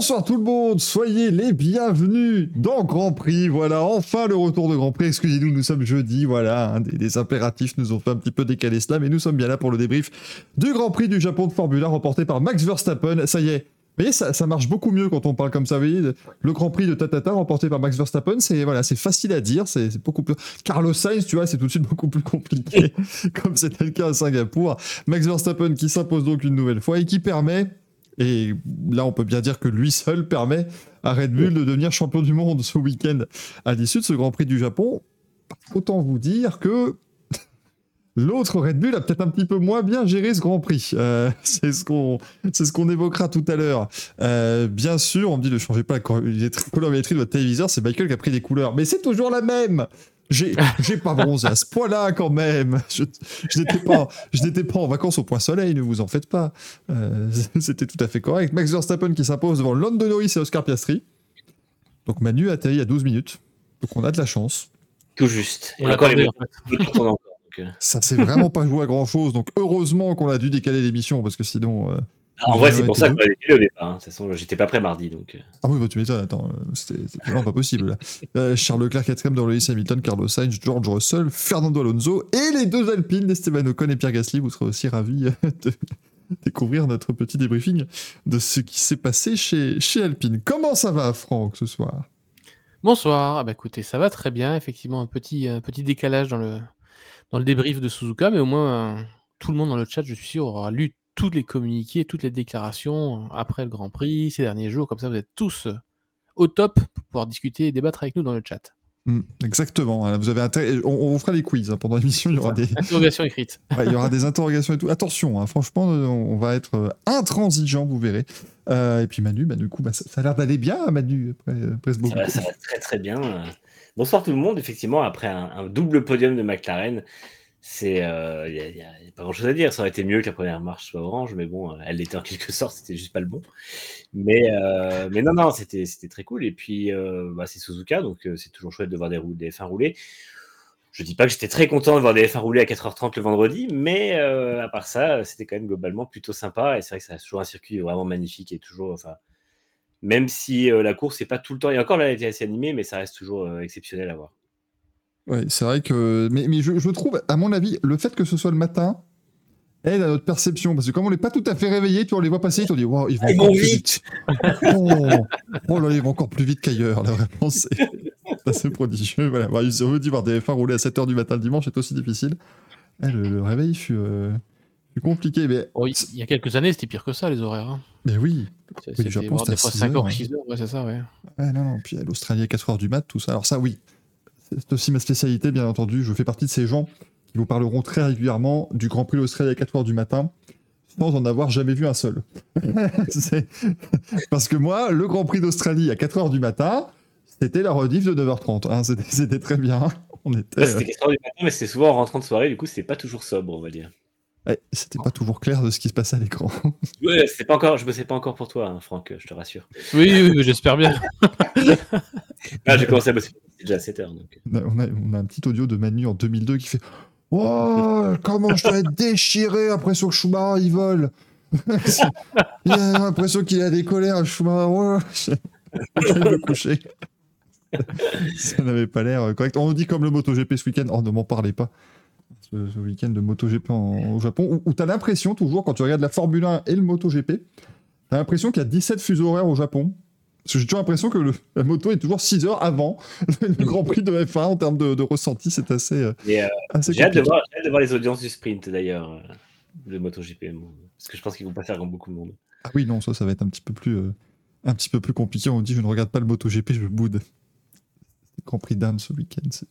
Bonsoir tout le monde, soyez les bienvenus dans Grand Prix. Voilà, enfin le retour de Grand Prix. Excusez-nous, nous sommes jeudi, voilà, hein, des, impératifs nous ont fait un petit peu décaler cela, mais nous sommes bien là pour le débrief du Grand Prix du Japon de Formule 1 remporté par Max Verstappen. Ça y est, vous voyez, ça, marche beaucoup mieux quand on parle comme ça. Vous voyez, le Grand Prix de Tatata remporté par Max Verstappen, c'est voilà, facile à dire, c'est beaucoup plus. Carlos Sainz, tu vois, c'est tout de suite beaucoup plus compliqué, comme c'était le cas à Singapour. Max Verstappen qui s'impose donc une nouvelle fois et qui permet et là, on peut bien dire que lui seul permet à Red Bull de devenir champion du monde ce week-end à l'issue de ce Grand Prix du Japon. Autant vous dire que l'autre Red Bull a peut-être un petit peu moins bien géré ce Grand Prix. Euh, c'est ce qu'on ce évoquera tout à l'heure. Euh, bien sûr, on me dit ne changez pas la colorimétrie de votre téléviseur, c'est Michael qui a pris des couleurs. Mais c'est toujours la même j'ai, j'ai pas bronzé à ce point-là quand même. Je, n'étais pas, je n'étais pas en vacances au point soleil, ne vous en faites pas. Euh, c'était tout à fait correct. Max Verstappen qui s'impose devant Lando Norris et Oscar Piastri. Donc Manu a atterri à 12 minutes. Donc on a de la chance. Tout juste. Et encore les Ça s'est vraiment pas joué à grand chose. Donc heureusement qu'on a dû décaler l'émission parce que sinon. Euh, en vrai, c'est pour ça a décidé au départ. Hein. De toute façon, j'étais pas prêt mardi. Donc... Euh. Ah oui, bah, tu m'étonnes. Attends, euh, c'était vraiment pas possible. Euh, Charles Leclerc, 4ème dans Lewis Hamilton, Carlos Sainz, George Russell, Fernando Alonso et les deux Alpines, Esteban Ocon et Pierre Gasly. Vous serez aussi ravis de découvrir notre petit débriefing de ce qui s'est passé chez, chez Alpine. Comment ça va, Franck, ce soir? Bonsoir. Ah bah, écoutez, ça va très bien. Effectivement, un petit, un petit décalage dans le, dans le débrief de Suzuka, mais au moins, tout le monde dans le chat, je suis sûr, aura lu tous les communiqués, toutes les déclarations après le Grand Prix, ces derniers jours. Comme ça, vous êtes tous au top pour pouvoir discuter et débattre avec nous dans le chat. Mmh, exactement. Vous avez on, fera des quiz hein, pendant l'émission. Il y aura des interrogations écrites. il y aura des interrogations et tout. Attention, hein, franchement, on va être euh, intransigeant, vous verrez. Euh, et puis Manu, bah, du coup, bah, ça, a l'air d'aller bien, Manu. Après, ça, va, ça, va, très très bien. Bonsoir tout le monde. Effectivement, après un double podium de McLaren, c'est, il euh, n'y a, pas grand chose à dire. Ça aurait été mieux que la première marche soit orange, mais bon, elle l'était en quelque sorte, c'était juste pas le bon. Mais, euh, non, non, c'était, très cool. Et puis, euh, bah, c'est Suzuka, donc c'est toujours chouette de voir des, des F1 rouler. Je dis pas que j'étais très content de voir des F1 rouler à 4h30 le vendredi, mais à part ça, c'était quand même globalement plutôt sympa. Et c'est vrai que c'est toujours un circuit vraiment magnifique et toujours, enfin, même si la course n'est pas tout le temps, et encore là, elle était assez animée, mais ça reste toujours exceptionnel à voir. Ouais, c'est vrai que. Mais, mais je, trouve, à mon avis, le fait que ce soit le matin aide à notre perception. Parce que comme on n'est pas tout à fait réveillé, tu vois, on les voit passer, tu te dis, wow, ils vont encore plus vite. oh, oh, là, ils vont encore plus vite qu'ailleurs. La réponse, c'est assez prodigieux. Voilà. Bah, il se dit voir des F1 rouler à 7h du matin le dimanche, c'est aussi difficile. Eh, le, réveil fut, euh, compliqué. Mais... Oh, il y a quelques années, c'était pire que ça, les horaires. Hein. Mais oui. C'était des fois 5 h 6 h ouais, c'est ça, ouais. Ouais, non, non. Puis l'Australie à 4h du mat, tout ça. Alors, ça, oui. C'est aussi ma spécialité, bien entendu. Je fais partie de ces gens qui vous parleront très régulièrement du Grand Prix d'Australie à 4h du matin, sans en avoir jamais vu un seul. Parce que moi, le Grand Prix d'Australie à 4h du matin, c'était la rediff de 9h30. Hein. C'était très bien. C'était 4h du matin, mais c'était souvent en rentrant de soirée, du coup, c'était pas toujours sobre, on va dire. C'était pas toujours clair de ce qui se passait à l'écran. Ouais, c'est pas encore, je me sais pas encore pour toi, hein, Franck, je te rassure. Oui, oui, j'espère bien. ah, j'ai commencé à bosser déjà 7 heures. Donc. On, a, on, a, un petit audio de Manu en 2002 qui fait Oh, comment je dois être déchiré après que Schumacher il vole. il a l'impression qu'il a des colères, Schumacher. Oh, je vais me coucher. Ça n'avait pas l'air correct. On dit comme le MotoGP ce week-end. Oh, ne m'en parlez pas. Ce, week-end de MotoGP en, au Japon, où, où tu as l'impression, toujours, quand tu regardes la Formule 1 et le MotoGP, tu as l'impression qu'il y a 17 fuseaux horaires au Japon. Parce que j'ai toujours l'impression que la moto est toujours 6 heures avant le Grand Prix de F1 en termes de, ressenti. C'est assez. Euh, euh, j'ai, hâte de, voir, les audiences du sprint d'ailleurs, euh, de MotoGP. Parce que je pense qu'ils vont pas faire comme beaucoup de monde. Ah oui, non, ça, ça va être un petit peu plus, un petit peu plus compliqué. On me dit je ne regarde pas le MotoGP, je boude. Grand Prix d'âme ce week-end. C'est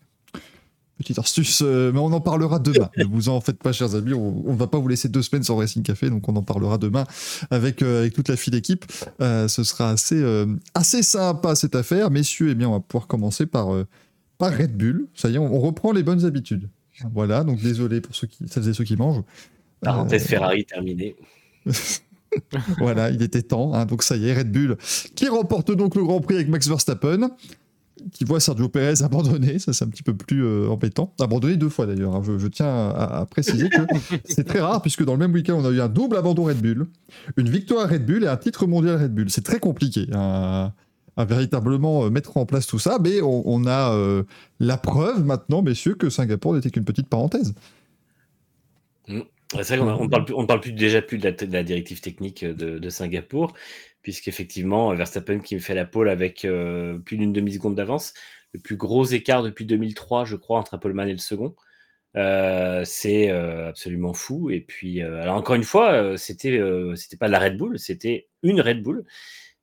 Petite astuce, euh, mais on en parlera demain. ne vous en faites pas, chers amis. On ne va pas vous laisser deux semaines sans Racing Café, donc on en parlera demain avec, euh, avec toute la file d'équipe. Euh, ce sera assez, assez sympa cette affaire. Messieurs, eh bien, on va pouvoir commencer par, par Red Bull. Ça y est, on, reprend les bonnes habitudes. Voilà, donc désolé pour ceux qui, ça faisait ceux qui mangent. Parenthèse Ferrari terminée. voilà, il était temps. Hein, donc ça y est, Red Bull qui remporte donc le Grand Prix avec Max Verstappen. Qui voit Sergio Perez abandonner, ça c'est un petit peu plus euh, embêtant. Abandonné deux fois d'ailleurs, hein. je, tiens à, préciser que c'est très rare puisque dans le même week-end on a eu un double abandon Red Bull, une victoire Red Bull et un titre mondial Red Bull. C'est très compliqué à, véritablement euh, mettre en place tout ça, mais on, a euh, la preuve maintenant, messieurs, que Singapour n'était qu'une petite parenthèse. C'est vrai qu'on ne parle, on parle déjà plus de la, directive technique de Singapour, puisqu'effectivement, Verstappen qui me fait la pole avec euh, plus d'une demi-seconde d'avance, le plus gros écart depuis 2003, je crois, entre Appleman et le second. Euh, c'est euh, absolument fou. Et puis, alors encore une fois, c'était c'était pas la Red Bull, c'était une Red Bull.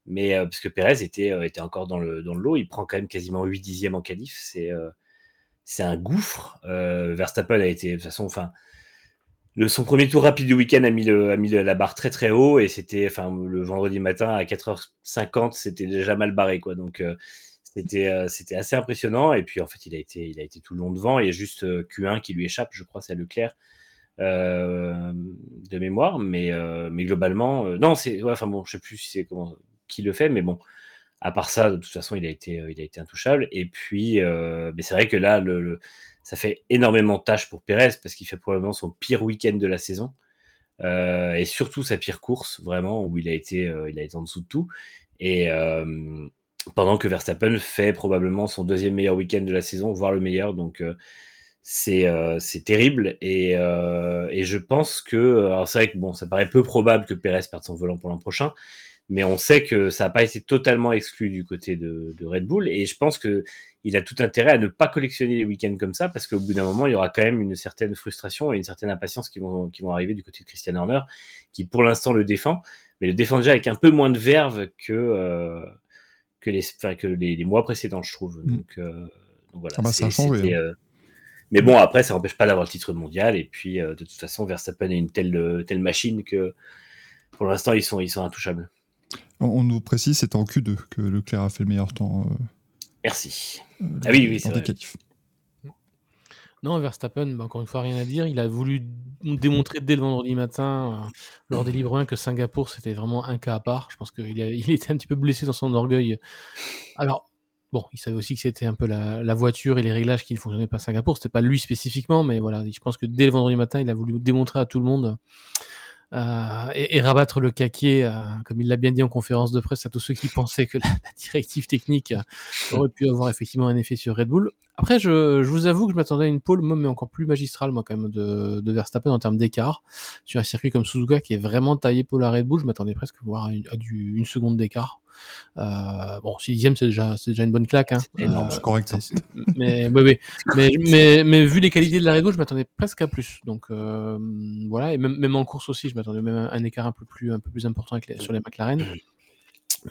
Mais parce que Perez était, était encore dans le, dans le lot, il prend quand même quasiment 8 dixièmes en qualif. C'est c'est un gouffre. Verstappen a été, de toute façon, enfin, son premier tour rapide du week-end a mis, le, la barre très très haut et c'était, enfin, le vendredi matin à 4h50, c'était déjà mal barré, quoi. Donc, euh, c'était, euh, c'était assez impressionnant. Et puis, en fait, il a été, il a été tout le long devant. Il y a juste euh, Q1 qui lui échappe, je crois, c'est Leclerc. de mémoire, mais, mais globalement, non, c'est, enfin bon, je sais plus c'est qui le fait, mais bon, à part ça, de toute façon, il a été, il a été intouchable. Et puis, mais c'est vrai que là, le ça fait énormément de tâches pour Pérez parce qu'il fait probablement son pire week-end de la saison. Euh, et surtout sa pire course, vraiment, où il a été, euh, en dessous de tout. Et euh, pendant que Verstappen fait probablement son deuxième meilleur week-end de la saison, voire le meilleur. Donc c'est terrible. Et, je pense que, alors c'est vrai que bon, ça paraît peu probable que Pérez perde son volant pour l'an prochain, mais on sait que ça n'a pas été totalement exclu du côté de, Red Bull. Et je pense qu'il a tout intérêt à ne pas collectionner les week-ends comme ça, parce qu'au bout d'un moment, il y aura quand même une certaine frustration et une certaine impatience qui vont, qui vont arriver du côté de Christian Horner, qui pour l'instant le défend, mais le défend déjà avec un peu moins de verve que, euh, que, les, que les, mois précédents, je trouve. Mm. Donc, euh, voilà. Ah bah, ça a changé. Hein. Euh, mais bon, après, ça n'empêche pas d'avoir le titre mondial. Et puis, de toute façon, Verstappen est une telle, telle machine que pour l'instant, ils sont, ils sont intouchables. On, nous précise, c'est en Q2 que Leclerc a fait le meilleur temps. Euh, Merci. Euh, ah oui, oui, c'est vrai. Non, Verstappen, bah, encore une fois, rien à dire. Il a voulu démontrer dès le vendredi matin, euh, lors des livres 1, que Singapour, c'était vraiment un cas à part. Je pense qu'il il était un petit peu blessé dans son orgueil. Alors, bon, il savait aussi que c'était un peu la, voiture et les réglages qui ne fonctionnaient pas à Singapour. C'était pas lui spécifiquement, mais voilà, je pense que dès le vendredi matin, il a voulu démontrer à tout le monde euh, et, rabattre le caquier, euh, comme il l'a bien dit en conférence de presse, à tous ceux qui pensaient que la, directive technique euh, aurait pu avoir effectivement un effet sur Red Bull. Après, je, vous avoue que je m'attendais à une pole, mais encore plus magistrale, moi, quand même, de, Verstappen en termes d'écart. Sur un circuit comme Suzuka, qui est vraiment taillé pour la Red Bull, je m'attendais presque à voir à une seconde d'écart. Euh, bon, sixième, c'est déjà, c'est déjà une bonne claque. Hein. c'est correct. Hein. Mais, mais, mais, mais, vu les qualités de la Red je m'attendais presque à plus. Donc euh, voilà, et même, même en course aussi, je m'attendais même à un écart un peu plus, un peu plus important avec sur les McLaren.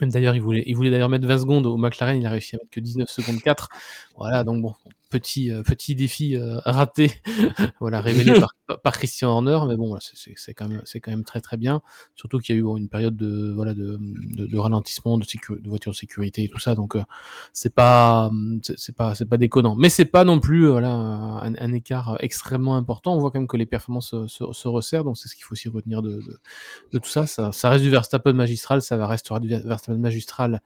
Même d'ailleurs, il voulait, il voulait d'ailleurs mettre 20 secondes au McLaren, il a réussi à mettre que 19 secondes 4. Voilà, donc bon, petit, euh, petit défi euh, raté, voilà, révélé par, Christian Horner, mais bon, c'est quand, même, quand même très très bien. Surtout qu'il y a eu une période de, voilà, de, de, ralentissement, de, de voitures de sécurité et tout ça, donc euh, c'est pas, c'est pas, pas déconnant. Mais c'est pas non plus voilà, un, écart extrêmement important. On voit quand même que les performances se, se, resserrent, donc c'est ce qu'il faut aussi retenir de, de, tout ça. ça. ça. reste du Verstappen magistral, ça va restera du Verstappen magistral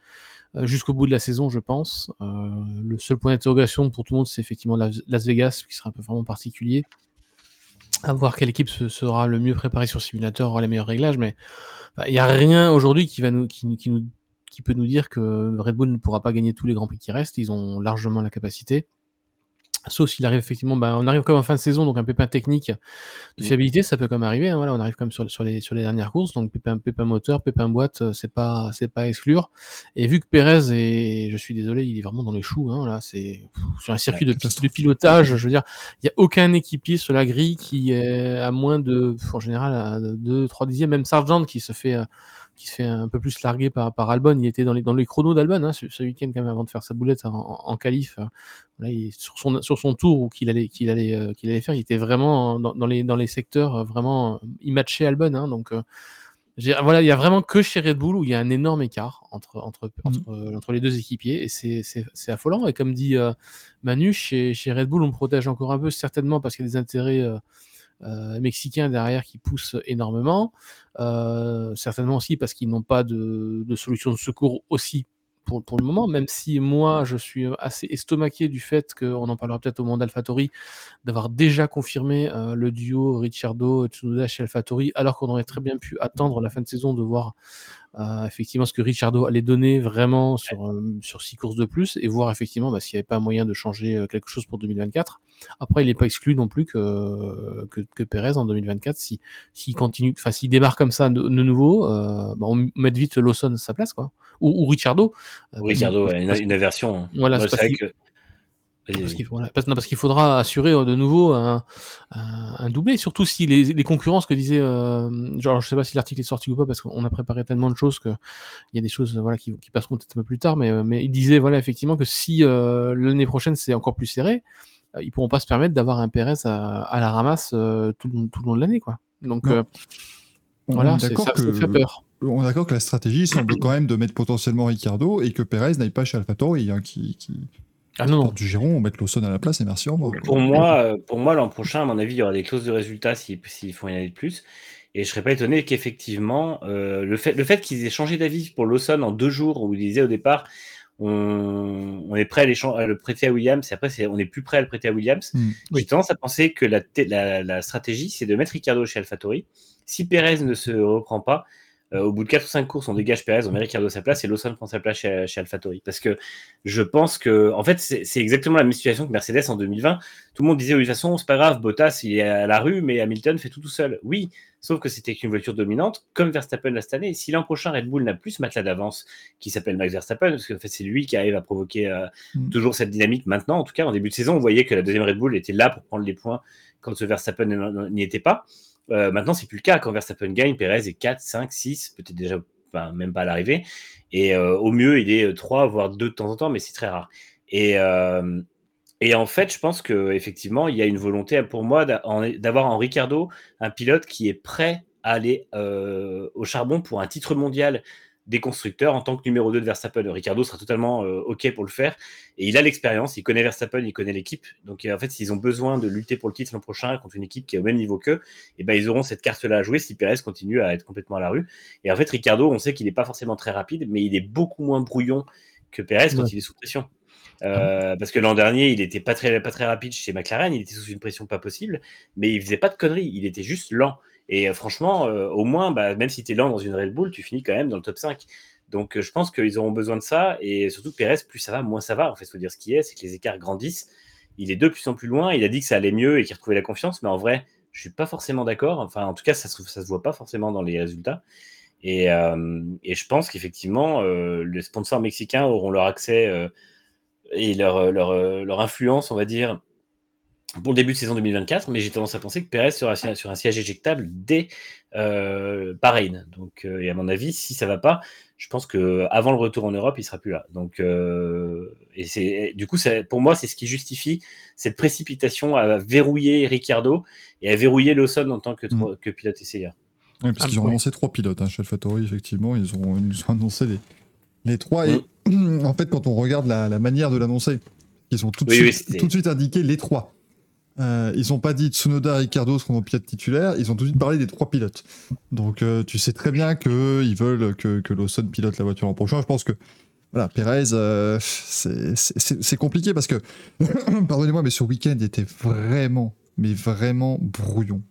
jusqu'au bout de la saison, je pense. Euh, le seul point d'interrogation pour tout le monde, c'est effectivement Las Vegas, qui sera un peu vraiment particulier. À voir quelle équipe sera le mieux préparée sur simulateur, aura les meilleurs réglages, mais bah, il n'y a rien aujourd'hui qui, nous, qui peut nous dire que Red Bull ne pourra pas gagner tous les grands prix qui restent. Ils ont largement la capacité. Sauf s'il arrive effectivement, bah, on arrive comme en fin de saison, donc un pépin technique de fiabilité, ça peut quand même arriver. Hein, voilà, on arrive comme sur, sur, les, sur les dernières courses, donc pépin, pépin moteur, pépin boîte, euh, c'est pas c'est pas exclure. Et vu que Pérez est, je suis désolé, il est vraiment dans les choux. Hein, là, c'est sur un circuit de, de, pilotage. Je veux dire, il y a aucun équipier sur la grille qui est à moins de, en général, à 2 3 dixièmes, même Sargent qui se fait euh, qui se fait un peu plus larguer par, par Albon. Il était dans les, dans les chronos d'Albon hein, ce, week-end quand même avant de faire sa boulette en, en qualif. Là, il, sur, son, sur son tour qu'il allait, qu'il allait, euh, qu'il allait faire, il était vraiment dans, dans, les, dans les secteurs euh, vraiment, il matchait Albon. Hein, donc euh, voilà, il y a vraiment que chez Red Bull où il y a un énorme écart entre, entre, mmh. entre, les deux équipiers et c'est affolant. Et comme dit Manu, chez, chez, Red Bull, on protège encore un peu, certainement parce qu'il y a des intérêts euh, mexicains derrière qui poussent énormément. Euh, certainement aussi parce qu'ils n'ont pas de, de, solution de secours aussi pour, pour le moment, même si moi je suis assez estomaqué du fait qu'on en parlera peut-être au moment d'AlphaTauri, d'avoir déjà confirmé le duo Ricciardo-Tsunoda chez AlphaTauri, alors qu'on aurait très bien pu attendre la fin de saison de voir euh, effectivement ce que Ricciardo allait donner vraiment sur, euh, sur six courses de plus et voir effectivement bah, s'il n'y avait pas moyen de changer euh, quelque chose pour 2024. Après, il n'est pas exclu non plus que, que, que Perez en 2024, s'il si, continue, enfin s'il démarre comme ça de, nouveau, euh, bah, on met vite Lawson à sa place, quoi. Ou, ou Ricciardo. Ricciardo, une, une, aversion. Voilà, c'est que parce qu'il faudra assurer euh, de nouveau un, un, doublé, surtout si les, les concurrences que disait, euh, genre je sais pas si l'article est sorti ou pas, parce qu'on a préparé tellement de choses qu'il y a des choses voilà, qui, qui passeront peut-être un peu plus tard, mais, euh, mais il disait voilà, effectivement que si euh, l'année prochaine c'est encore plus serré, euh, ils pourront pas se permettre d'avoir un Pérez à, à, la ramasse euh, tout, tout, le long de l'année. quoi. Donc voilà, ça, que... ça fait peur on est d'accord que la stratégie semble quand même de mettre potentiellement Ricardo et que Pérez n'aille pas chez AlphaTauri, hein, qui, qui, ah non, Du Giron, on met Lawson à la place et merci. Au revoir. Pour moi, euh, pour moi l'an prochain, à mon avis, il y aura des clauses de résultat s'ils font une année de plus. Et je serais pas étonné qu'effectivement, euh, le fait, le fait qu'ils aient changé d'avis pour Lawson en deux jours, où ils disaient au départ, on, on est prêt à, à, le prêter à Williams, et après, on est plus prêt à le prêter à Williams. Mm. J'ai tendance à penser que la, la, la stratégie, c'est de mettre Ricardo chez AlphaTauri. Si Perez ne se reprend pas, euh, au bout de 4 ou 5 courses, on dégage Perez, on met Ricardo à sa place et Lawson prend sa place chez, chez AlphaTauri. Parce que je pense que, en fait, c'est exactement la même situation que Mercedes en 2020. Tout le monde disait, oui, de toute façon, c'est pas grave, Bottas, il est à la rue, mais Hamilton fait tout tout seul. Oui, sauf que c'était une voiture dominante, comme Verstappen là cette année. Si l'an prochain, Red Bull n'a plus ce matelas d'avance qui s'appelle Max Verstappen, parce que en fait, c'est lui qui arrive à provoquer euh, mm. toujours cette dynamique maintenant. En tout cas, en début de saison, on voyait que la deuxième Red Bull était là pour prendre les points quand ce Verstappen n'y était pas. Euh, maintenant, c'est plus le cas. Quand Verstappen gagne, Perez est 4, 5, 6, peut-être déjà même pas à l'arrivée. Et euh, au mieux, il est 3, voire 2 de temps en temps, mais c'est très rare. Et, euh, et en fait, je pense qu'effectivement, il y a une volonté pour moi d'avoir en Ricardo un pilote qui est prêt à aller euh, au charbon pour un titre mondial des constructeurs en tant que numéro 2 de Verstappen. Ricardo sera totalement euh, OK pour le faire. Et il a l'expérience, il connaît Verstappen, il connaît l'équipe. Donc en fait, s'ils ont besoin de lutter pour le titre l'an prochain contre une équipe qui est au même niveau qu'eux, et eh ben, ils auront cette carte-là à jouer si Perez continue à être complètement à la rue. Et en fait, Ricardo, on sait qu'il n'est pas forcément très rapide, mais il est beaucoup moins brouillon que Perez quand il est sous pression. Euh, parce que l'an dernier, il était pas très, pas très rapide chez McLaren, il était sous une pression pas possible, mais il faisait pas de conneries, il était juste lent. Et euh, franchement, euh, au moins, bah, même si tu es lent dans une Red Bull, tu finis quand même dans le top 5. Donc euh, je pense qu'ils auront besoin de ça. Et surtout, Pérez, plus ça va, moins ça va. En fait, il faut dire ce qui est, c'est que les écarts grandissent. Il est de plus en plus loin. Il a dit que ça allait mieux et qu'il retrouvait la confiance. Mais en vrai, je suis pas forcément d'accord. Enfin, en tout cas, ça se, se voit pas forcément dans les résultats. Et, je pense qu'effectivement, les sponsors mexicains auront leur accès et leur, influence, on va dire, pour le début de saison 2024, mais j'ai tendance à penser que Perez sera sur un siège éjectable dès euh, Bahreïn. Donc, euh, et à mon avis, si ça va pas, je pense que avant le retour en Europe, il sera plus là. Donc, euh, et c'est du coup, pour moi, c'est ce qui justifie cette précipitation à verrouiller Ricciardo et à verrouiller Lawson en tant que, mm. que pilote essayeur. Oui, parce ah, qu'ils ont annoncé trois pilotes hein, chez effectivement, ils ont, ils ont annoncé les, les trois. Et mm. en fait, quand on regarde la, la manière de l'annoncer, ils ont tout de, oui, suite, oui, tout de suite indiqué les trois. Euh, ils n'ont pas dit Tsunoda et Ricardo seront nos pilotes titulaires, ils ont tout de suite parlé des trois pilotes. Donc euh, tu sais très bien qu'ils veulent que, que Lawson pilote la voiture l'an prochain. Je pense que voilà, Perez, euh, c'est compliqué parce que, pardonnez-moi, mais sur week-end, était vraiment, mais vraiment brouillon.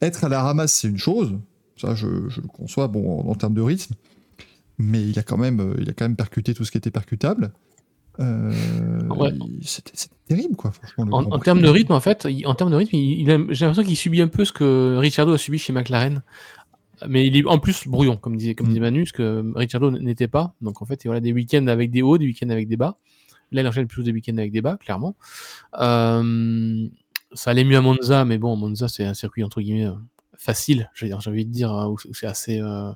Être à la ramasse, c'est une chose, ça je, le conçois, bon, en, en, termes de rythme, mais il a, quand même, il a quand même percuté tout ce qui était percutable. Euh, ouais. C'était terrible, quoi, franchement. En, en termes de rythme, en fait, il, en termes de rythme, il, il j'ai l'impression qu'il subit un peu ce que Ricciardo a subi chez McLaren. Mais il est en plus brouillon, comme disait, comme mm. disait Manu, ce que Ricciardo n'était pas. Donc en fait, il y a des week-ends avec des hauts, des week-ends avec des bas. Là, il enchaîne plutôt des week-ends avec des bas, clairement. Euh, ça allait mieux à Monza, mais bon, Monza, c'est un circuit entre guillemets euh, facile, j'ai envie de dire, où c'est assez. Euh,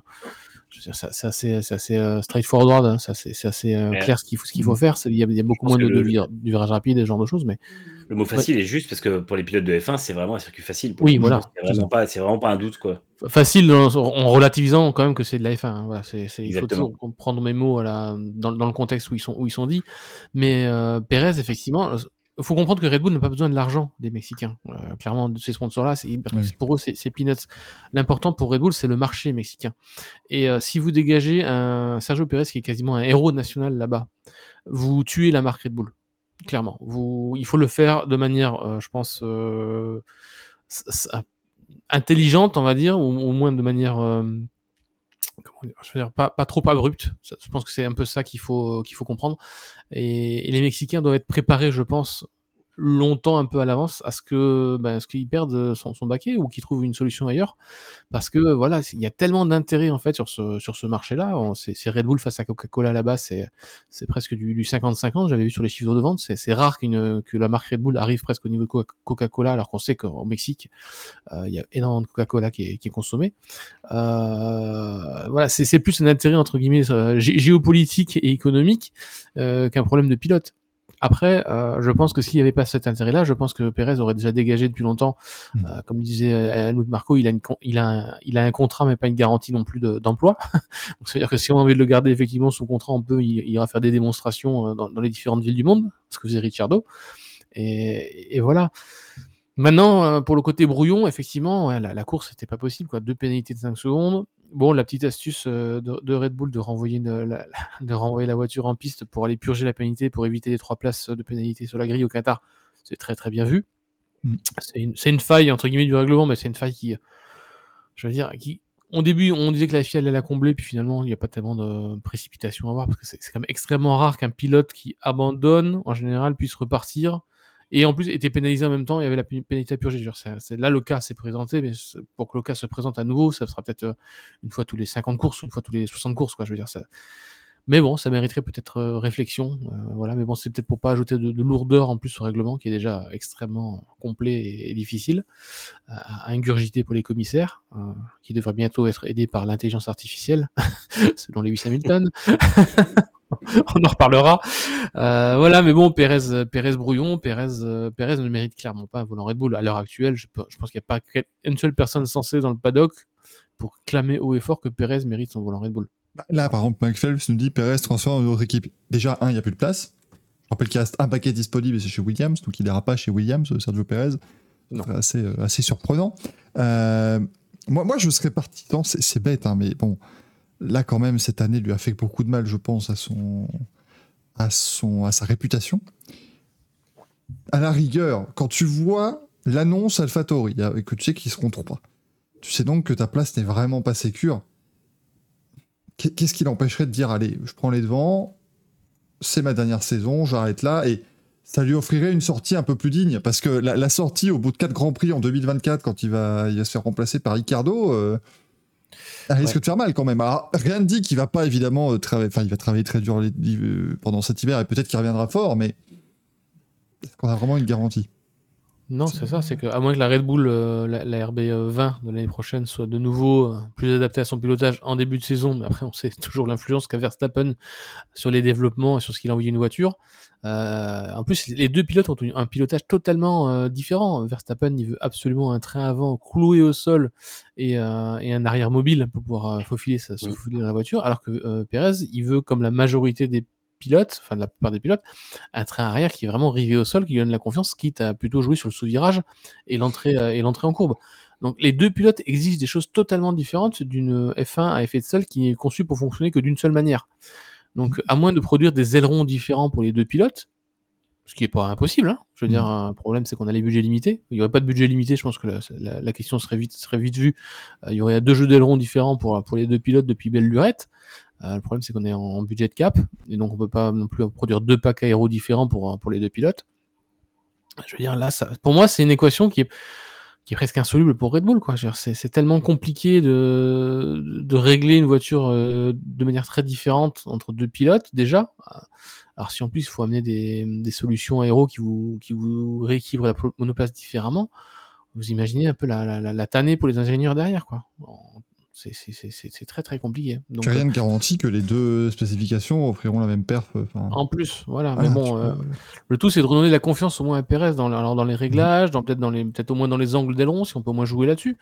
c'est assez, assez uh, straightforward, hein, c'est assez uh, clair ce qu'il faut, qu'il faut, faire. Il y, a, il y a beaucoup moins de, le... de, virage rapide et ce genre de choses. Mais... Le mot facile ouais. est juste parce que pour les pilotes de F1, c'est vraiment un circuit facile. oui, voilà. C'est vraiment, pas, vraiment pas un doute. Quoi. Facile en, en relativisant quand même que c'est de la F1. Hein. Voilà, il faut toujours prendre mes mots à la, dans, dans, le contexte où ils sont, où ils sont dits. Mais euh, Pérez, effectivement, il faut comprendre que Red Bull n'a pas besoin de l'argent des Mexicains. Euh, clairement, de ces sponsors-là, c'est pour eux, c'est peanuts. L'important pour Red Bull, c'est le marché mexicain. Et euh, si vous dégagez un Sergio Pérez qui est quasiment un héros national là-bas, vous tuez la marque Red Bull. Clairement. Vous, il faut le faire de manière, euh, je pense, intelligente, on va dire, ou au moins de manière pas, trop abrupt. Je pense que c'est un peu ça qu'il faut, qu'il faut comprendre. Et, les Mexicains doivent être préparés, je pense, longtemps un peu à l'avance à ce que ben, ce perdent son, baquet ou qu'ils trouvent une solution ailleurs. Parce que voilà il y a tellement d'intérêt en fait sur ce sur ce marché là c'est Red Bull face à Coca-Cola là-bas c'est presque du, du 50-50 j'avais vu sur les chiffres de vente c'est rare qu'une que la marque Red Bull arrive presque au niveau de Coca-Cola alors qu'on sait qu'au Mexique euh, il y a énormément de Coca-Cola qui est, consommé euh, voilà c'est plus un intérêt entre guillemets euh, géopolitique et économique euh, qu'un problème de pilote après, euh, je pense que s'il n'y avait pas cet intérêt-là, je pense que Pérez aurait déjà dégagé depuis longtemps. Hmm. Euh, comme disait Helmut Marco, il a, une, il, a un, il a un contrat, mais pas une garantie non plus d'emploi. Donc, ça veut dire que si on a envie de le garder effectivement sous contrat, on peut, il, ira faire des démonstrations euh, dans, dans, les différentes villes du monde, ce que faisait Ricciardo. Et, et voilà. Maintenant, euh, pour le côté brouillon, effectivement, ouais, la, la, course, c'était pas possible. Quoi. Deux pénalités de 5 secondes. Bon, la petite astuce euh, de, Red Bull de renvoyer, la, de renvoyer la voiture en piste pour aller purger la pénalité, pour éviter les trois places de pénalité sur la grille au Qatar, c'est très très bien vu. Mm. C'est une, faille, entre guillemets, du règlement, mais c'est une faille qui, je veux dire, qui, au début, on disait que la FIA allait la combler, puis finalement, il n'y a pas tellement de précipitation à voir, parce que c'est quand même extrêmement rare qu'un pilote qui abandonne, en général, puisse repartir et en plus était pénalisé en même temps, il y avait la pénalité à purger. Là, le cas s'est présenté, mais pour que le cas se présente à nouveau, ça sera peut-être euh, une fois tous les 50 courses, une fois tous les 60 courses, quoi, je veux dire. Ça... Mais bon, ça mériterait peut-être euh, réflexion. Euh, voilà, mais bon, c'est peut-être pour pas ajouter de, lourdeur en plus au règlement, qui est déjà extrêmement complet et, difficile à, ingurgiter pour les commissaires, qui devraient bientôt être aidés par l'intelligence artificielle, selon Lewis Hamilton. on en reparlera. Euh, voilà, mais bon, Pérez, Pérez brouillon, Pérez, euh, Pérez ne mérite clairement pas un volant Red Bull. À l'heure actuelle, je, je pense qu'il n'y a pas une seule personne censée dans le paddock pour clamer haut et fort que Pérez mérite son volant Red Bull. Bah, là, par exemple, Mike Phelps nous dit Pérez transfert dans une autre équipe. Déjà, un, il n'y a plus de place. Je rappelle qu'il reste un paquet disponible et c'est chez Williams, donc il n'ira pas chez Williams, Sergio Pérez. Assez, euh, assez surprenant. moi, moi, je serais partisan, c'est bête, hein, mais bon, là quand même cette année lui a fait beaucoup de mal, je pense, à son à son à sa réputation. À la rigueur, quand tu vois l'annonce AlphaTauri et que tu sais qu'ils seront trois, tu sais donc que ta place n'est vraiment pas sécure. Qu'est-ce qui l'empêcherait de dire allez, je prends les devants, c'est ma dernière saison, j'arrête là et ça lui offrirait une sortie un peu plus digne parce que la, sortie au bout de quatre grands prix en 2024 quand il va, va se faire remplacer par Ricardo, euh, ça risque de faire mal quand même. Alors, rien ne dit qu'il va pas évidemment euh, travailler, enfin, il va travailler très dur euh, pendant cet hiver et peut-être qu'il reviendra fort, mais est-ce qu'on a vraiment une garantie? Non, c'est ça, c'est qu'à moins que la Red Bull, euh, la, RB 20 de l'année prochaine soit de nouveau plus adaptée à son pilotage en début de saison, mais après on sait toujours l'influence qu'a Verstappen sur les développements et sur ce qu'il a envoyé une voiture. Euh, en plus, les deux pilotes ont un pilotage totalement euh, différent. Verstappen, il veut absolument un train avant cloué au sol et, euh, et un arrière mobile pour pouvoir faufiler, ça, se faufiler dans la voiture, alors que Perez, il veut, comme la majorité des pilotes, enfin de la plupart des pilotes, un train arrière qui est vraiment rivé au sol, qui lui donne la confiance, quitte à plutôt jouer sur le sous-virage et l'entrée et l'entrée en courbe. Donc les deux pilotes exigent des choses totalement différentes d'une F1 à effet de sol qui est conçue pour fonctionner que d'une seule manière. Donc, à moins de produire des ailerons différents pour les deux pilotes, ce qui n'est pas impossible, hein. je veux dire, mm. un problème c'est qu'on a les budgets limités. Il n'y aurait pas de budget limité, je pense que la, question serait vite, serait vite vue. Euh, il y aurait deux jeux d'ailerons différents pour, pour les deux pilotes depuis belle lurette. Euh, le problème c'est qu'on est en, budget de cap, et donc on ne peut pas non plus produire deux packs aéros différents pour, pour les deux pilotes. Je veux dire, là, pour moi, c'est une équation qui est, qui est presque insoluble pour Red Bull. C'est, tellement compliqué de, de régler une voiture euh, de manière très différente entre deux pilotes déjà. Alors si en plus il faut amener des, des solutions aéro qui vous, qui vous rééquilibrent la monoplace différemment, vous imaginez un peu la, la, la, tannée pour les ingénieurs derrière. Quoi. C'est très très compliqué. Donc, rien ne garantit que les deux spécifications offriront la même perf. En plus, voilà. mais bon, le tout c'est de redonner la confiance au moins à Perez dans, alors dans les réglages, dans peut-être dans les peut-être au moins dans les angles d'aileron, si on peut au moins jouer là-dessus.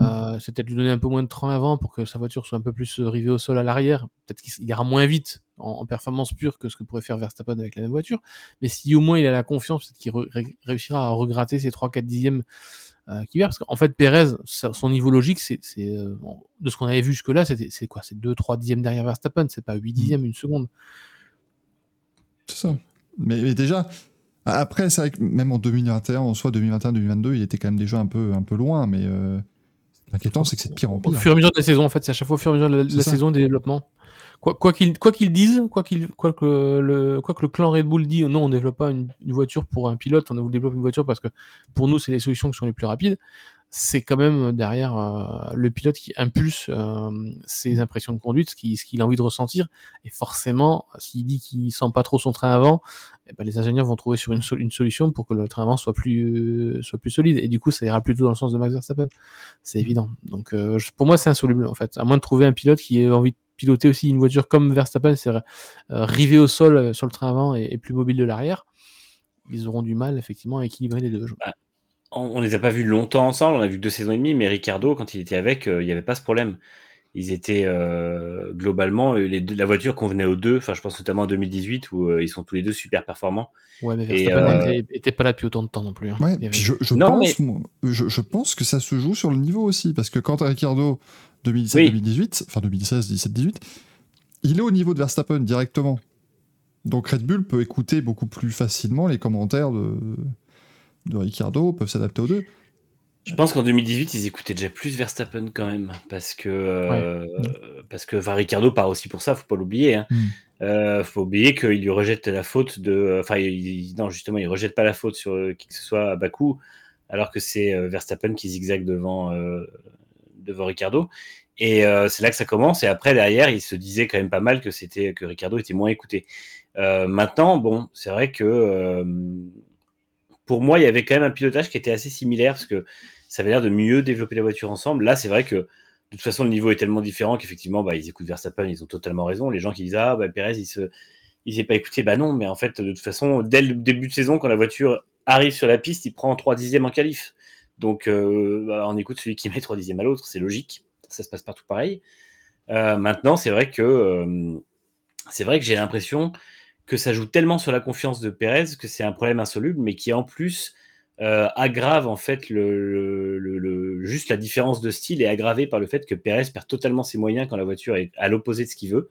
Euh, c'est peut-être lui donner un peu moins de train avant pour que sa voiture soit un peu plus rivée au sol à l'arrière. Peut-être qu'il ira moins vite en, performance pure que ce que pourrait faire Verstappen avec la même voiture. Mais si au moins il a la confiance, peut-être qu'il réussira à regratter ses 3-4 dixièmes euh, qui Parce qu'en fait, Perez, son niveau logique, c'est euh, de ce qu'on avait vu jusque-là, c'est quoi? C'est 2-3 dixièmes derrière Verstappen, c'est pas 8 mmh. dixièmes, une seconde. C'est ça. Mais, déjà, après, c'est vrai que même en 2021, en soit 2021-2022, il était quand même déjà un peu, un peu loin, mais L'inquiétant, c'est que c'est de pire en pire. Au fur et à mesure de la saison, en fait, c'est à chaque fois au fur et à mesure de la, saison des développements. Quoi qu'ils quoi disent, quoi, qu'il quoi, que le, quoi que le clan Red Bull dit, non, on ne développe pas une, voiture pour un pilote, on développe une voiture parce que pour nous, c'est les solutions qui sont les plus rapides c'est quand même derrière euh, le pilote qui impulse euh, ses impressions de conduite, ce qu'il a envie de ressentir. Et forcément, s'il dit qu'il sent pas trop son train avant, eh ben, les ingénieurs vont trouver sur une, une, solution pour que le train avant soit plus, soit plus solide. Et du coup, ça ira plutôt dans le sens de Max Verstappen. C'est évident. Donc, euh, pour moi, c'est insoluble en fait. À moins de trouver un pilote qui ait envie piloter aussi une voiture comme Verstappen, c'est rivé au sol sur le train avant et, plus mobile de l'arrière. Ils auront du mal effectivement à équilibrer les deux. Bah, on, ne les a pas vus longtemps ensemble, on a vu deux saisons et demie, mais Ricardo, quand il était avec, euh, il n'y avait pas ce problème. Ils étaient euh, globalement, euh, la voiture convenait aux deux. Enfin, je pense notamment en 2018 où ils sont tous les deux super performants. Ouais, mais Verstappen n'était pas là depuis autant de temps non plus. Hein. je, pense, que ça se joue sur le niveau aussi, parce que quand Ricardo 2017-2018, enfin 2016-17-18, il est au niveau de Verstappen directement. Donc Red Bull peut écouter beaucoup plus facilement les commentaires de, de Ricardo peuvent s'adapter aux deux. Je pense qu'en 2018, ils écoutaient déjà plus Verstappen quand même, parce que euh, parce que Ricardo part aussi pour ça, faut pas l'oublier. Hein. Hmm. Euh, faut oublier qu'il lui rejette la faute de, enfin non justement, il rejette pas la faute sur qui que ce soit à Bakou, alors que c'est euh, Verstappen qui zigzague devant devant Ricardo. Et c'est là que ça commence. Et après derrière, il se disait quand même pas mal que c'était que Ricardo était moins écouté. maintenant, bon, c'est vrai que pour moi, il y avait quand même un pilotage qui était assez similaire parce que ça avait l'air de mieux développer la voiture ensemble. Là, c'est vrai que de toute façon, le niveau est tellement différent qu'effectivement, bah, ils écoutent Verstappen, ils ont totalement raison. Les gens qui disent Ah, bah, Perez, il se. Il s'est pas écouté, bah non, mais en fait, de toute façon, dès le début de saison, quand la voiture arrive sur la piste, il prend 3 dixièmes en qualif. Donc, euh, bah, on écoute celui qui met 3 dixièmes à l'autre, c'est logique. Ça se passe partout pareil. Euh, maintenant, c'est vrai que euh, c'est vrai que j'ai l'impression que ça joue tellement sur la confiance de Pérez que c'est un problème insoluble, mais qui en plus aggrave en fait juste la différence de style est aggravée par le fait que Pérez perd totalement ses moyens quand la voiture est à l'opposé de ce qu'il veut.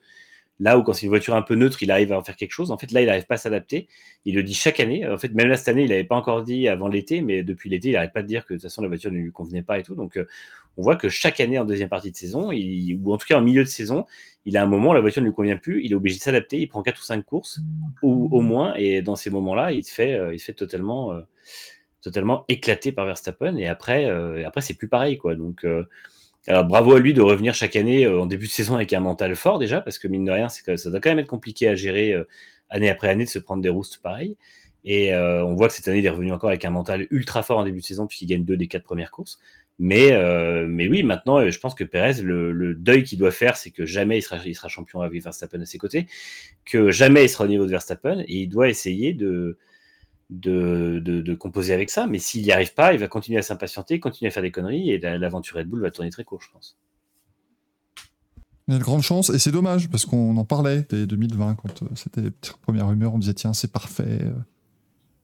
Là où quand c'est une voiture un peu neutre, il arrive à en faire quelque chose. En fait, là, il n'arrive pas à s'adapter. Il le dit chaque année. En fait, même là, cette année, il n'avait pas encore dit avant l'été, mais depuis l'été, il n'arrête pas de dire que de toute façon, la voiture ne lui convenait pas et tout. Donc, euh, on voit que chaque année, en deuxième partie de saison, ou en tout cas en milieu de saison, il a un moment, la voiture ne lui convient plus, il est obligé de s'adapter, il prend 4 ou 5 courses, ou au moins, et dans ces moments-là, il se fait, euh, il fait totalement, euh, totalement éclaté par Verstappen, et après, euh, après c'est plus pareil. quoi. Donc, alors bravo à lui de revenir chaque année en début de saison avec un mental fort déjà, parce que mine de rien, ça doit quand même être compliqué à gérer année après année de se prendre des roustes pareil. Et on voit que cette année, il est revenu encore avec un mental ultra fort en début de saison, puisqu'il gagne deux des quatre premières courses. Mais, euh, mais oui, maintenant, euh, je pense que Perez, le, deuil qu'il doit faire, c'est que jamais il sera, il sera champion avec Verstappen à ses côtés, que jamais il sera au niveau de Verstappen, et il doit essayer de, de, de, composer avec ça. Mais s'il n'y arrive pas, il va continuer à s'impatienter, continuer à faire des conneries, et l'aventure Red Bull va tourner très court, je pense. Il y a de grandes chances, et c'est dommage, parce qu'on en parlait dès 2020, quand euh, c'était les premières rumeurs, on disait tiens, c'est parfait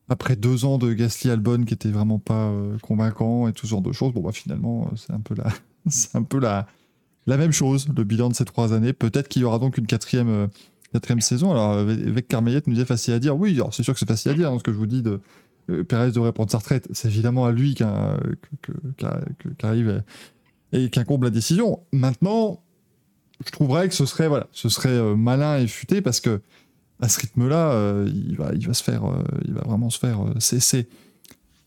après deux ans de Gasly Albon qui était vraiment pas euh, convaincant et tout ce genre de choses, bon bah finalement euh, c'est un peu la, c'est un peu la, la même chose, le bilan de ces trois années. Peut-être qu'il y aura donc une quatrième, euh, quatrième saison. Alors avec Carmeillette nous disait facile à dire. Oui, c'est sûr que c'est facile à dire. Hein, ce que je vous dis de Perez devrait prendre sa retraite, c'est évidemment à lui qu'arrive et qu'incombe la décision. Maintenant, je trouverais que ce serait voilà, ce serait malin et futé parce que à ce rythme-là, euh, il, va, il va se faire, euh, il va vraiment se faire. Euh, c'est,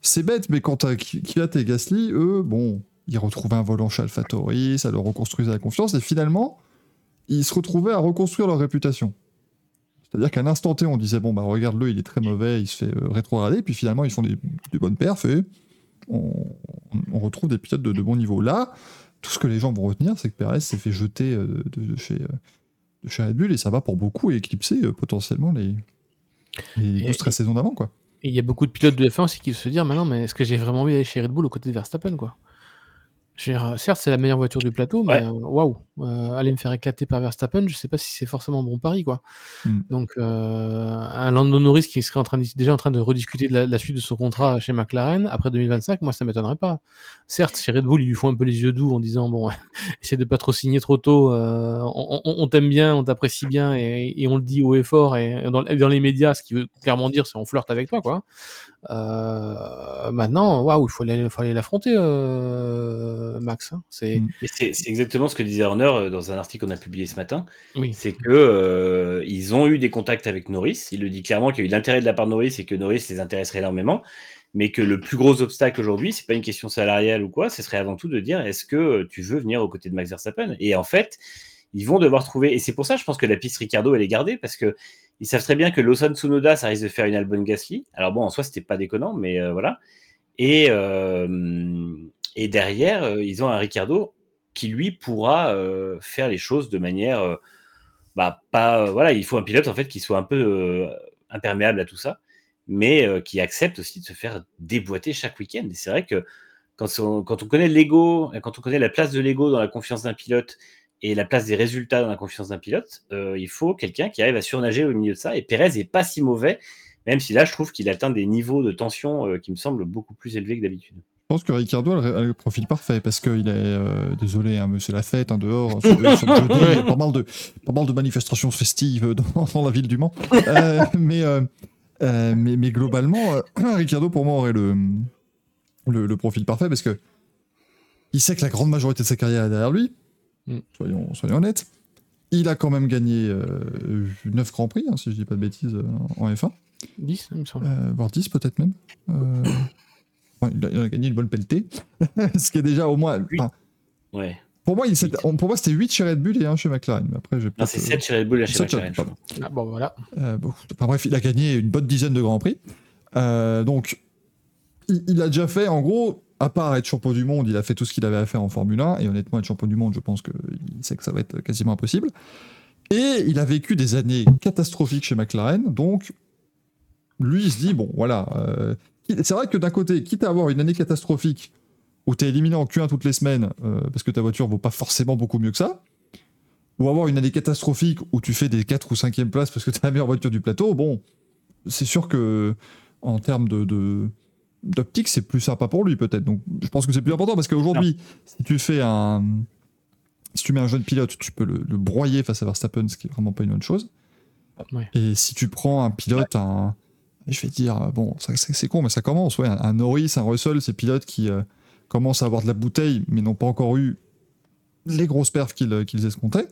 c'est, bête, mais quand Kvyat et Gasly, eux, bon, ils retrouvaient un volant chez AlphaTauri, ça leur reconstruisait la confiance, et finalement, ils se retrouvaient à reconstruire leur réputation. C'est-à-dire qu'à un instant T, on disait bon bah regarde-le, il est très mauvais, il se fait rétrograder, puis finalement ils font des, bonnes perfs et on, retrouve des pilotes de, de, bon niveau. Là, tout ce que les gens vont retenir, c'est que Perez s'est fait jeter de, de, chez, de chez Red Bull et ça va pour beaucoup éclipser potentiellement les, les 12-13 saisons d'avant. quoi. Et il y a beaucoup de pilotes de F1 aussi qui se disent maintenant, mais est-ce que j'ai vraiment envie d'aller chez Red Bull aux côtés de Verstappen quoi? Certes, c'est la meilleure voiture du plateau, mais euh, waouh, euh, aller me faire éclater par Verstappen, je sais pas si c'est forcément bon pari, quoi. Mm. Donc, euh, un Lando Norris qui serait en train déjà en train de rediscuter de la, suite de son contrat chez McLaren après 2025, moi, ça m'étonnerait pas. Certes, chez Red Bull, ils lui font un peu les yeux doux en disant bon, essaie de pas trop signer trop tôt, on, t'aime bien, on t'apprécie bien, et, on le dit haut et fort, et dans, dans les médias, ce qui veut clairement dire, c'est on flirte avec toi, quoi. Euh, maintenant, waouh, il faut aller, l'affronter, euh, Max. Hein. Mm. C'est... exactement ce que disait Horner euh, dans un article qu'on a publié ce matin. Oui. C'est que ils ont eu des contacts avec Norris. Il le dit clairement qu'il y a eu l'intérêt de la part de Norris et que Norris les intéresserait énormément. Mais que le plus gros obstacle aujourd'hui, c'est pas une question salariale ou quoi, ce serait avant tout de dire est-ce que tu veux venir aux côtés de Max Verstappen? Et en fait, ils vont devoir trouver. Et c'est pour ça, je pense que la piste Ricardo, elle est gardée parce que ils savent très bien que Lawson Tsunoda, ça risque de faire une Albon Gasly. Alors bon, en soi, c'était pas déconnant, mais euh, voilà. Et, euh, et derrière, euh, ils ont un Ricardo qui lui pourra faire les choses de manière, bah pas, voilà, il faut un pilote en fait qui soit un peu imperméable à tout ça, mais qui accepte aussi de se faire déboîter chaque week-end. Et c'est vrai que quand on, quand on connaît l'ego, quand on connaît la place de l'ego dans la confiance d'un pilote et la place des résultats dans la confiance d'un pilote, euh, il faut quelqu'un qui arrive à surnager au milieu de ça. Et Pérez est pas si mauvais, même si là, je trouve qu'il atteint des niveaux de tension euh, qui me semblent beaucoup plus élevés que d'habitude. Je pense que Ricardo a le profil parfait parce qu'il est euh, désolé, hein, c'est la fête hein, dehors. Sur, il y a pas mal de, pas mal de manifestations festives dans, la ville du Mans. mais, mais, mais, globalement, Ricardo pour moi aurait le, le, le, profil parfait parce que il sait que la grande majorité de sa carrière est derrière lui. Mm. Soyons, soyons, honnêtes. Il a quand même gagné 9 euh, grands prix, hein, si je dis pas de bêtises, euh, en F1. 10, il me semble. Euh, voire 10 peut-être même. il, a, gagné une bonne pelletée. Ce qui est déjà au moins. Ouais. Pour moi, pour moi c'était 8 chez Red Bull et 1 chez McLaren. Mais après, non, c'est 7 chez Red Bull et 1 chez McLaren. Ah, bon, voilà. enfin, bref, il a gagné une bonne dizaine de grands prix. donc, il, il, a déjà fait, en gros, à part être champion du monde, il a fait tout ce qu'il avait à faire en Formule 1. Et honnêtement, être champion du monde, je pense qu'il sait que ça va être quasiment impossible. Et il a vécu des années catastrophiques chez McLaren. Donc, lui, il se dit bon, voilà. Euh, c'est vrai que d'un côté, quitte à avoir une année catastrophique où tu es éliminé en Q1 toutes les semaines euh, parce que ta voiture vaut pas forcément beaucoup mieux que ça, ou avoir une année catastrophique où tu fais des 4 ou 5e places parce que tu as la meilleure voiture du plateau, bon, c'est sûr que en termes de d'optique, c'est plus sympa pour lui peut-être. Donc je pense que c'est plus important parce qu'aujourd'hui, si tu fais un. Si tu mets un jeune pilote, tu peux le, broyer face à Verstappen, ce qui est vraiment pas une bonne chose. Et si tu prends un pilote, un. Je vais dire, bon, c'est con, mais ça commence, ouais. Un, Norris, un Russell, ces pilotes qui euh, commencent à avoir de la bouteille, mais n'ont pas encore eu les grosses perfs qu'ils escomptaient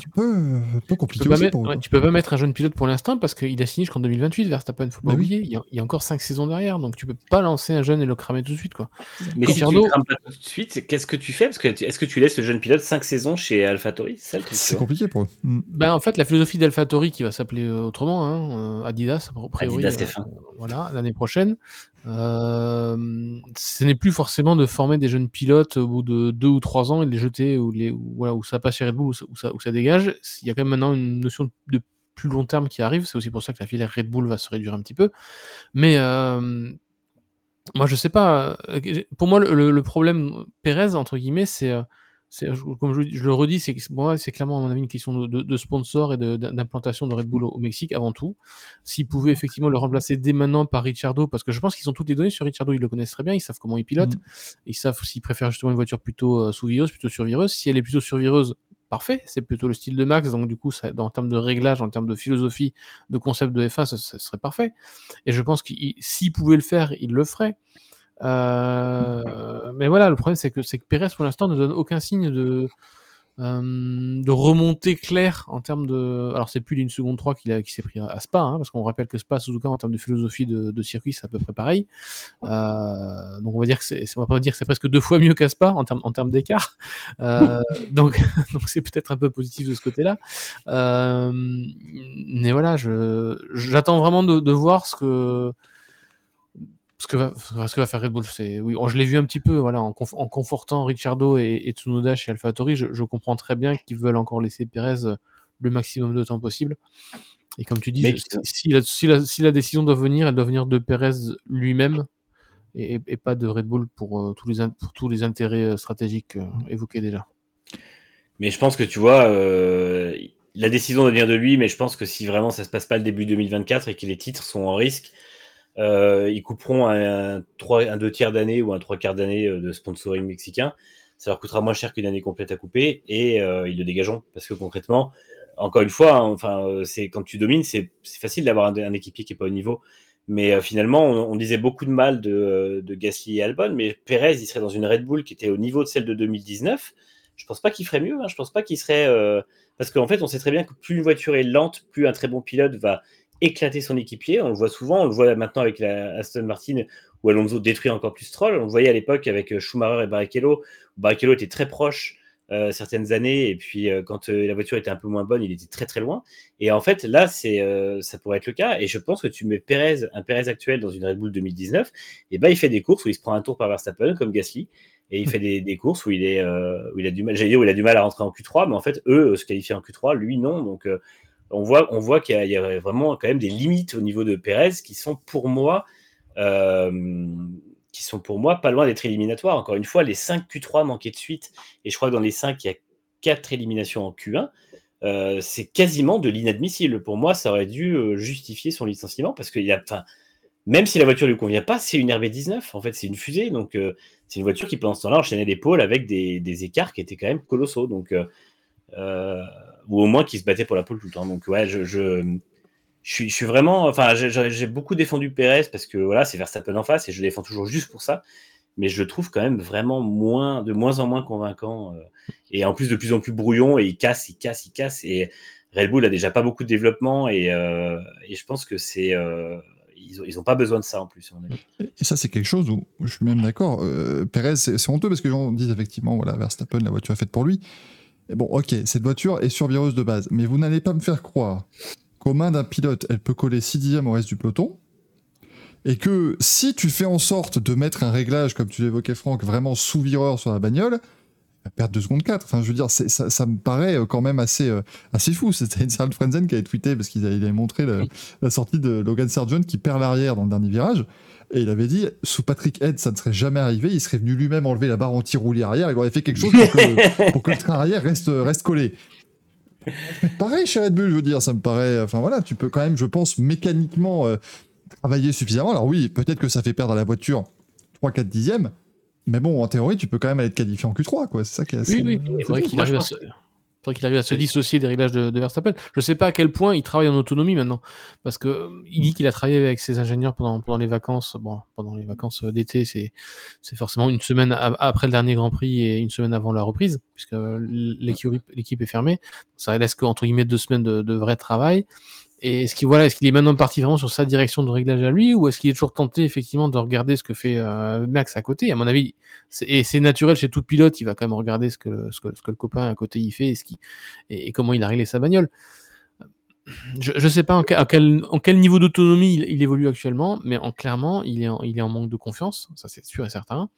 tu peux, peu compliqué tu peux, pas tu peux pas mettre un jeune pilote pour l'instant parce qu'il a signé jusqu'en 2028 Verstappen, faut pas bah oublier. Il, y a, encore 5 saisons derrière, donc tu peux pas lancer un jeune et le cramer tout de suite. Quoi. Mais si tu le crames pas tout de suite, qu'est-ce que tu fais? Parce que Est-ce que tu laisses le jeune pilote 5 saisons chez AlphaTauri C'est compliqué pour eux. Mm. Ben, en fait, la philosophie d'AlphaTauri qui va s'appeler euh, autrement, hein, euh, Adidas, a priori, Adidas euh, voilà, l'année prochaine, euh, ce n'est plus forcément de former des jeunes pilotes au bout de deux ou trois ans et de les jeter ou voilà, où ça passe chez Red Bull ou ça, ça, dégage. Il y a quand même maintenant une notion de plus long terme qui arrive. C'est aussi pour ça que la filière Red Bull va se réduire un petit peu. Mais euh, moi, je sais pas. Euh, pour moi, le, le problème Pérez, entre guillemets, c'est comme je, le redis, c'est c'est clairement à mon avis une question de, sponsor et d'implantation de, Red Bull au, Mexique avant tout. S'ils pouvaient effectivement le remplacer dès maintenant par Ricciardo, parce que je pense qu'ils ont toutes les données sur Ricciardo, ils le connaissent très bien, ils savent comment il pilote, mm. ils savent s'ils préfèrent justement une voiture plutôt euh, sous-vireuse, plutôt survireuse. Si elle est plutôt survireuse, parfait, c'est plutôt le style de Max, donc du coup, ça, en termes de réglage, en termes de philosophie, de concept de F1, ça, serait parfait. Et je pense qu'ils s'ils pouvaient le faire, ils le feraient. Euh, mais voilà, le problème, c'est que, que Pérez, pour l'instant, ne donne aucun signe de, euh, de remontée claire en termes de. Alors, c'est plus d'une seconde 3 qu'il, qui s'est pris à Spa, hein, parce qu'on rappelle que Spa, Suzuka, en termes de philosophie de, circuit, c'est à peu près pareil. Euh, donc, on va dire que c'est, on va pas dire c'est presque deux fois mieux qu'à Spa en termes, en termes d'écart. donc, donc, c'est peut-être un peu positif de ce côté-là. mais voilà, j'attends vraiment de voir ce que ce que va, ce que va faire Red Bull. C'est, oui, je l'ai vu un petit peu voilà, en, en confortant Ricciardo et, et, Tsunoda chez AlphaTauri. Je, je comprends très bien qu'ils veulent encore laisser Perez le maximum de temps possible. Et comme tu dis, si, la, si, la, si, la, décision doit venir, elle doit venir de Perez lui-même et, et, pas de Red Bull pour, euh, tous, les, pour tous les intérêts euh, stratégiques euh, évoqués déjà. Mais je pense que tu vois, euh, la décision doit venir de lui, mais je pense que si vraiment ça se passe pas le début 2024 et que les titres sont en risque, euh, ils couperont un, un, 3, un deux tiers d'année ou un trois quarts d'année de sponsoring mexicain. Ça leur coûtera moins cher qu'une année complète à couper et euh, ils le dégageront parce que concrètement, encore une fois, hein, enfin, quand tu domines, c'est facile d'avoir un, un, équipier qui est pas au niveau. Mais euh, finalement, on, disait beaucoup de mal de, Gasly et Albon, mais Perez, il serait dans une Red Bull qui était au niveau de celle de 2019. Je pense pas qu'il ferait mieux. Hein. Je pense pas qu'il serait euh, parce qu'en fait, on sait très bien que plus une voiture est lente, plus un très bon pilote va éclater son équipier. On le voit souvent. On le voit maintenant avec la Aston Martin où Alonso détruit encore plus Stroll. On le voyait à l'époque avec Schumacher et Barrichello. Barrichello était très proche euh, certaines années, et puis euh, quand euh, la voiture était un peu moins bonne, il était très très loin. Et en fait, là, c'est euh, ça pourrait être le cas. Et je pense que tu mets Perez, un Perez actuel dans une Red Bull 2019, et ben il fait des courses où il se prend un tour par Verstappen comme Gasly, et il fait des, des courses où il est où il a du mal, j'allais dire où il a du mal à rentrer en Q3, mais en fait eux se qualifient en Q3, lui non. Donc on voit qu'il y, y, a vraiment quand même des limites au niveau de Perez qui sont pour moi euh, qui sont pour moi pas loin d'être éliminatoires. Encore une fois, les 5 Q3 manqués de suite, et je crois que dans les 5, il y a 4 éliminations en Q1. Euh, c'est quasiment de l'inadmissible. Pour moi, ça aurait dû euh, justifier son licenciement parce qu'il a, même si la voiture ne lui convient pas, c'est une RB19. En fait, c'est une fusée. Donc, c'est une voiture qui, pendant ce temps-là, enchaînait les pôles avec des, écarts qui étaient quand même colossaux. Donc, ou au moins qui se battait pour la pôle tout le temps. Donc, ouais, je, je, suis, je suis, vraiment, enfin, j'ai beaucoup défendu Pérez parce que voilà, c'est Verstappen en face et je le défends toujours juste pour ça. Mais je le trouve quand même vraiment moins, de moins en moins convaincant euh, et en plus de plus en plus brouillon et il casse, il casse, il casse. Et Red Bull a déjà pas beaucoup de développement et, euh, et je pense que c'est, euh, ils, ont, ils ont pas besoin de ça en plus. Et ça, c'est quelque chose où je suis même d'accord. Euh, Pérez, c'est honteux parce que les gens disent effectivement, voilà, Verstappen, la voiture est faite pour lui. Bon, ok, cette voiture est survireuse de base, mais vous n'allez pas me faire croire qu'aux mains d'un pilote, elle peut coller 6 dixièmes au reste du peloton, et que si tu fais en sorte de mettre un réglage, comme tu l'évoquais Franck, vraiment sous-vireur sur la bagnole, perd 2 secondes 4. Enfin, je veux dire, ça, ça, me paraît quand même assez, euh, assez fou. C'était Charles Frenzen qui avait tweeté, parce qu'il avait montré la sortie de Logan Sargent qui perd l'arrière dans le dernier virage. Et il avait dit, sous Patrick Head, ça ne serait jamais arrivé. Il serait venu lui-même enlever la barre anti-roulis arrière. Il aurait fait quelque chose pour que, pour que le train arrière reste, reste collé. Pareil chez Red Bull, je veux dire, ça me paraît. Enfin voilà, tu peux quand même, je pense, mécaniquement euh, travailler suffisamment. Alors oui, peut-être que ça fait perdre à la voiture 3-4 dixièmes, mais bon, en théorie, tu peux quand même être qualifié en Q3, quoi. C'est ça qui est assez. Oui, oui, qu'il arrive se faudrait qu'il arrive à se dissocier des réglages de, de Verstappen. Je ne sais pas à quel point il travaille en autonomie maintenant, parce que euh, il dit qu'il a travaillé avec ses ingénieurs pendant, pendant les vacances. Bon, pendant les vacances d'été, c'est c'est forcément une semaine après le dernier Grand Prix et une semaine avant la reprise, puisque l'équipe est fermée. Ça laisse qu'entre guillemets deux semaines de, de vrai travail. Et est-ce qu'il voilà, est-ce qu'il est maintenant parti vraiment sur sa direction de réglage à lui, ou est-ce qu'il est toujours tenté effectivement de regarder ce que fait euh, Max à côté? À mon avis, et c'est naturel chez tout pilote, il va quand même regarder ce que, ce que, le copain à côté il fait et, ce qui, et, comment il a réglé sa bagnole. Je ne sais pas en en quel, en quel niveau d'autonomie il, il, évolue actuellement, mais en, clairement, il est en, il est en manque de confiance, ça c'est sûr et certain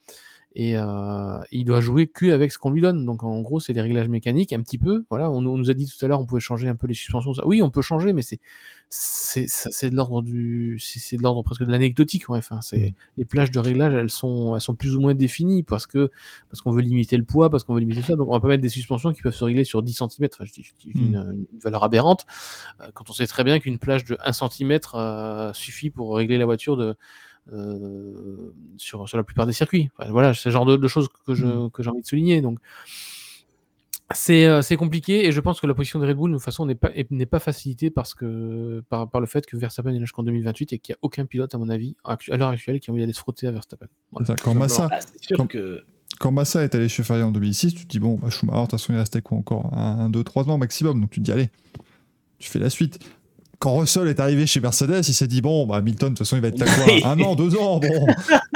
et euh, il doit jouer que avec ce qu'on lui donne. Donc en gros, c'est des réglages mécaniques un petit peu. Voilà, on, on nous a dit tout à l'heure, on pouvait changer un peu les suspensions. Oui, on peut changer, mais c'est c'est de l'ordre du c'est de l'ordre presque de l'anecdotique. Ouais. Enfin, c'est mmh. les plages de réglage, elles sont elles sont plus ou moins définies parce que parce qu'on veut limiter le poids, parce qu'on veut limiter ça. Donc on va pas mettre des suspensions qui peuvent se régler sur 10 cm. Enfin, je dis, je dis une, une, valeur aberrante euh, quand on sait très bien qu'une plage de 1 cm euh, suffit pour régler la voiture de euh, sur, sur la plupart des circuits. Enfin, voilà, c'est le genre de, de choses que je mmh. que j'ai envie de souligner. Donc c'est euh, compliqué et je pense que la position de Red Bull de toute façon n'est pas n'est pas facilitée parce que par, par le fait que Verstappen est là jusqu'en 2028 et qu'il n'y a aucun pilote à mon avis à l'heure actuelle qui a envie d'aller se frotter à Verstappen. Voilà. Quand Massa ah, quand, que... quand Massa est allé chez Ferrari en 2006, tu te dis bon bah, Schumacher de toute façon il restait quoi encore? Un, deux, trois ans maximum donc tu te dis allez tu fais la suite quand Russell est arrivé chez Mercedes, il s'est dit bon, bah, Milton, de toute façon, il va être là quoi? Un an, deux ans, bon,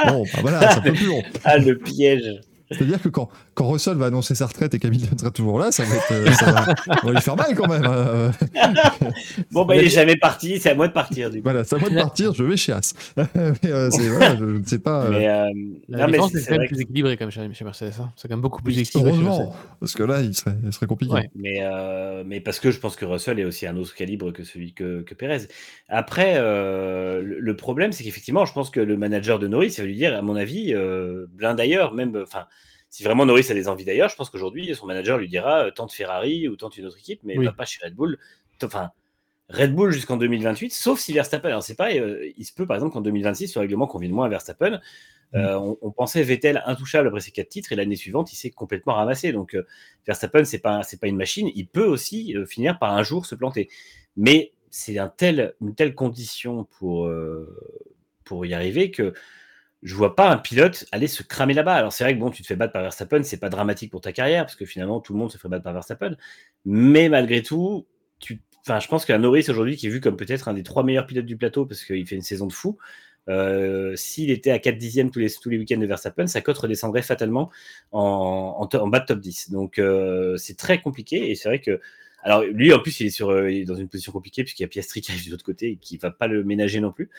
bon bah, voilà, ça peut plus long. Ah, le piège. C'est-à-dire que quand, quand Russell va annoncer sa retraite et qu'Hamilton sera toujours là, ça va, être, euh, ça va, on va lui faire mal quand même. euh. Bon, bah, il est jamais parti, c'est à moi de partir, du coup. voilà, c'est à moi de partir, je vais chez As. mais euh, c'est- voilà, je, ne sais pas. euh, Mais, euh, La non, c'est quand même plus équilibré comme chez, chez Mercedes. hein. C'est quand même beaucoup plus équilibré. heureusement, parce que là, il serait, il serait compliqué. Ouais. Mais, euh, mais parce que je pense que Russell est aussi un autre calibre que celui que, que Perez. Après, euh, le, problème, c'est qu'effectivement, je pense que le manager de Norris, ça va lui dire, à mon avis, euh, plein d'ailleurs, même, enfin, si vraiment Norris a des envies d'ailleurs, je pense qu'aujourd'hui, son manager lui dira, euh, tente Ferrari ou tente une autre équipe, mais Oui. va pas chez Red Bull. Enfin, Red Bull jusqu'en 2028, sauf si Verstappen. Alors, c'est pas, euh, il se peut par exemple qu'en 2026, ce règlement convienne moins à Verstappen. Euh, on, on pensait Vettel intouchable après ses quatre titres et l'année suivante, il s'est complètement ramassé. Donc, euh, Verstappen, c'est pas, c'est pas une machine. Il peut aussi finir par un jour se planter. Mais c'est un tel, une telle condition pour, pour y arriver que je vois pas un pilote aller se cramer là-bas. Alors, c'est vrai que bon, tu te fais battre par Verstappen, c'est pas dramatique pour ta carrière parce que finalement, tout le monde se fait battre par Verstappen. Mais malgré tout, enfin, je pense qu'un Norris aujourd'hui, qui est vu comme peut-être un des trois meilleurs pilotes du plateau parce qu'il fait une saison de fou, euh, s'il était à 4 dixièmes tous les, tous les week-ends de Verstappen, sa cote redescendrait fatalement en, en, bas de top 10. Donc euh, c'est très compliqué et c'est vrai que. Alors lui en plus il est, sur, euh, il est dans une position compliquée puisqu'il y a Piastri qui de l'autre côté et qui va pas le ménager non plus.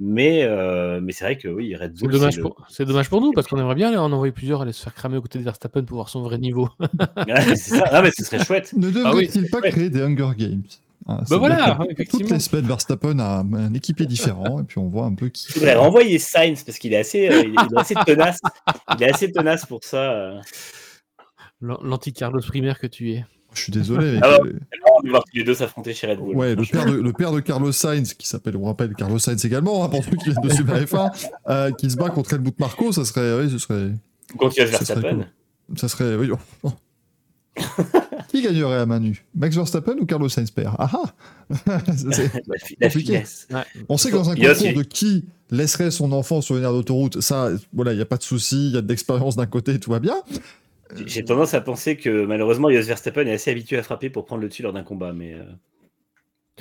Mais, euh, mais c'est vrai que oui, Red C'est Bull. dommage, le- pour... c'est dommage pour nous parce qu'on aimerait bien aller en envoyer plusieurs aller se faire cramer aux côtés de Verstappen pour voir son vrai niveau. Ouais, ça. Mais ce serait chouette. Ne Ah oui, devrait-il pas créer des Hunger Games? Ah, Bah voilà. Toutes les semaines, Verstappen a un équipier différent et puis on voit un peu qui. Il faudrait renvoyer Sainz parce qu'il est assez, euh, il est, assez tenace. Il est assez tenace pour ça. euh. L'an- L'anti-Carlos primaire que tu es. Je suis désolé. Ah que- On va voir tous les deux s'affronter chez Red Bull. Ouais, le père, de, le père de Carlos Sainz, qui s'appelle, on rappelle, Carlos Sainz également, hein, pour ceux qui viennent de Super F1, euh, qui se bat contre Helmut Marco, ça serait, oui, ce serait, ça serait Verstappen. cool. ça serait, oui. oh. qui gagnerait à main nue? Max Verstappen ou Carlos Sainz père Ah ah La, finesse. On sait que dans un concours aussi- de qui laisserait son enfant sur une aire d'autoroute, ça, voilà, il n'y a pas de souci, il y a de l'expérience d'un côté, tout va bien. J'ai- tendance à penser que malheureusement, Jos Verstappen est assez habitué à frapper pour prendre le dessus lors d'un combat. Mais euh,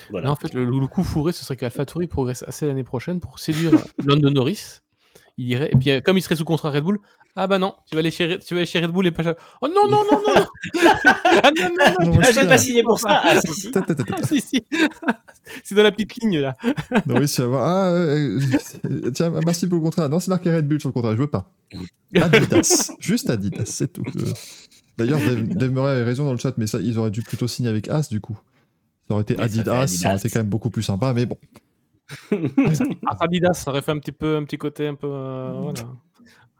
voilà. Non, en fait, le, coup fourré, ce serait qu'AlphaTauri progresse assez l'année prochaine pour séduire London Norris. Il irait, et euh, comme il serait sous contrat Red Bull, ah bah non, tu vas aller chez, tu vas aller chez Red Bull et pas chez... Oh non, non, non, non, non Ah non, non, non, Non, Ah, je sais. pas signé pour ça. Ah, si, si. Ah, si, si. C'est dans la petite ligne là. Il va voir, ah, euh, euh, tiens, merci pour le contrat. Non, c'est marqué Red Bull sur le contrat, je veux pas. Adidas, juste Adidas, c'est tout. Euh, D'ailleurs, Dave, Murray avait raison dans le chat, mais ça, ils auraient dû plutôt signer avec As, du coup. Ça aurait été Oui, fait Adidas, ça aurait Adidas. été quand même beaucoup plus sympa, mais bon. Ah, Adidas, ça aurait fait un petit peu, un petit côté un peu, euh, voilà.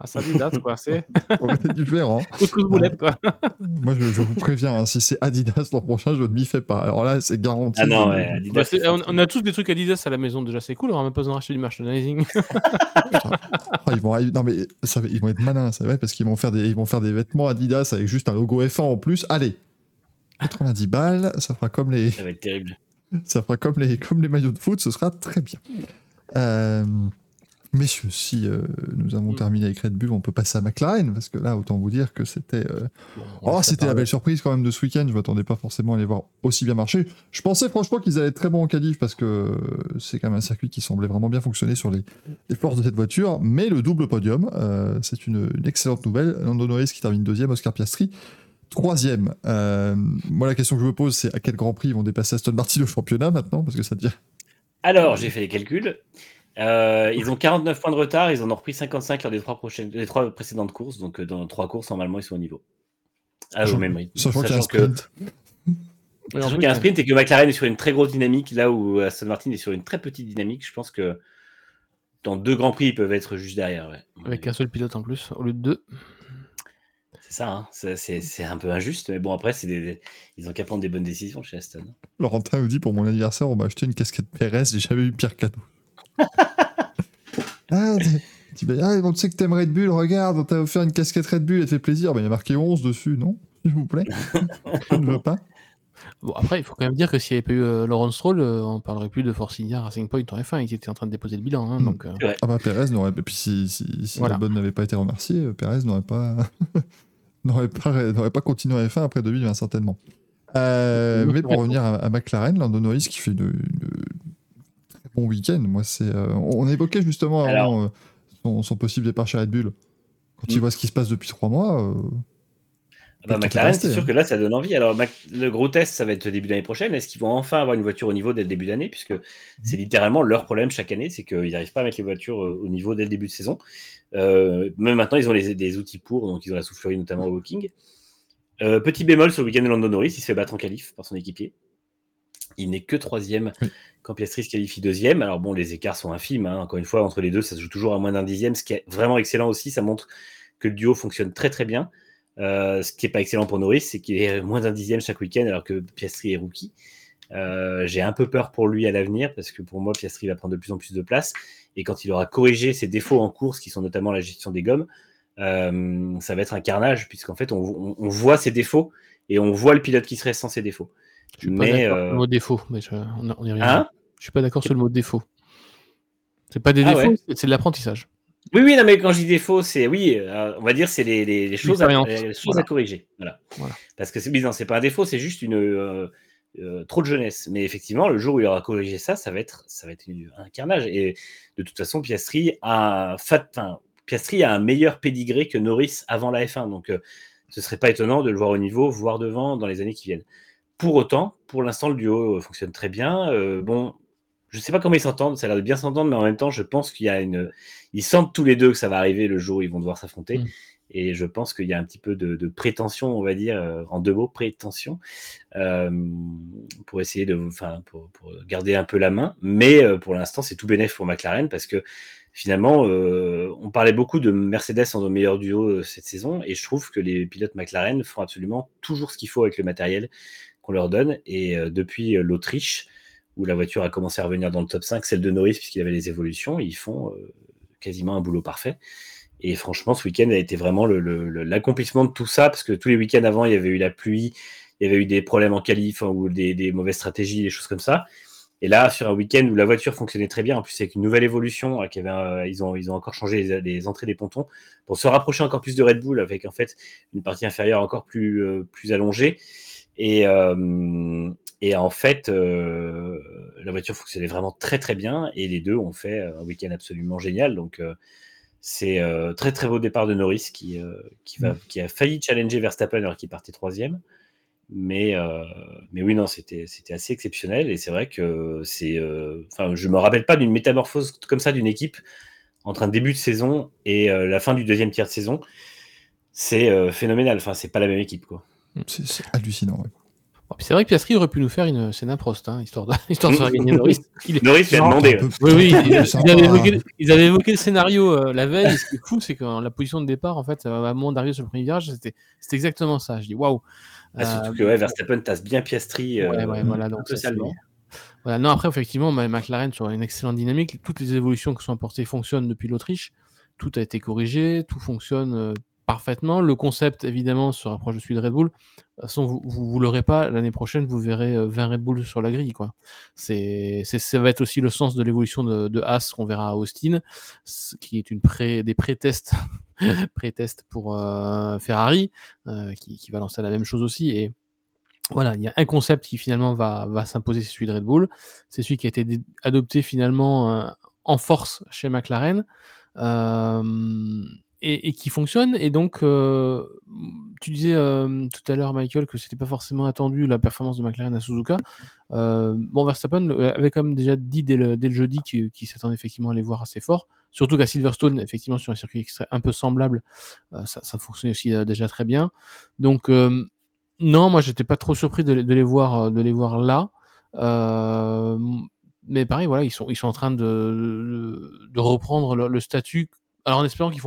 Ah, ça Adidas quoi, c'est différent. boulette quoi. Moi, je, je vous préviens, hein, si c'est Adidas l'an prochain, je ne m'y fais pas. Alors là, c'est garanti. Ah non, ouais, Bah, Adidas, on, on a tous des trucs Adidas à la maison déjà, c'est cool, on va même pas besoin d'acheter du merchandising. Ah, ils, vont, non, mais ça va- ils vont être malins, c'est vrai, parce qu'ils vont, faire des, ils vont faire des vêtements Adidas avec juste un logo F1 en plus. Allez, 90 balles, ça fera comme les, Ça va être terrible. ça fera comme les, comme les maillots de foot, ce sera très bien. Euh, messieurs, si euh, nous avons Mm. terminé avec Red Bull, on peut passer à McLaren, parce que là, autant vous dire que c'était euh, Oh, c'était la belle surprise quand même de ce week-end. Je m'attendais pas forcément à les voir aussi bien marcher. Je pensais franchement qu'ils allaient être très bons en qualif parce que c'est quand même un circuit qui semblait vraiment bien fonctionner sur les, les forces de cette voiture. Mais le double podium, euh, c'est une, une excellente nouvelle. Lando Norris qui termine deuxième, Oscar Piastri troisième. Moi, la question que je me pose, c'est à quel Grand Prix ils vont dépasser Aston Martin au championnat maintenant Parce que ça devient. Alors, j'ai fait les calculs. Euh, ils ont 49 points de retard. Ils en ont repris 55 lors des trois, prochaines, des trois précédentes courses. Donc, euh, dans trois courses, normalement, ils sont au niveau. Ah, au même rythme. Sachant qu'il y a un que- sprint. En Sachant qu'il y a un sprint et que McLaren est sur une très grosse dynamique, là où Aston Martin est sur une très petite dynamique. Je pense que dans deux grands prix, ils peuvent être juste derrière. ouais. Avec un seul pilote en plus, au lieu de deux. C'est ça, hein. C'est- un peu injuste. Mais bon, après, des- ils ont qu'à prendre des bonnes décisions chez Aston. Laurentin me dit pour mon anniversaire, on m'a acheté une casquette Pérez, j'ai jamais eu pire cadeau. Ah, tu ah, on sait que t'aimes Red Bull, regarde, on t'a offert une casquette Red Bull, elle te fait plaisir. Ben, il y a marqué 11 dessus, non S'il vous plaît? Je ne veux pas. Bon, après, il faut quand même dire que s'il n'y avait pas eu euh, Laurent Stroll, euh, on parlerait plus de Force India Racing Point en F1. Ils étaient en train de déposer le bilan. hein, donc, euh, Ah bah Pérez n'aurait Et puis si, si, si Voilà. Albon n'avait pas été remercié, euh, Pérez n'aurait pas... n'aurait pas, n'aurait pas continué à F1 après 2020, certainement. Euh, mais pour revenir à, à McLaren, Lando Norris qui fait une, une- bon week-end. Moi, c'est, euh, on évoquait justement avant Alors- euh, son, son possible départ chez Red Bull. quand il Mm. voit ce qui se passe depuis trois mois. euh, Ah bah, McLaren, c'est sûr hein. que là, ça donne envie. Alors, le gros test, ça va être début d'année prochaine. Est-ce qu'ils vont enfin avoir une voiture au niveau dès le début d'année? Puisque c'est littéralement leur problème chaque année, c'est qu'ils n'arrivent pas à mettre les voitures au niveau dès le début de saison. Euh, même maintenant, ils ont les- des outils pour, donc ils ont la soufflerie notamment au walking. Euh, petit bémol sur le week-end de Lando Norris, il se fait battre en qualif par son équipier. Il n'est que troisième quand Piastri se qualifie deuxième. Alors bon, les écarts sont infimes. hein. Encore une fois, entre les deux, ça se joue toujours à moins d'un dixième, ce qui est vraiment excellent aussi. Ça montre que le duo fonctionne très très bien. Euh, ce qui n'est pas excellent pour Norris, c'est qu'il est moins d'un dixième chaque week-end alors que Piastri est rookie. Euh, J'ai un peu peur pour lui à l'avenir parce que pour moi, Piastri va prendre de plus en plus de place. Et quand il aura corrigé ses défauts en course, qui sont notamment la gestion des gommes, euh, ça va être un carnage puisqu'en fait, on, on- on voit ses défauts et on voit le pilote qui serait sans ses défauts. Je suis pas d'accord sur le mot défaut, mais je- on, on y revient. Hein? Je suis pas d'accord sur le mot défaut. C'est pas des Ah défauts, ouais c'est- de l'apprentissage. Oui, oui, non, mais quand je dis défaut, c'est oui, euh, on va dire c'est les, les- les choses, à, L'expérience. les choses Voilà. à corriger. Voilà. Voilà. Parce que c'est non, c'est pas un défaut, c'est juste une euh, euh, trop de jeunesse. Mais effectivement, le jour où il aura corrigé ça, ça va être, ça va être une- un carnage. Et de toute façon, Piastri a, fat, enfin, Piastri a un meilleur pédigré que Norris avant la F1. Donc, ce serait pas étonnant de le voir au niveau, voire devant dans les années qui viennent. Pour autant, pour l'instant, le duo euh, fonctionne très bien. Euh, bon, je sais pas comment ils s'entendent. Ça a l'air de bien s'entendre, mais en même temps, je pense qu'il y a une ils sentent tous les deux que ça va arriver le jour où ils vont devoir s'affronter. Mm. Et je pense qu'il y a un petit peu de, de prétention, on va dire, euh, en deux mots, prétention, euh, pour essayer de, enfin, pour, pour garder un peu la main. Mais euh, pour l'instant, c'est tout bénéf pour McLaren parce que finalement, on parlait beaucoup de Mercedes en meilleur duo cette saison, et je trouve que les pilotes McLaren font absolument toujours ce qu'il faut avec le matériel qu'on leur donne. Et euh, depuis euh, l'Autriche, où la voiture a commencé à revenir dans le top 5, celle de Norris, puisqu'il avait les évolutions, ils font euh, quasiment un boulot parfait. Et franchement, ce week-end a été vraiment l'accomplissement de tout ça, parce que tous les week-ends avant, il y avait eu la pluie, il y avait eu des problèmes en qualif ou des, mauvaises stratégies, des choses comme ça. Et là, sur un week-end où la voiture fonctionnait très bien, en plus avec une nouvelle évolution, ils, ont, encore changé les, entrées des pontons pour se rapprocher encore plus de Red Bull, avec en fait une partie inférieure encore plus allongée. Et, euh, et en fait, euh, la voiture fonctionnait vraiment très très bien et les deux ont fait un week-end absolument génial. Donc euh, c'est euh, très très beau départ de Norris qui, euh, qui, va, qui a failli challenger Verstappen alors qu'il partait troisième. Mais, mais oui, non, c'était assez exceptionnel et c'est vrai que c'est. Enfin, je me rappelle pas d'une métamorphose comme ça d'une équipe entre un début de saison et la fin du deuxième tiers de saison. C'est phénoménal. Enfin, c'est pas la même équipe, quoi. C'est c'est hallucinant. ouais. Bon, c'est vrai que Piastri aurait pu nous faire une scène Prost, hein, histoire, de, histoire de faire gagner Norris. Il est- Norris lui a demandé. Peu- Oui, oui, ils, avaient évoqué, ils avaient évoqué le scénario euh, la veille. Et ce qui est fou, c'est que la position de départ, en fait, à un moment d'arriver sur le premier virage, c'était exactement ça. Je dis waouh. Ah, surtout Euh, que ouais, Verstappen tasse bien Piastri. euh, Ouais, ouais, voilà, donc non, après, effectivement, McLaren sur une excellente dynamique. Toutes les évolutions qui sont apportées fonctionnent depuis l'Autriche. Tout a été corrigé, tout fonctionne euh, parfaitement. Le concept, évidemment, se rapproche de celui de Red Bull. De toute façon, vous, vous l'aurez pas. L'année prochaine, vous verrez euh, 20 Red Bull sur la grille. Quoi. C'est, ça va être aussi le sens de l'évolution de, de Haas qu'on verra à Austin, qui est une des pré-tests, pour euh, Ferrari, euh, qui, va lancer la même chose aussi. Et voilà, il y a un concept qui finalement va, s'imposer, c'est celui de Red Bull. C'est celui qui a été adopté finalement euh, en force chez McLaren euh, et, qui fonctionne. Et donc, euh, tu disais euh, tout à l'heure, Michael, que c'était pas forcément attendu la performance de McLaren à Suzuka. Euh, bon, Verstappen avait quand même déjà dit dès le, dès le jeudi qu'il s'attendait effectivement à les voir assez fort. Surtout qu'à Silverstone, effectivement, sur un circuit extra- un peu semblable, ça, fonctionnait aussi déjà très bien. Donc, non, moi, j'étais pas trop surpris de, les- voir, de les voir là. Mais pareil, voilà, ils sont, ils sont en train de, de, reprendre le statut. Alors en espérant qu'ils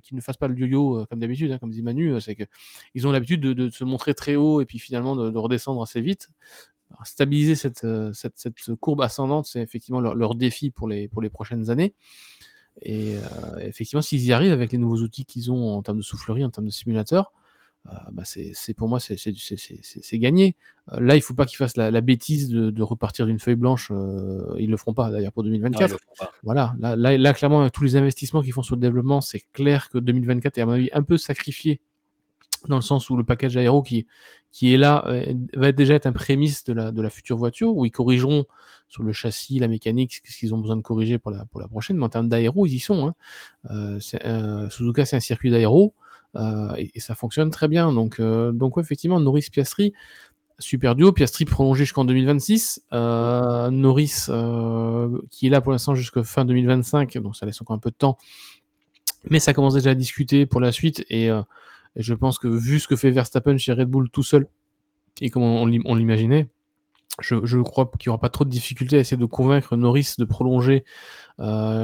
qu'ils ne fassent pas le yo-yo euh, comme d'habitude, hein, comme dit Manu, euh, c'est que ils ont l'habitude de, se montrer très haut et puis finalement de, de redescendre assez vite. Stabiliser cette, euh, cette, courbe ascendante, c'est effectivement leur, défi pour les, prochaines années. Et effectivement, s'ils y arrivent avec les nouveaux outils qu'ils ont en termes de soufflerie, en termes de simulateur, bah, c'est pour moi c'est gagné. Euh, là, il faut pas qu'ils fassent la, la bêtise de, de repartir d'une feuille blanche. euh, ils le feront pas d'ailleurs pour Non, ils 2024. le font pas. Voilà, là, là, là, clairement, tous les investissements qu'ils font sur le développement, c'est clair que 2024 est à mon avis un peu sacrifié dans le sens où le package aéro qui, qui est là, euh, va déjà être un prémisse de la, de la future voiture, où ils corrigeront sur le châssis, la mécanique, ce qu'ils ont besoin de corriger pour la, pour la prochaine. Mais en termes d'aéro, ils y sont. Hein. Euh, Suzuka, c'est un circuit d'aéro. Euh, et, ça fonctionne très bien. Donc, euh, donc effectivement, Norris Piastri, super duo. Piastri prolongé jusqu'en 2026. Euh, Norris qui est là pour l'instant jusqu'à fin 2025, donc ça laisse encore un peu de temps. Mais ça commence déjà à discuter pour la suite. Et, je pense que vu ce que fait Verstappen chez Red Bull tout seul, et comme on, l'imaginait, je, je, crois qu'il n'y aura pas trop de difficultés à essayer de convaincre Norris de prolonger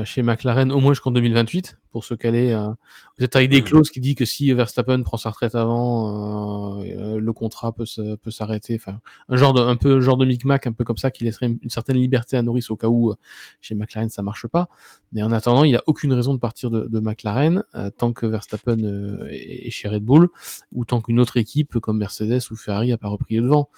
chez McLaren au moins jusqu'en 2028 pour se caler. Euh, êtes avec des clauses qui dit que si Verstappen prend sa retraite avant, euh, le contrat peut, peut s'arrêter. Enfin, un genre de, un peu genre de micmac, un peu comme ça, qui laisserait une, certaine liberté à Norris au cas où chez McLaren ça marche pas. Mais en attendant, il n'y a aucune raison de partir de, de McLaren tant que Verstappen est chez Red Bull ou tant qu'une autre équipe comme Mercedes ou Ferrari n'a pas repris le devant.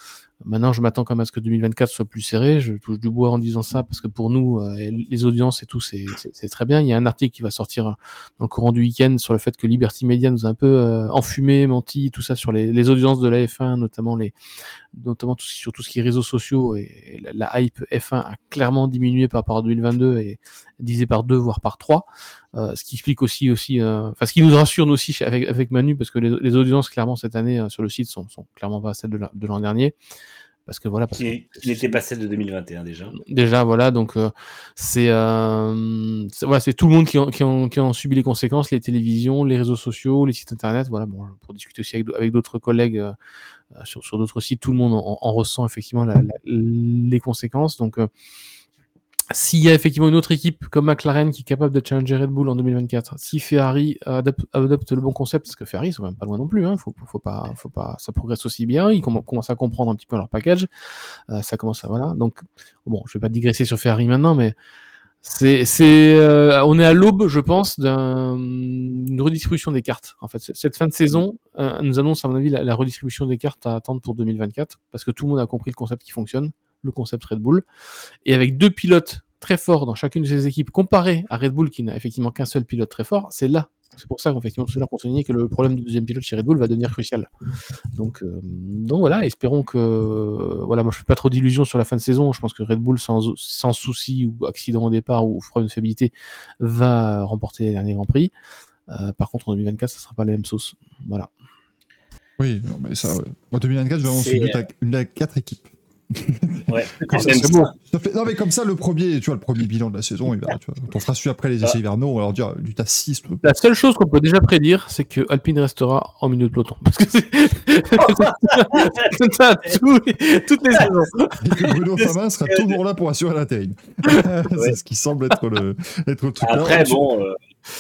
Maintenant, je m'attends quand même à ce que 2024 soit plus serré. Je touche du bois en disant ça parce que pour nous, les audiences et tout, c'est très bien. Il y a un article qui va sortir dans le courant du week-end sur le fait que Liberty Media nous a un peu euh, enfumé, menti, tout ça sur les, les, audiences de la F1, notamment les, notamment tout, sur tout ce qui est réseaux sociaux et, la, hype F1 a clairement diminué par rapport à 2022 et disait par deux voire par trois. Euh, ce qui explique aussi, aussi, euh, enfin, ce qui nous rassure nous aussi avec, avec Manu parce que les, les audiences clairement cette année sur le site sont, sont clairement pas celles de l'an dernier parce que voilà. Parce qui n'était pas celle de 2021 déjà. Déjà, voilà, donc euh, euh, c'est voilà, c'est tout le monde qui en, qui, en, qui en, subi les conséquences, les télévisions, les réseaux sociaux, les sites internet, voilà, bon, pour discuter aussi avec, d'autres collègues euh, sur, sur d'autres sites, tout le monde en, en ressent effectivement la, la, les conséquences. Donc s'il y a effectivement une autre équipe comme McLaren qui est capable de challenger Red Bull en 2024, si Ferrari adopte, le bon concept, parce que Ferrari ils sont même pas loin non plus, hein, faut, pas, faut pas, ça progresse aussi bien, ils commencent à comprendre un petit peu leur package, euh, ça commence à voilà. Donc bon, je vais pas digresser sur Ferrari maintenant, mais c'est, euh, on est à l'aube, je pense, d'une redistribution des cartes. En fait, cette fin de saison euh, nous annonce à mon avis la redistribution des cartes à attendre pour 2024, parce que tout le monde a compris le concept qui fonctionne le concept Red Bull. Et avec deux pilotes très forts dans chacune de ces équipes, comparé à Red Bull qui n'a effectivement qu'un seul pilote très fort, c'est là. C'est pour ça qu'effectivement, tout cela souligné que le problème du deuxième pilote chez Red Bull va devenir crucial. Donc, euh, donc voilà, espérons que. voilà, moi je ne fais pas trop d'illusions sur la fin de saison. Je pense que Red Bull, sans, sans souci ou accident au départ ou problème de fiabilité, va remporter les derniers Grands Prix. Euh, par contre, en 2024, ça ne sera pas la même sauce. Voilà. Oui, mais ça, en 2024, je vais annoncer une, une, quatre équipes. Ouais, non, mais comme ça, le premier, tu vois, le premier bilan de la saison, il va, tu vois, on fera celui après les essais hivernaux, on va leur dire du tas 6. La seule chose qu'on peut déjà prédire, c'est que Alpine restera en milieu de peloton. Parce que c'est ça, toutes les saisons. Et que Bruno Famin sera toujours là pour assurer l'intérim. c'est ce qui semble être le, être le truc. Après, bon. Euh...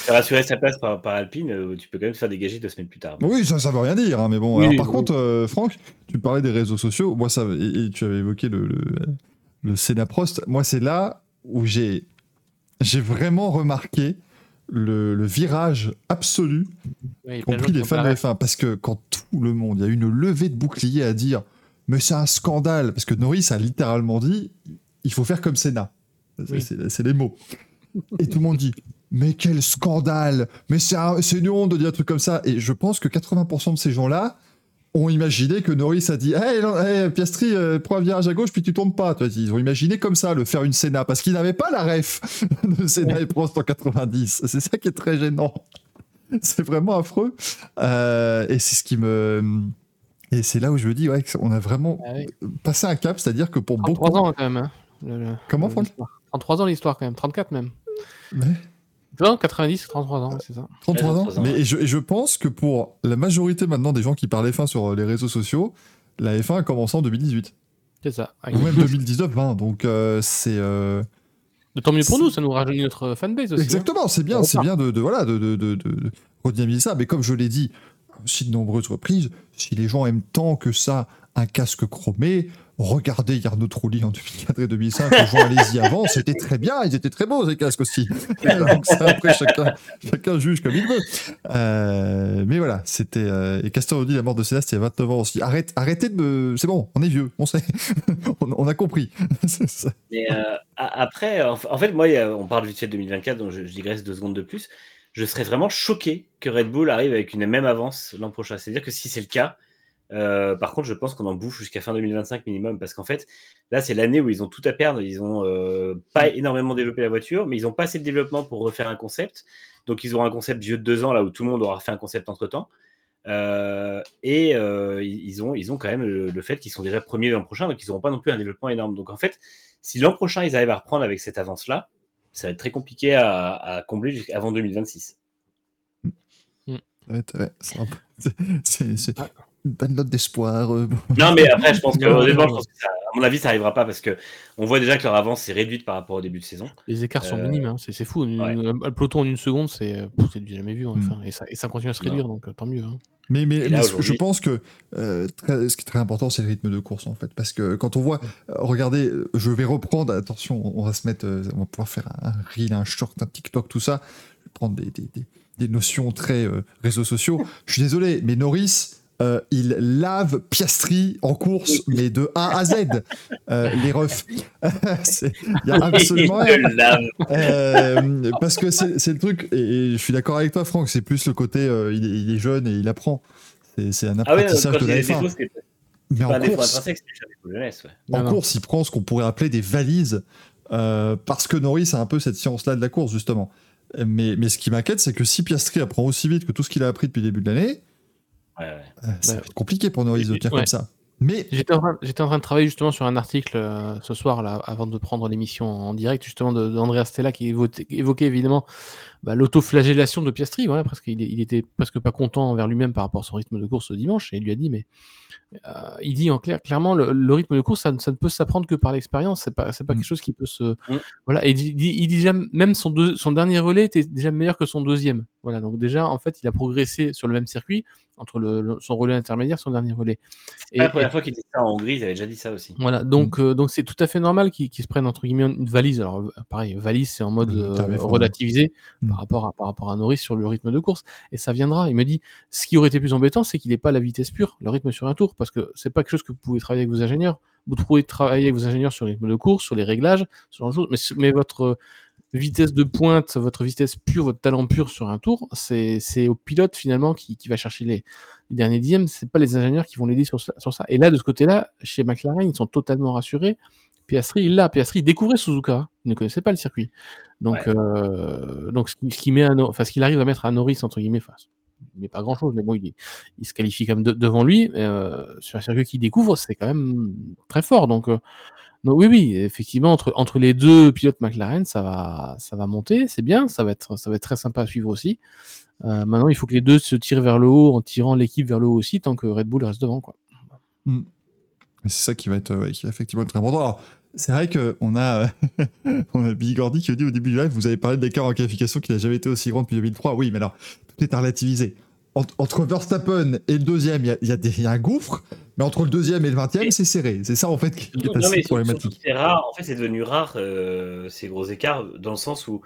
Rassurer sa place par, Alpine, euh, tu peux quand même te faire dégager deux semaines plus tard. Oui, ça, ça veut rien dire, hein, mais bon. par contre, euh, Franck, tu parlais des réseaux sociaux. Moi, ça, et, tu avais évoqué le, le, le Sénat Prost. Moi, c'est là où j'ai, j'ai vraiment remarqué le, le virage absolu oui, compris les fans de F1. Parce que quand tout le monde, il y a eu une levée de bouclier à dire, mais c'est un scandale. Parce que Norris a littéralement dit, il faut faire comme Sénat. C'est les mots. Et tout le monde dit mais quel scandale Mais c'est une honte de dire un truc comme ça. Et je pense que 80% de ces gens-là ont imaginé que Norris a dit Hey, Piastri, euh, prends un virage à gauche, puis tu tournes pas. Ils ont imaginé comme ça le faire une Senna, parce qu'ils n'avaient pas la ref de Senna et Prost en 90. C'est ça qui est très gênant. C'est vraiment affreux. Euh, et c'est ce qui me. Et c'est là où je me dis, ouais, on a vraiment ah passé un cap, c'est-à-dire que pour beaucoup. 33 ans quand même. Hein, Comment, Franck 33 ans l'histoire quand même, 34 même. Mais... Non, 90, 33 ans, c'est ça. 33 ans, Mais et je, pense que pour la majorité maintenant des gens qui parlent F1 sur les réseaux sociaux, la F1 a commencé en 2018. C'est ça. Ou même 2019-20. Donc euh, c'est. Euh, tant mieux pour nous, ça nous rajeunit notre fanbase aussi. Hein. Exactement, c'est bien, c'est bien de, de, voilà, de, de, de, de redynamiser ça. Mais comme je l'ai dit aussi de nombreuses reprises, si les gens aiment tant que ça un casque chromé, Regardez Yarno Trulli en 2004 et 2005, les gens allez-y avant, c'était très bien, ils étaient très beaux ces casques aussi. Donc ça, après, chacun, chacun juge comme il veut. Euh, mais voilà, c'était. Euh, et Castor dit la mort de Céleste il y a 29 ans aussi. Arrête, arrêtez de me. C'est bon, on est vieux, on sait. on, a compris. mais euh, après, en, fait, moi, on parle vite fait de 2024, donc je, je digresse deux secondes de plus. Je serais vraiment choqué que Red Bull arrive avec une même avance l'an prochain. C'est-à-dire que si c'est le cas, Euh, par contre, je pense qu'on en bouffe jusqu'à fin 2025 minimum, parce qu'en fait, là, c'est l'année où ils ont tout à perdre. Ils ont euh, pas énormément développé la voiture, mais ils n'ont pas assez de développement pour refaire un concept. Donc, ils auront un concept vieux de deux ans, là où tout le monde aura fait un concept entre temps. Euh, et ils, ont, ils ont quand même le, fait qu'ils sont déjà premiers l'an prochain, donc ils n'auront pas non plus un développement énorme. Donc, en fait, si l'an prochain ils arrivent à reprendre avec cette avance-là, ça va être très compliqué à, à combler avant 2026. C'est une bonne note d'espoir. Euh. Non, mais après, je pense que, à mon avis, ça n'arrivera pas parce que on voit déjà que leur avance est réduite par rapport au début de saison. Les écarts sont minimes, hein, c'est fou. Le peloton en une seconde, c'est jamais vu. Enfin, mm. et, ça, et, ça, continue à se réduire, donc tant mieux. Hein. Mais, mais, je pense que euh, ce qui est très important, c'est le rythme de course en fait. Parce que quand on voit, euh, regardez, je vais reprendre, attention, on va se mettre, on va pouvoir faire un reel, un short, un TikTok, tout ça. Je vais prendre des, des, des notions très réseaux sociaux. Je suis désolé, mais Norris, euh, il lave Piastri en course, mais de A à Z. Euh, les refs. Il y a absolument rien. Euh, parce que c'est le truc, et, je suis d'accord avec toi, Franck, c'est plus le côté il est, jeune et il apprend. C'est un ah apprentissage de la F1. Mais en course, en course, il prend ce qu'on pourrait appeler des valises, parce que Norris a un peu cette science-là de la course, justement. Mais, mais ce qui m'inquiète, c'est que si Piastri apprend aussi vite que tout ce qu'il a appris depuis le début de l'année, c'est euh, compliqué pour Norris de dire comme ça. Mais j'étais en, train de travailler justement sur un article euh, ce soir là, avant de prendre l'émission en direct, justement d'Andrea Stella qui évoquait, évidemment bah, l'autoflagellation de Piastri, parce qu'il il était presque pas content envers lui-même par rapport à son rythme de course dimanche, et il lui a dit mais euh, il dit en clair, clairement le, rythme de course ça, ne peut s'apprendre que par l'expérience, c'est pas c'est pas mm. quelque chose qui peut se mm. voilà. Et il dit, il dit déjà même son son dernier relais était déjà meilleur que son deuxième, voilà. Donc déjà en fait il a progressé sur le même circuit entre le, son relais intermédiaire son dernier relais. Et, la première fois qu'il dit ça en Hongrie, il avait déjà dit ça aussi. Voilà, donc mm. euh, donc c'est tout à fait normal qu'il se prenne entre guillemets une valise. Alors euh, pareil, valise c'est en mode euh, relativisé. Par rapport à par rapport à Norris sur le rythme de course et ça viendra. Il me dit ce qui aurait été plus embêtant, c'est qu'il n'ait pas la vitesse pure, le rythme sur un tour, parce que c'est pas quelque chose que vous pouvez travailler avec vos ingénieurs. Vous pouvez travailler avec vos ingénieurs sur le rythme de course, sur les réglages, sur le jour, mais, mais votre vitesse de pointe, votre vitesse pure, votre talent pur sur un tour, c'est au pilote finalement qui, qui va chercher les, les derniers dixièmes. C'est pas les ingénieurs qui vont l'aider sur, sur, ça. Et là, de ce côté-là, chez McLaren, ils sont totalement rassurés. Piastri, il l'a. Piastri, il découvrait Suzuka. Il ne connaissait pas le circuit. Donc, euh, donc ce qui met enfin, ce qu'il arrive à mettre à Norris entre guillemets, face mais pas grand chose, mais bon, il, il se qualifie comme devant lui euh, sur un circuit qu'il découvre, c'est quand même très fort. Donc, euh, oui, oui, effectivement, entre, entre les deux pilotes McLaren, ça va, ça va monter, c'est bien, ça va, être, ça va être très sympa à suivre aussi. Euh, maintenant, il faut que les deux se tirent vers le haut en tirant l'équipe vers le haut aussi, tant que Red Bull reste devant. Quoi. Hmm. C'est ça qui va être qui va effectivement très important. C'est vrai qu'on a, on a Billy Gordy qui a dit au début du live, vous avez parlé de l'écart en qualification qui n'a jamais été aussi grand depuis 2003. Oui, mais alors, tout est à relativiser entre Verstappen et le deuxième, il y, a, un gouffre, mais entre le deuxième et le vingtième, c'est serré. C'est ça en fait qui est assez problématique. C'est rare, en fait, c'est devenu rare euh, ces gros écarts, dans le sens où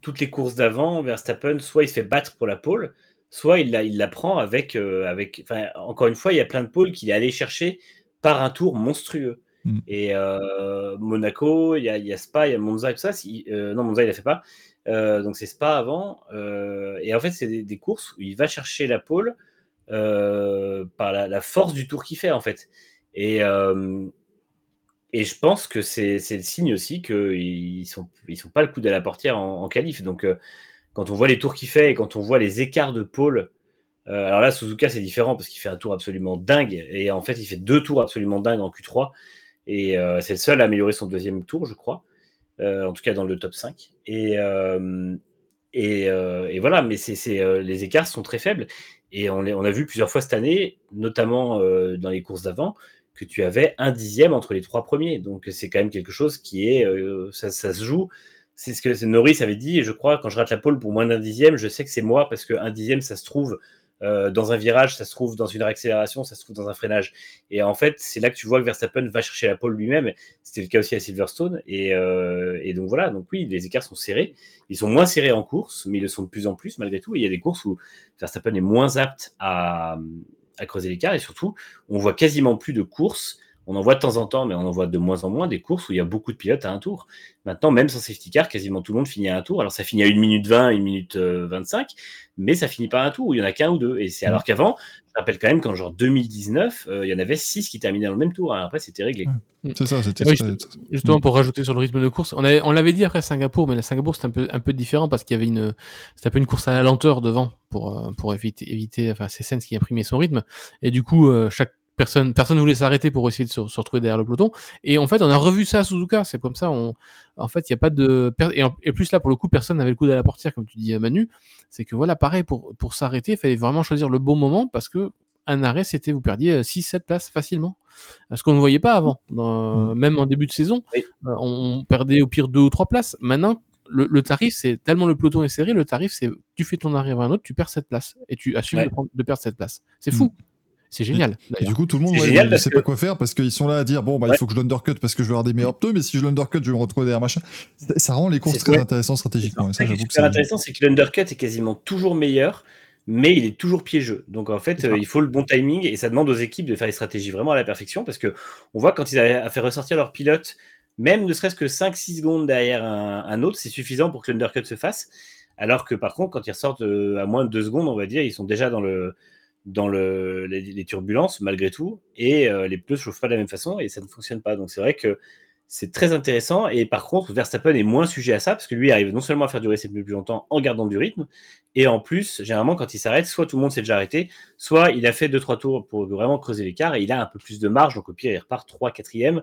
toutes les courses d'avant, Verstappen, soit il se fait battre pour la pole, soit il la, il la prend avec, euh, avec. encore une fois, il y a plein de pôles qu'il est allé chercher par un tour monstrueux. Mm. Et euh, Monaco, il y, a, a, Spa, il y a Monza et tout ça. Si, non, Monza, il ne fait pas. Euh, donc c'est Spa avant. Euh, et en fait, c'est des, courses où il va chercher la pole euh, par la, force du tour qu'il fait en fait. Et, et je pense que c'est le signe aussi qu'ils ne sont, ils sont pas le coup à la portière en, en qualif. Donc quand on voit les tours qu'il fait et quand on voit les écarts de pole, alors là Suzuka c'est différent parce qu'il fait un tour absolument dingue et en fait il fait deux tours absolument dingues en Q3 et c'est le seul à améliorer son deuxième tour je crois. Euh, en tout cas dans le top 5. Et, euh, euh, et, voilà, mais les écarts sont très faibles. Et on, a vu plusieurs fois cette année, notamment dans les courses d'avant, que tu avais un dixième entre les trois premiers. Donc c'est quand même quelque chose qui est, ça, ça, se joue. C'est ce que Norris avait dit, je crois, quand je rate la pole pour moins d'un dixième, je sais que c'est moi, parce qu'un dixième, ça se trouve euh, dans un virage, ça se trouve dans une réaccélération, ça se trouve dans un freinage. Et en fait, c'est là que tu vois que Verstappen va chercher la pole lui-même. C'était le cas aussi à Silverstone. Et, euh, donc voilà, donc oui, les écarts sont serrés. Ils sont moins serrés en course, mais ils le sont de plus en plus malgré tout. il y a des courses où Verstappen est moins apte à, à creuser l'écart. Et surtout, on voit quasiment plus de courses On en voit de temps en temps, mais on en voit de moins en moins des courses où il y a beaucoup de pilotes à un tour. Maintenant, même sans safety car, quasiment tout le monde finit à un tour. Alors, ça finit à 1 minute 20, 1 minute 25, mais ça finit pas à un tour où il y en a qu'un ou deux. Et c'est alors qu'avant, je rappelle quand même qu'en genre 2019, il y en avait 6 qui terminaient dans le même tour. après, c'était réglé. C'est ça, c'était Justement, pour rajouter sur le rythme de course, on, on l'avait dit après Singapour, mais la Singapour, c'était un peu, un peu différent parce qu'il y avait une, c'était un peu une course à la lenteur devant pour, pour éviter, éviter, enfin, c'est Sens qui imprimait son rythme. Et du coup, chaque Personne, personne voulait s'arrêter pour essayer de se, retrouver derrière le peloton. Et en fait, on a revu ça à Suzuka. C'est comme ça. On, en fait, il n'y a pas de. Et, et, plus là, pour le coup, personne n'avait le coup à la portière, comme tu dis, Manu. C'est que voilà, pareil, pour, pour s'arrêter, il fallait vraiment choisir le bon moment parce que un arrêt, c'était vous perdiez 6-7 places facilement. Ce qu'on ne voyait pas avant. Mmh. Même en début de saison, euh, on, perdait au pire deux ou trois places. Maintenant, le, tarif, c'est tellement le peloton est serré, le tarif, c'est tu fais ton arrêt à un autre, tu perds cette place. Et tu assumes de, perdre cette place. C'est fou. Mmh. C'est génial. Et, du coup, tout le monde ne sait pas quoi faire parce qu'ils sont là à dire bon, bah, il faut que je l'undercut parce que je veux avoir des meilleurs pneus, mais si je l'undercut, je vais me retrouver derrière machin. Ça rend les courses très intéressantes stratégiquement. Ce qui est intéressant, c'est que l'undercut est quasiment toujours meilleur, mais il est toujours piégeux. Donc en fait, il faut le bon timing et ça demande aux équipes de faire les stratégies vraiment à la perfection parce que on voit quand ils avaient fait ressortir leur pilote, même ne serait-ce que 5-6 secondes derrière un, autre, c'est suffisant pour que l'undercut se fasse. Alors que par contre, quand ils ressortent euh, à moins de 2 secondes, on va dire, ils sont déjà dans le dans le, les, turbulences malgré tout, et euh, les pneus ne chauffent pas de la même façon et ça ne fonctionne pas. Donc c'est vrai que c'est très intéressant. Et par contre, Verstappen est moins sujet à ça parce que lui arrive non seulement à faire durer ses pneus plus longtemps en gardant du rythme, et en plus, généralement, quand il s'arrête, soit tout le monde s'est déjà arrêté, soit il a fait 2-3 tours pour vraiment creuser l'écart et il a un peu plus de marge. Donc au pire, il repart 3-4e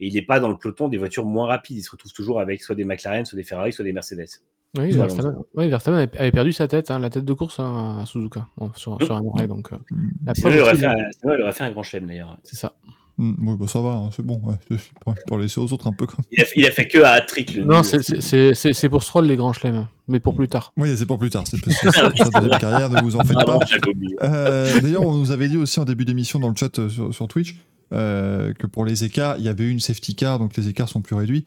et il n'est pas dans le peloton des voitures moins rapides. Il se retrouve toujours avec soit des McLaren, soit des Ferrari, soit des Mercedes. Oui, Verstappen, avait perdu sa tête, hein, la tête de course hein, à Suzuka, sur, sur un arrêt. Donc, euh, il, aurait fait un, il aurait fait un grand chelem d'ailleurs. C'est ça. Mm, oui, bah ça va, hein, c'est bon. Ouais. Pour laisser aux autres un peu comme. Il a, il a fait que à trick. Non, c'est pour Stroll les grands chelems, mais pour plus tard. Oui, c'est pour plus tard. C'est pour sa deuxième carrière, ne vous en faites pas. Euh, D'ailleurs, on nous avait dit aussi en début d'émission dans le chat euh, sur, sur Twitch euh, que pour les écarts, il y avait eu une safety car, donc les écarts sont plus réduits.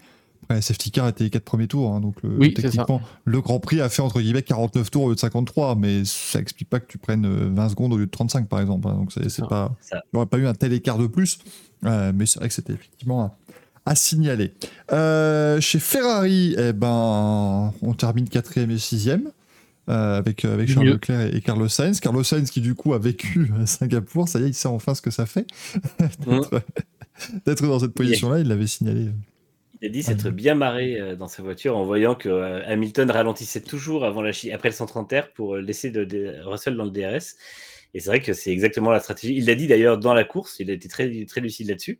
Après, safety car était les 4 premiers tours, hein, donc le, techniquement, le Grand Prix a fait entre guillemets 49 tours au lieu de 53, mais ça explique pas que tu prennes 20 euh, secondes au lieu de 35 par exemple. Hein, donc c'est pas, il n'y aurait pas eu un tel écart de plus, euh, mais c'est vrai que c'était effectivement à, signaler. Euh, chez Ferrari, eh ben, on termine 4 et 6 avec, avec Charles Leclerc et, Carlos Sainz. Carlos Sainz qui du coup a vécu à Singapour, ça y est, il sait enfin ce que ça fait mmh. d'être dans cette position-là, il l'avait signalé il a dit s'être bien marré euh, dans sa voiture en voyant que euh, Hamilton ralentissait toujours avant la après le centre inter pour euh, laisser de, Russell dans le DRS. Et c'est vrai que c'est exactement la stratégie. Il l'a dit d'ailleurs dans la course, il a été très, très lucide là-dessus.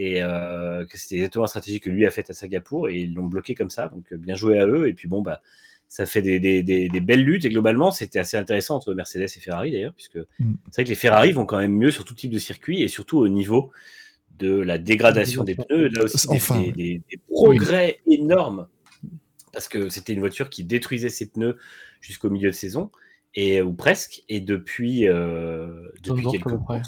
Et que c'était exactement la stratégie que lui a faite à Singapour. Et ils l'ont bloqué comme ça. Donc bien joué à eux. Et puis bon, bah, ça fait des, des, des, belles luttes. Et globalement, c'était assez intéressant entre Mercedes et Ferrari d'ailleurs, puisque mm. c'est vrai que les Ferrari vont quand même mieux sur tout type de circuit et surtout au niveau de la dégradation des pneus, là aussi des, progrès énormes, parce que c'était une voiture qui détruisait ses pneus jusqu'au milieu de saison, et, ou presque, et depuis, euh, depuis quelques mois,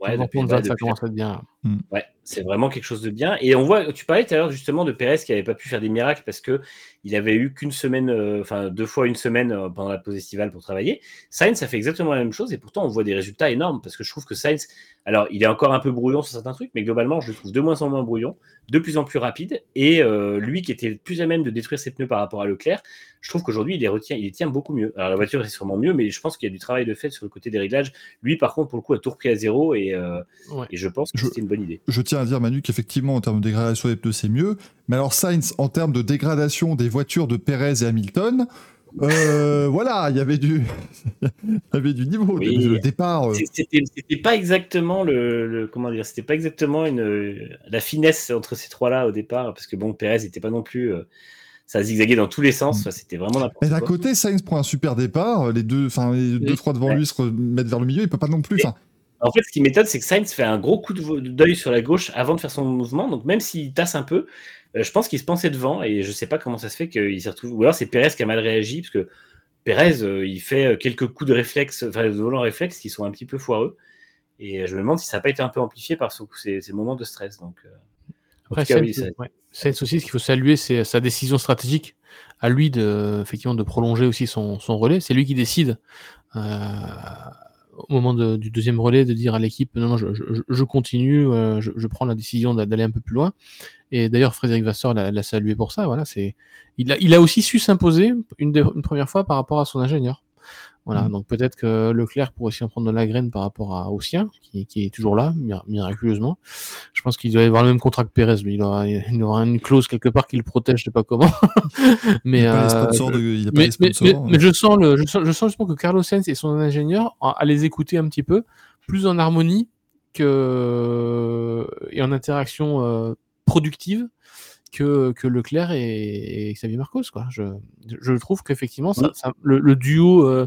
ouais, depuis, ça commence à être bien. Mm. Ouais, c'est vraiment quelque chose de bien. Et on voit, tu parlais tout à l'heure justement de Pérez qui n'avait pas pu faire des miracles parce que il avait eu qu'une semaine, euh, enfin deux fois une semaine euh, pendant la pause estivale pour travailler. Sainz, ça fait exactement la même chose et pourtant on voit des résultats énormes parce que je trouve que Sainz, alors il est encore un peu brouillon sur certains trucs, mais globalement je le trouve de moins en moins brouillon, de plus en plus rapide. Et euh, lui qui était plus à même de détruire ses pneus par rapport à Leclerc, je trouve qu'aujourd'hui il les retient, il les tient beaucoup mieux. Alors la voiture est sûrement mieux, mais je pense qu'il y a du travail de fait sur le côté des réglages. Lui par contre pour le coup a tout repris à zéro et, et je pense que c'était une bonne idée. Je tiens à dire Manu qu'effectivement en termes de dégradation des pneus c'est mieux, mais alors Sainz en termes de dégradation des voitures de Perez et Hamilton, euh, voilà, il y avait du, il y avait du niveau. le départ. Euh. C'était pas exactement le, comment dire, c'était pas exactement une la finesse entre ces trois-là au départ, parce que bon, Perez n'était pas non plus. Euh, ça zigzaguait dans tous les sens. C'était vraiment n'importe Mais d'un côté, Sainz prend un super départ. Les deux, enfin les deux, trois devant lui se remettent vers le milieu. Il peut pas non plus. En fait, ce qui m'étonne, c'est que Sainz fait un gros coup d'œil sur la gauche avant de faire son mouvement. Donc, même s'il tasse un peu, euh, je pense qu'il se pensait devant et je ne sais pas comment ça se fait qu'il s'y retrouve. Ou alors, c'est Pérez qui a mal réagi parce que Pérez, euh, il fait euh, quelques coups de réflexe, enfin, de volant réflexe qui sont un petit peu foireux. Et je me demande si ça n'a pas été un peu amplifié par ces, moments de stress. Donc, Après, Sainz, aussi, ce qu'il faut saluer, c'est sa décision stratégique à lui de, effectivement, de prolonger aussi son, relais. C'est lui qui décide au moment du deuxième relais de dire à l'équipe non, non, je, continue, je, prends la décision d'aller un peu plus loin. Et d'ailleurs, Frédéric Vasseur l'a salué pour ça. Voilà, c'est il a, il a aussi su s'imposer une, une première fois par rapport à son ingénieur. Voilà, mmh. donc peut-être que Leclerc pourrait aussi en prendre de la graine par rapport à, au sien, qui, qui est toujours là, miraculeusement. Je pense qu'il doit avoir le même contrat que Pérez, lui. Il aura, il aura une clause quelque part qui le protège, je sais pas comment. mais, je sens le, je sens, je sens justement que Carlos Sainz et son ingénieur, à les écouter un petit peu, plus en harmonie que et en interaction euh, productive que, que Leclerc et, Xavier Marcos. Quoi. Je, je trouve qu'effectivement, ça, le, duo, euh,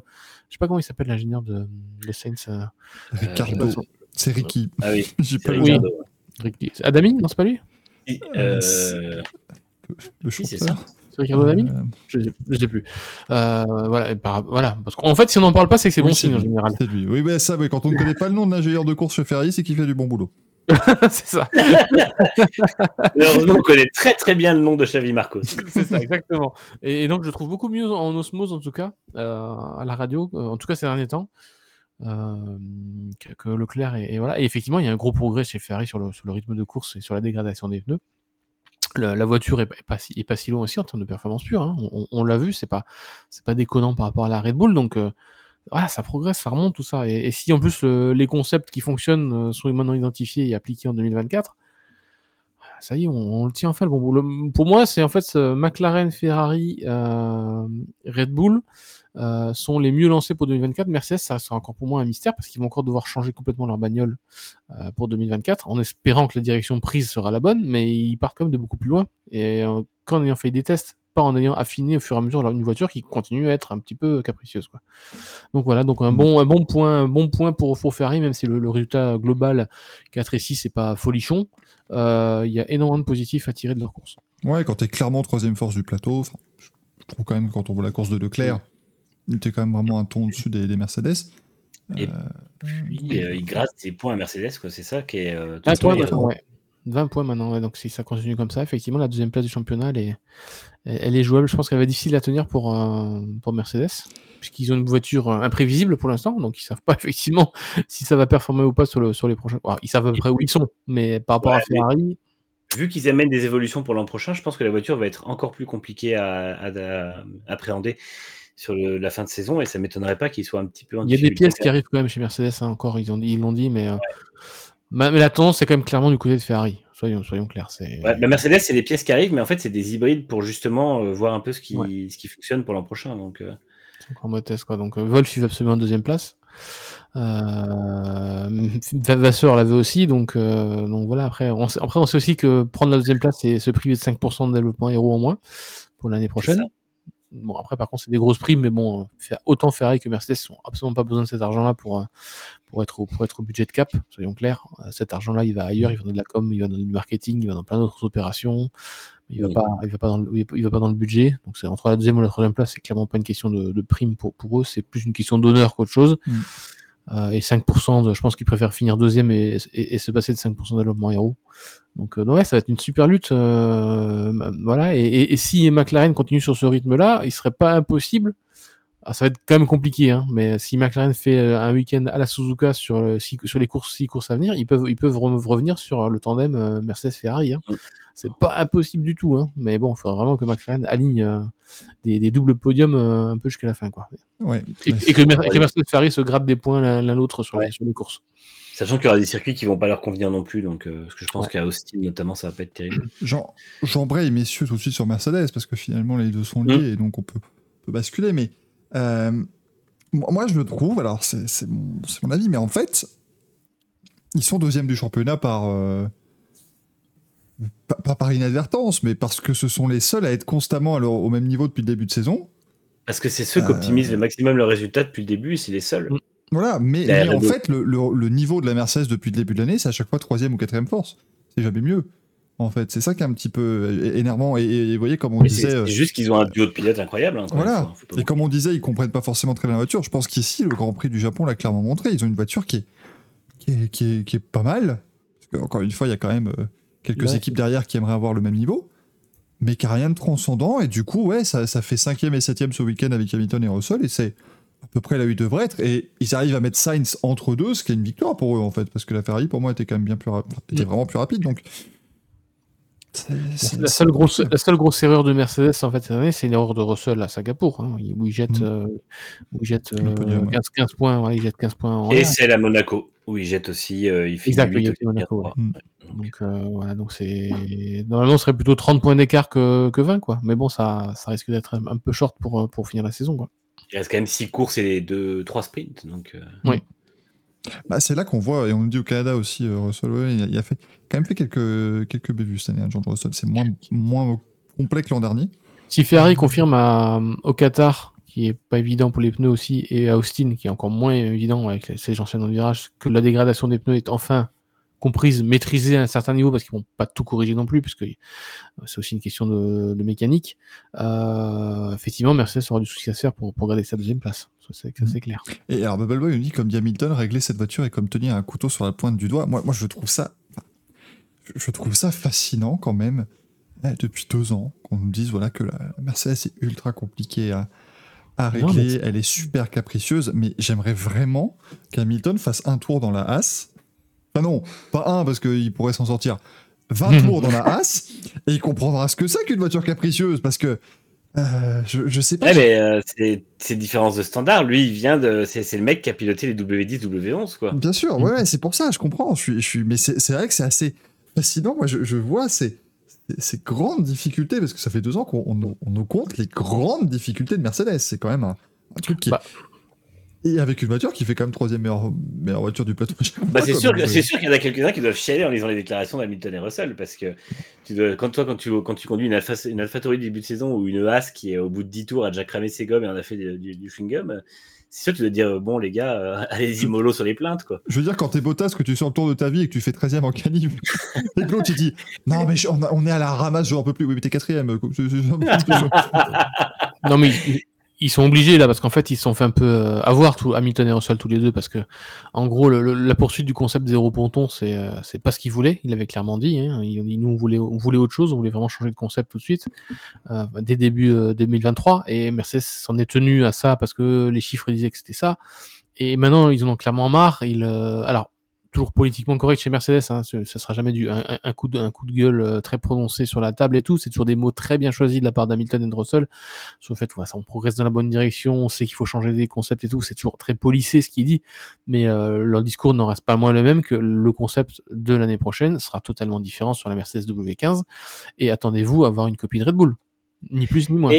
je sais pas comment il s'appelle l'ingénieur de les Saints. Euh, Ricardo. c'est Ricky. Ah oui. J'ai pas oui. Ricky. Adami Non, c'est pas lui? Euh... Le chanteur. C'est Ricardo Adami Je ne sais plus. Euh, voilà, voilà, parce qu'en fait, si on n'en parle pas, c'est que c'est bon signe en général. Lui. Oui, mais ça, quand on ne connaît pas le nom de l'ingénieur de course chez Ferrari, c'est qu'il fait du bon boulot. c'est ça. Heureusement, on connaît très très bien le nom de Xavi Marcos. c'est ça, exactement. Et, donc, je trouve beaucoup mieux en osmose, en tout cas, euh, à la radio, euh, en tout cas ces derniers temps, euh, que, Leclerc. Et, voilà. Et effectivement, il y a un gros progrès chez Ferrari sur le, sur le rythme de course et sur la dégradation des pneus. la voiture est, pas si, est pas si loin aussi en termes de performance pure. Hein. On, l'a vu, c'est pas, pas déconnant par rapport à la Red Bull. Donc, voilà, ça progresse, ça remonte tout ça. Et, si en plus les concepts qui fonctionnent euh, sont maintenant identifiés et appliqués en 2024, ça y est, on, le tient bon bout. pour moi, c'est en fait McLaren, Ferrari, euh, Red Bull euh, sont les mieux lancés pour 2024. Mercedes, ça sera encore pour moi un mystère parce qu'ils vont encore devoir changer complètement leur bagnole pour 2024 en espérant que la direction prise sera la bonne, mais ils partent quand même de beaucoup plus loin. Et quand ayant fait des tests pas en ayant affiné au fur et à mesure une voiture qui continue à être un petit peu capricieuse. Quoi. Donc voilà, donc un mm. bon, un bon point, un bon point pour, pour Ferrari, même si le, résultat global 4 et 6 c'est pas folichon, euh, il y a énormément de positifs à tirer de leur course. Ouais, quand tu es clairement troisième force du plateau, je trouve quand même quand on voit la course de Leclerc, il était quand même vraiment un ton au-dessus des, Mercedes. Et euh, puis euh, il gratte ses points à Mercedes, quoi. c'est ça qui est. Ah, toi, ouais. 20 points maintenant, donc si ça continue comme ça, effectivement, la deuxième place du championnat, elle est, elle est jouable. Je pense qu'elle va être difficile à tenir pour, euh, pour Mercedes, puisqu'ils ont une voiture euh, imprévisible pour l'instant, donc ils savent pas effectivement si ça va performer ou pas sur, le, sur les prochains. ils savent à peu près où ils sont, mais par rapport à Ferrari. Vu qu'ils amènent des évolutions pour l'an prochain, je pense que la voiture va être encore plus compliquée à, à, appréhender sur la fin de saison et ça m'étonnerait pas qu'ils soient un petit peu Il y a des pièces qui arrivent quand même chez Mercedes, hein, encore, ils l'ont dit, ils dit, mais. Euh, mais la tendance, c'est quand même clairement du côté de Ferrari. Soyons, soyons clairs. Ouais, Mercedes, c'est des pièces qui arrivent, mais en fait, c'est des hybrides pour justement euh, voir un peu ce qui, ce qui fonctionne pour l'an prochain. Donc, euh... en mode test, quoi. Donc, euh, Wolf, il absolument en deuxième place. Euh, Vasseur l'avait aussi, donc, euh, donc voilà. Après on, sait, après, on sait aussi que prendre la deuxième place, c'est se priver de 5% de développement héros en moins pour l'année prochaine. Bon, après, par contre, c'est des grosses primes, mais bon, autant Ferrari que Mercedes n'ont absolument pas besoin de cet argent-là pour, euh, pour, être au, pour être au budget de cap, soyons clairs. Euh, cet argent-là, il va ailleurs, il va dans de la com, il va dans du marketing, il va dans plein d'autres opérations. Il ne va, pas, il va, pas dans le, il va pas dans le budget. Donc, c'est entre la deuxième ou la troisième place, c'est clairement pas une question de, de prime pour, pour eux, c'est plus une question d'honneur qu'autre chose. Mm. Euh, et 5%, de, je pense qu'ils préfèrent finir deuxième et, se passer de 5% de développement héros. Donc, euh, ouais, ça va être une super lutte. Euh, voilà. Et, si McLaren continue sur ce rythme-là, il serait pas impossible. Ah, ça va être quand même compliqué, hein, mais si McLaren fait un week-end à la Suzuka sur, sur les courses, six courses à venir, ils peuvent, ils peuvent revenir sur le tandem Mercedes-Ferrari. Hein. C'est pas impossible du tout, hein. mais bon, il faudra vraiment que McLaren aligne euh, des, doubles podiums euh, un peu jusqu'à la fin. Quoi. Ouais, et, que, Mercedes Ferrari se gratte des points l'un l'autre sur, sur, les courses. Sachant qu'il y aura des circuits qui vont pas leur convenir non plus, donc euh, parce que je pense qu'à Austin notamment, ça va pas être terrible. J'embraye messieurs tout de suite sur Mercedes parce que finalement les deux sont liés mm. et donc on peut, peut basculer. Mais moi je le trouve, alors c'est mon, mon, avis, mais en fait ils sont deuxième du championnat par pas, par inadvertance, mais parce que ce sont les seuls à être constamment au même niveau depuis le début de saison. Parce que c'est ceux qui optimisent le euh, maximum le résultat depuis le début, c'est les seuls. Voilà, mais, en fait, le, niveau de la Mercedes depuis le début de l'année, c'est à chaque fois troisième ou quatrième force. C'est jamais mieux. En fait, c'est ça qui est un petit peu énervant. Et, vous voyez, comme on disait. C'est euh, juste qu'ils ont un duo de pilotes incroyable. Hein, voilà. et comme on disait, ils comprennent pas forcément très bien la voiture. Je pense qu'ici, le Grand Prix du Japon l'a clairement montré. Ils ont une voiture qui est, qui est, pas mal. Parce encore une fois, il y a quand même. Euh, quelques équipes derrière qui aimeraient avoir le même niveau, mais qui n'a rien de transcendant. Et du coup, ouais, ça, ça fait cinquième et septième ce week-end avec Hamilton et Russell. Et c'est à peu près là où ils devraient être. Et ils arrivent à mettre Sainz entre deux, ce qui est une victoire pour eux, en fait, parce que la Ferrari, pour moi, était quand même bien plus rapide, était vraiment plus rapide. Donc, la, seule grosse, la seule grosse erreur de Mercedes en fait cette année, c'est une erreur de Russell à Singapour, hein, où il jette, mm. euh, où il jette euh, 15, 15, points. Ouais, il jette 15 points en Et c'est à Monaco, où il jette aussi. Euh, il fait exact, il jette Monaco. Ouais. Mm. Donc, euh, voilà, donc c'est. Normalement, ce serait plutôt 30 points d'écart que, que 20, quoi. Mais bon, ça, ça risque d'être un, un, peu short pour, pour finir la saison, quoi. Il reste quand même 6 courses et 2, 3 sprints. Donc, Oui. Bah, c'est là qu'on voit, et on nous dit au Canada aussi, euh, Russell, ouais, il, a, il, a, fait, quand même fait quelques, quelques bévues cette année, hein, George Russell. C'est moins, moins complet que l'an dernier. Si Ferrari confirme à, au Qatar, qui est pas évident pour les pneus aussi, et à Austin, qui est encore moins évident avec ces anciens virages, que la dégradation des pneus est enfin comprise, maîtrisée à un certain niveau, parce qu'ils vont pas tout corriger non plus, puisque c'est aussi une question de, de mécanique. Euh, effectivement, Mercedes aura du souci à se faire pour, pour garder sa deuxième place. Ça, c'est clair. Et alors, Bubbleboy nous dit, comme dit Hamilton, régler cette voiture est comme tenir un couteau sur la pointe du doigt. Moi, moi je trouve ça, je trouve ça fascinant quand même, hein, depuis deux ans, qu'on nous dise voilà, que la Mercedes est ultra compliquée à, à régler, non, elle est super capricieuse, mais j'aimerais vraiment qu'Hamilton fasse un tour dans la As. Enfin non, pas un, parce qu'il pourrait s'en sortir. 20 tours dans la As, et il comprendra ce que c'est qu'une voiture capricieuse, parce que euh, je, je, sais pas. Ouais, mais euh, c'est différence de standard. Lui, il vient de. C'est le mec qui a piloté les W10, W11, quoi. Bien sûr, ouais, ouais c'est pour ça, je comprends. Je suis, je suis... Mais c'est vrai que c'est assez fascinant. Moi, je, je vois ces, ces, grandes difficultés, parce que ça fait deux ans qu'on on, on nous compte les grandes difficultés de Mercedes. C'est quand même un, un truc qui. Bah, et avec une voiture qui fait quand même troisième meilleure, meilleure voiture du plateau. Bah c'est sûr, c'est sûr qu'il y en a quelques-uns qui doivent chialer en lisant les déclarations d'Hamilton et Russell parce que tu dois, quand toi quand tu quand tu conduis une Alpha une AlphaTauri début de saison ou une As qui est au bout de 10 tours a déjà cramé ses gommes et en a fait du, du, du chewing-gum, c'est sûr que tu dois dire bon les gars euh, allez-y mollo sur les plaintes quoi. Je veux dire quand t'es Bottas que tu sors le tour de ta vie et que tu fais 13e en calibre et que l'autre tu dis non mais on, est à la ramasse je un peu plus oui mais t'es quatrième. non mais ils sont obligés là parce qu'en fait ils se sont fait un peu euh, avoir tout Hamilton et Russell tous les deux parce que en gros la poursuite du concept zéro ponton c'est euh, c'est pas ce qu'ils voulaient. Il avait clairement dit hein, nous on voulait on voulait autre chose on voulait vraiment changer de concept tout de suite euh, dès début 2023 et Mercedes s'en est tenu à ça parce que les chiffres disaient que c'était ça. Et maintenant ils en ont clairement marre. Ils alors toujours politiquement correct chez Mercedes. Hein, ça sera jamais du, un, un, coup de, gueule euh, très prononcé sur la table et tout. C'est toujours des mots très bien choisis de la part d'Hamilton et de Russell. Sur le fait, voilà, ça, on progresse dans la bonne direction, on sait qu'il faut changer des concepts et tout. C'est toujours très polissé ce qu'il dit, mais euh, leur discours n'en reste pas moins le même que le concept de l'année prochaine sera totalement différent sur la Mercedes W15. Et attendez-vous à avoir une copie de Red Bull, ni plus ni moins.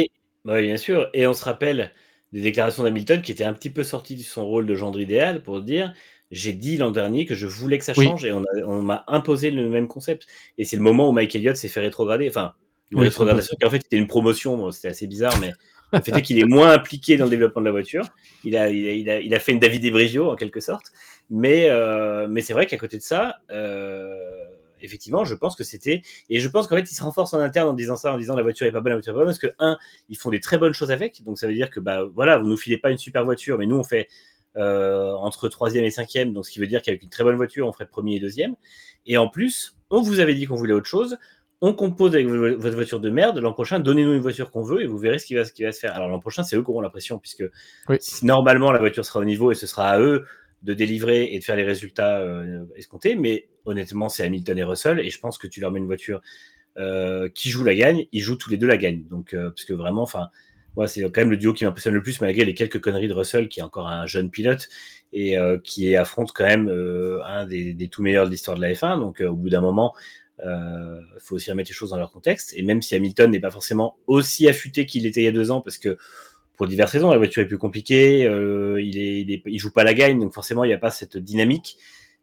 Bah, bien sûr. Et on se rappelle des déclarations d'Hamilton qui étaient un petit peu sorties de son rôle de gendre idéal pour dire j'ai dit l'an dernier que je voulais que ça change oui. et on, m'a imposé le même concept. Et c'est le moment où Mike Elliott s'est fait rétrograder. Enfin, une oui, rétrogradation qui en fait était une promotion, c'était assez bizarre, mais le fait est qu'il est moins impliqué dans le développement de la voiture. Il a, il a, il a, il a fait une David Ebrigio en quelque sorte. Mais, euh, mais c'est vrai qu'à côté de ça, euh, effectivement, je pense que c'était. Et je pense qu'en fait, ils se renforcent en interne en disant ça, en disant la voiture est pas bonne, la voiture est pas bonne, parce que, un, ils font des très bonnes choses avec. Donc ça veut dire que, bah voilà, vous nous filez pas une super voiture, mais nous, on fait entre troisième et cinquième, donc ce qui veut dire qu'avec une très bonne voiture, on ferait premier et deuxième. Et en plus, on vous avait dit qu'on voulait autre chose. On compose avec votre voiture de merde. L'an prochain, donnez-nous une voiture qu'on veut et vous verrez ce qui va, ce qui va se faire. Alors l'an prochain, c'est eux qui auront la pression, puisque oui. normalement la voiture sera au niveau et ce sera à eux de délivrer et de faire les résultats euh, escomptés. Mais honnêtement, c'est Hamilton et Russell et je pense que tu leur mets une voiture euh, qui joue la gagne, ils jouent tous les deux la gagne. Donc, euh, parce que vraiment, enfin, c'est quand même le duo qui m'impressionne le plus, malgré les quelques conneries de Russell, qui est encore un jeune pilote et euh, qui affronte quand même euh, un des, tout meilleurs de l'histoire de la F1. Donc, euh, au bout d'un moment, il faut aussi remettre les choses dans leur contexte. Et même si Hamilton n'est pas forcément aussi affûté qu'il était il y a deux ans, parce que pour diverses raisons, la voiture est plus compliquée, il, est, joue pas la gagne, donc forcément, il n'y a pas cette dynamique.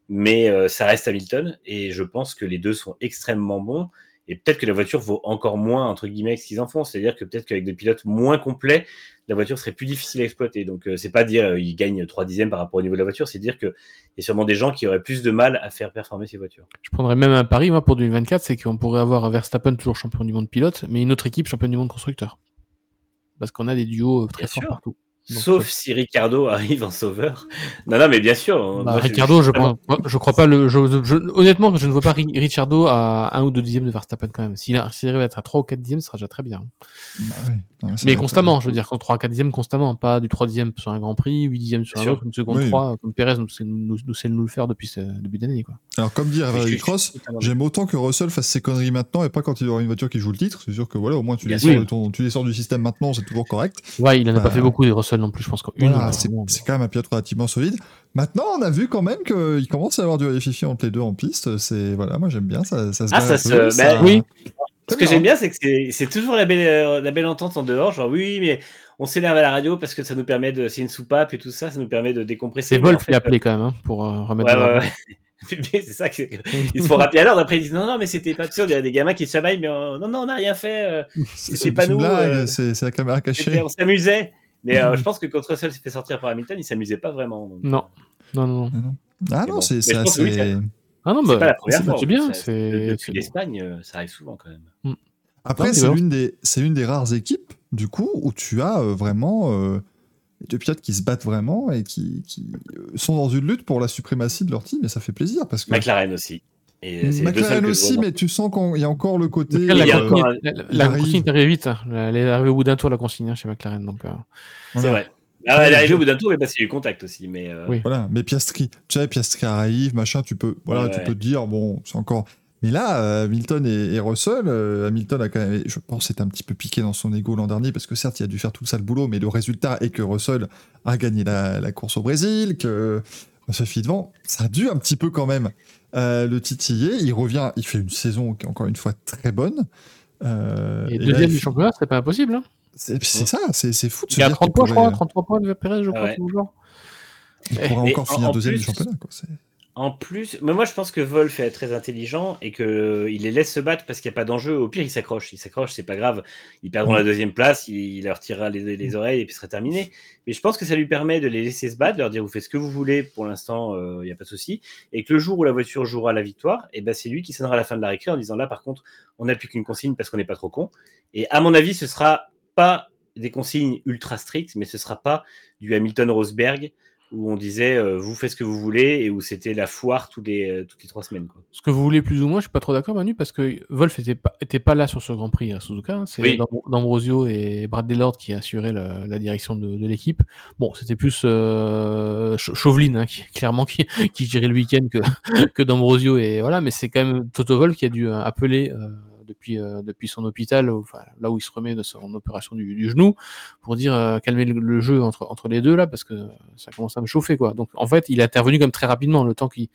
Mais ça reste Hamilton, et je pense que les deux sont extrêmement bons. Et peut-être que la voiture vaut encore moins, entre guillemets, ce qu'ils en font. C'est-à-dire que peut-être qu'avec des pilotes moins complets, la voiture serait plus difficile à exploiter. Donc, euh, c'est pas dire euh, ils gagnent 3 dixièmes par rapport au niveau de la voiture, c'est dire qu'il y a sûrement des gens qui auraient plus de mal à faire performer ces voitures. Je prendrais même un pari, moi, pour 2024, c'est qu'on pourrait avoir Verstappen toujours champion du monde pilote, mais une autre équipe champion du monde constructeur. Parce qu'on a des duos euh, très Bien forts sûr. partout. Sauf si Ricardo arrive en sauveur. Non, non, mais bien sûr. Bah, Ricardo, je, crois, je crois pas le. honnêtement, je ne vois pas Ricardo à un ou deux dixièmes de Verstappen quand même. S'il arrive à être à 3 ou 4 dixièmes, ce sera déjà très bien. Bah mais constamment, je veux dire, 3 ou 4 dixièmes constamment, pas du 3 dixièmes sur un Grand Prix, 8 dixièmes sur un autre, une seconde 3, comme Perez nous sait nous, nous, le faire depuis ce début d'année. Alors, comme dit Harry Cross, j'aime autant que Russell fasse ses conneries maintenant et pas quand il aura une voiture qui joue le titre. C'est sûr que voilà, au moins tu les, sors, tu les sors du système maintenant, c'est toujours correct. Ouais, il en a pas bah, fait beaucoup des Russell non plus, je pense qu'une. c'est quand même un pilote relativement solide. Maintenant, on a vu quand même qu'il commence à y avoir du réfifi entre les deux en piste. C'est voilà, moi j'aime bien ça. ça se ah, ça se. Bah, oui. Ce que j'aime bien, c'est que c'est toujours la belle, euh, la belle entente en dehors. Genre, oui, mais on s'énerve à la radio parce que ça nous permet de. C'est une soupape et tout ça, ça nous permet de décompresser. C'est Wolf qui a appelé quand même hein, pour euh, remettre. Ouais, ouais, c'est ça ils se font rappeler alors après ils disent non non mais c'était pas sûr il y a des gamins qui se chamaillent mais euh, non non on n'a rien fait c'est pas nous c'est la caméra cachée on s'amusait mais euh, je pense que quand Russell s'est fait sortir par Hamilton, il s'amusait pas vraiment. Non. non. non, non, Ah non, c'est assez. ah non, bah, pas la première fois. C'est bien. Depuis l'Espagne, euh, ça arrive souvent quand même. Mm. Après, c'est une, des, une des rares équipes, du coup, où tu as euh, vraiment deux pilotes qui se battent vraiment et qui, qui, sont dans une lutte pour la suprématie de leur team, et ça fait plaisir. Parce que... McLaren aussi. Et McLaren aussi, mais tu sens qu'il y a encore le côté. La, la, consigne est arrivée vite. Hein. Elle est arrivée au bout d'un tour, la consigne, hein, chez McLaren. Donc, euh... C'est vrai. Ah, elle est arrivée au bout d'un tour, mais parce qu'il y a eu contact aussi. Mais euh... oui. Voilà, mais Piastri, tu sais, Piastri arrive, machin, tu peux, voilà, tu peux te dire, bon, c'est encore. Mais là, euh, Hamilton et, Russell, euh, Hamilton a quand même, je pense, c'est un petit peu piqué dans son ego l'an dernier, parce que certes, il a dû faire tout ça le boulot, mais le résultat est que Russell a gagné la, la course au Brésil, que Russell fit devant. Ça a dû un petit peu quand même euh, le titiller. Il revient, il fait une saison qui est encore une fois très bonne. Euh, et, deuxième du championnat, c'est pas impossible. Hein. c'est ça, c'est fou de se il a 30 points, je crois, 33 points de Perez, je crois, ouais. Il pourrait encore finir deuxième du championnat. Quoi. En plus, mais moi je pense que Wolf est très intelligent et qu'il les laisse se battre parce qu'il n'y a pas d'enjeu. Au pire, il s'accroche. Il s'accroche, c'est pas grave. Ils perdront la deuxième place, il, leur tirera les, oreilles et puis ce sera terminé. Mais je pense que ça lui permet de les laisser se battre, de leur dire vous faites ce que vous voulez, pour l'instant, il n'y a pas de souci. Et que le jour où la voiture jouera la victoire, et ben c'est lui qui sonnera la fin de la récré en disant là par contre, on n'a plus qu'une consigne parce qu'on n'est pas trop con. Et à mon avis, ce sera pas des consignes ultra strictes, mais ce sera pas du Hamilton Rosberg où on disait euh, vous faites ce que vous voulez et où c'était la foire toutes les, euh, toutes les trois semaines. Quoi. Ce que vous voulez plus ou moins, je suis pas trop d'accord Manu parce que Wolf était pas, était pas là sur ce Grand Prix à Suzuka. Hein. C'est D'Ambrosio et Brad Delord qui assuraient la, la direction de, de l'équipe. Bon, c'était plus euh, Chauvelin hein, qui, clairement qui, qui gérait le week-end que, que D'Ambrosio et voilà, mais c'est quand même Toto Wolf qui a dû appeler euh, depuis son hôpital, enfin, là où il se remet de son opération du, genou, pour dire euh, calmer le, jeu entre, entre les deux là, parce que ça commence à me chauffer quoi. Donc en fait, il est intervenu comme très rapidement, le temps qu'il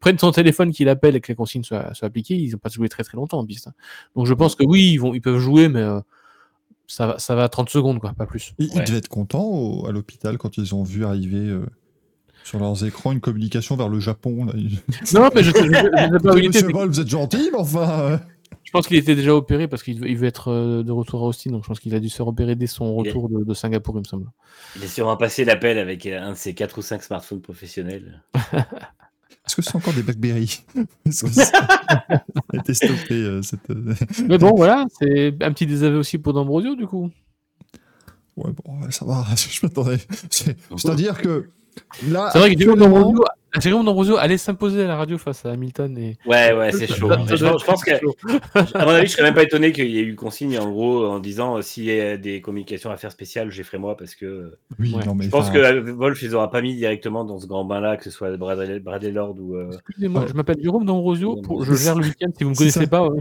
prenne son téléphone, qu'il appelle et que les consignes soient, soient appliquées, ils n'ont pas joué très très longtemps en piste. Hein. Donc je pense que oui, ils, vont, ils peuvent jouer, mais euh, ça, va, ça va à 30 secondes, quoi, pas plus. Ils, devaient être contents à l'hôpital quand ils ont vu arriver sur leurs écrans une communication vers le Japon. Non, mais je sais, pas où vous êtes gentil, mais enfin. Je pense qu'il était déjà opéré parce qu'il veut être euh, de retour à Austin, donc je pense qu'il a dû se faire opérer dès son retour de, Singapour, il me semble. Il est sûrement passé l'appel avec euh, un de ses 4 ou 5 smartphones professionnels. Est-ce que c'est encore des BlackBerry? Ça a été stoppé. Euh, cette... Mais bon, voilà, c'est un petit désaveu aussi pour D'Ambrosio, du coup. Ouais, bon, ça va, je m'attendais. C'est-à-dire que là. C'est vrai que D'Ambrosio Jérôme D'Ambrosio allait s'imposer à la radio face à Hamilton. Et... Ouais, ouais, c'est chaud. je, pense que, à mon avis, je serais même pas étonné qu'il y ait eu consigne en gros en disant euh, s'il y a des communications à faire spéciales, j'ai ferai moi parce que. Oui, non, mais je pense que euh, Wolf, ils auraient pas mis directement dans ce grand bain-là, que ce soit Bradley, Lord ou. Euh, Excusez-moi, je m'appelle Jérôme D'Ambrosio. Je gère le week-end si vous me connaissez pas. oui,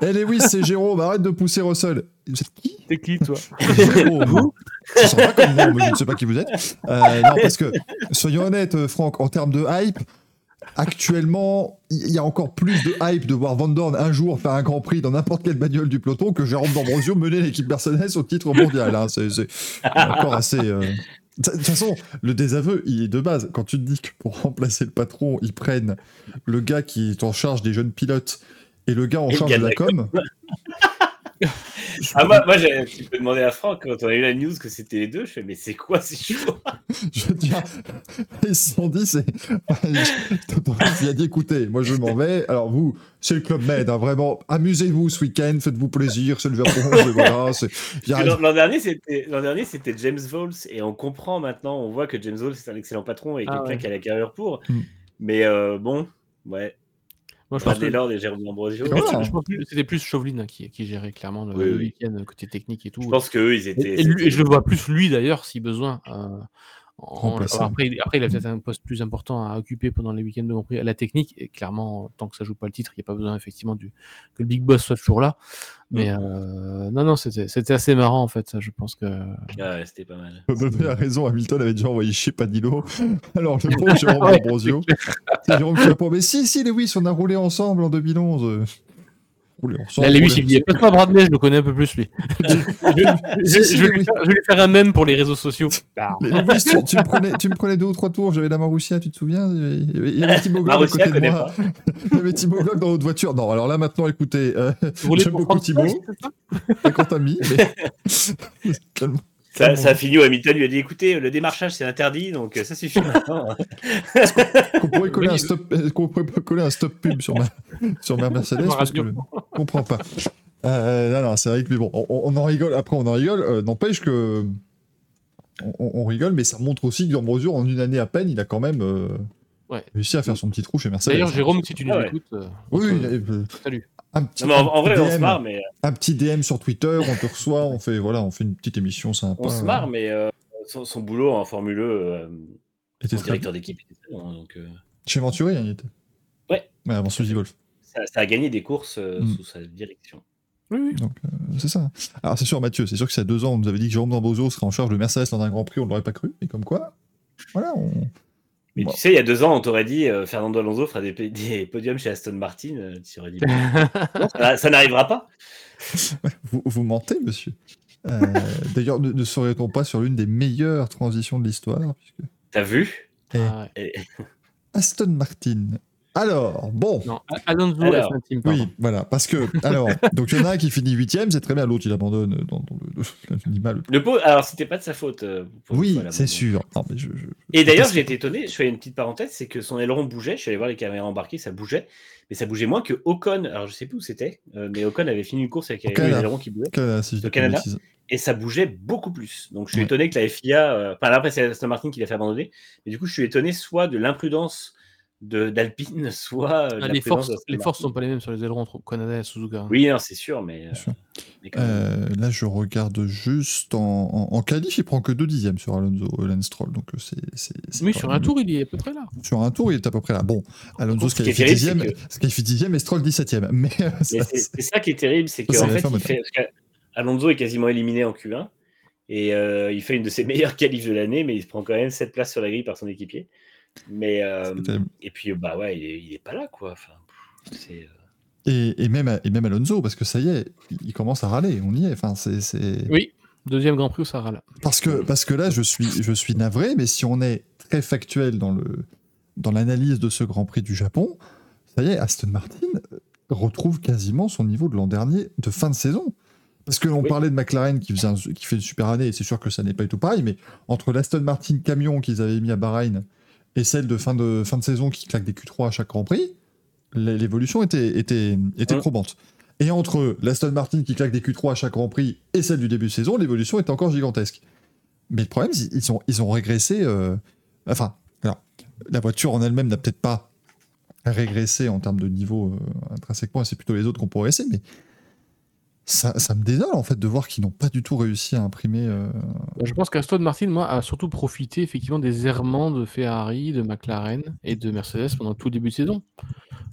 elle est oui, c'est Jérôme. Arrête de pousser Russell. Êtes qui T'es qui, toi? Vous Je ne pas comme moi, je ne sais pas qui vous êtes. Euh, non, parce que, soyons honnêtes, euh, Franck, en termes de hype, actuellement, il y a encore plus de hype de voir Van Dorn un jour faire un Grand Prix dans n'importe quelle bagnole du peloton que Jérôme D'Ambrosio mener l'équipe personnelle au titre mondial. Hein. C'est encore assez. Euh, de toute façon, le désaveu, il est de base. Quand tu te dis que pour remplacer le patron, ils prennent le gars qui est en charge des jeunes pilotes et le gars en charge de la com. Ah, moi, moi j'ai un petit peu demandé à Franck quand on a eu la news que c'était les deux. Je fais, mais c'est quoi ces choix Je veux dire, ils se sont dit, c'est. Il a dit, écoutez, moi je m'en vais. Alors vous, c'est le Club Med, hein, vraiment, amusez-vous ce week-end, faites-vous plaisir, c'est le verre voilà. L'an dernier, c'était James Vols, et on comprend maintenant, on voit que James Vols c'est un excellent patron et ah quelqu'un qui a la carrière pour. Mm. Mais euh, bon, ouais. Moi, je pense que... et Jérôme Ambrosio. Je pense que c'était plus Chauvelin hein, qui, qui, gérait clairement le, week-end côté technique et tout. Je pense qu'eux, ils étaient. Et, je le vois plus lui d'ailleurs, si besoin. Euh, après, après, il a peut-être un poste plus important à occuper pendant les week-ends de Grand Prix à la technique. Et clairement, tant que ça joue pas le titre, il n'y a pas besoin effectivement du, que le big boss soit toujours là. Mais mm. euh, non, non, c'était assez marrant en fait. Ça, je pense que. Ouais, c'était pas mal. a raison, Hamilton avait déjà envoyé chez Padillo. Alors, le bon Jérôme Ambrosio. C'est Jérôme répond Mais si, si, Lewis, on a roulé ensemble en 2011. Là, Lewis, il dit pas Bradley, je le connais un peu plus, lui. je, vais lui faire un mème pour les réseaux sociaux. Lewis, tu, tu, me prenais, tu, me prenais, deux ou trois tours, j'avais la Marussia, tu te souviens? Il y avait Thibaut Glock à côté de moi. Il y avait Thibaut Glock dans votre voiture. Non, alors là, maintenant, écoutez, euh, j'aime beaucoup Thibaut. T'as quand t'as mis, mais. Ça, ça, a fini où Hamilton lui a dit écoutez, le démarchage c'est interdit, donc euh, ça suffit maintenant. qu'on pourrait, coller un stop, euh, pourrait coller un stop pub sur ma, sur ma Mercedes parce que je comprends pas. Euh, non, non, c'est vrai que mais bon, on, en rigole. Après, on en rigole. Euh, N'empêche que on, on, rigole, mais ça montre aussi que mesure en une année à peine, il a quand même euh, ouais. réussi à faire son petit trou chez Mercedes. D'ailleurs, Jérôme, si tu nous ah écoutes, oui, salut en, vrai, on se marre, mais. Un petit DM sur Twitter, on te reçoit, on fait, voilà, on fait une petite émission sympa. On se marre, mais euh, son, boulot en Formule E, euh, directeur d'équipe, donc, euh... Chez Venturi, hein, il était. Ouais. ouais avant Suzy Golf. Ça, ça, a gagné des courses euh, mm. sous sa direction. Oui, oui. Donc, euh, c'est ça. Alors, c'est sûr, Mathieu, c'est sûr que c'est à deux ans, on nous avait dit que Jérôme Dambozo serait en charge de Mercedes dans un Grand Prix, on ne l'aurait pas cru. Et comme quoi, voilà, on, mais tu sais, il y a deux ans, on t'aurait dit euh, Fernando Alonso fera des, podiums chez Aston Martin. Euh, tu aurais dit ça, n'arrivera pas. vous, mentez, monsieur. Euh, d'ailleurs, ne, serait-on pas sur l'une des meilleures transitions de l'histoire puisque... T'as vu? Eh, ah Aston Martin alors, bon. Non, Alonso Team. Oui, voilà. Parce que, alors, donc il y en a un qui finit huitième, c'est très bien, l'autre il abandonne dans, l'animal. Le, le alors c'était pas de sa faute. Euh, oui, c'est sûr. Et d'ailleurs, j'ai été étonné, je fais une petite parenthèse, c'est que son aileron bougeait, je suis allé voir les caméras embarquées, ça bougeait, mais ça bougeait moins que Ocon. Alors je sais plus où c'était, euh, mais Ocon avait fini une course avec l'aileron qui bougeait. Au Canada. Et ça bougeait beaucoup plus. Donc je suis étonné que la FIA. Euh, enfin, après, c'est Aston Martin qui l'a fait abandonner. Mais du coup, je suis étonné soit de l'imprudence d'Alpine, soit ah, les, forces, les forces sont pas les mêmes sur les ailerons entre Canada et Suzuka. Hein. Oui, c'est sûr, mais. Euh, euh, là, je regarde juste en, en, qualif, il prend que 2 dixièmes sur Alonso Lance Stroll, donc euh, c'est. Oui, sur un tour, il est à peu près là. Sur un tour, il est à peu près là. Bon, Alonso ce qui est dixième, que... dixième et Stroll 17ème. Mais, c'est ça qui est terrible, c'est qu'en fait, il fait... Alonso est quasiment éliminé en Q1 et il fait une de ses meilleures qualifs de l'année, mais il se prend quand même 7 places sur la grille par son équipier. Mais euh, et puis bah ouais, il est, pas là quoi. Enfin, euh, et, et, même et même Alonso parce que ça y est, il commence à râler. On y est. Enfin, c'est. Oui. Deuxième Grand Prix où ça râle. Parce que parce que là, je suis je suis navré, mais si on est très factuel dans le dans l'analyse de ce Grand Prix du Japon, ça y est, Aston Martin retrouve quasiment son niveau de l'an dernier de fin de saison. Parce que l'on parlait de McLaren qui, faisait qui fait une super année, et c'est sûr que ça n'est pas du tout pareil, mais entre l'Aston Martin camion qu'ils avaient mis à Bahreïn et celle de fin de, fin de saison qui claque des Q3 à chaque Grand Prix, l'évolution était, était, était probante. Et entre l'Aston Martin qui claque des Q3 à chaque Grand Prix et celle du début de saison, l'évolution est encore gigantesque. Mais le problème, ils ont, ils ont régressé. Euh, enfin, alors, la voiture en elle-même n'a peut-être pas régressé en termes de niveau euh, intrinsèquement, c'est plutôt les autres qui ont progressé, mais ça, me désole en fait de voir qu'ils n'ont pas du tout réussi à imprimer. Euh, je pense qu'Aston Martin, a surtout profité effectivement des errements de Ferrari, de McLaren et de Mercedes pendant tout le début de saison.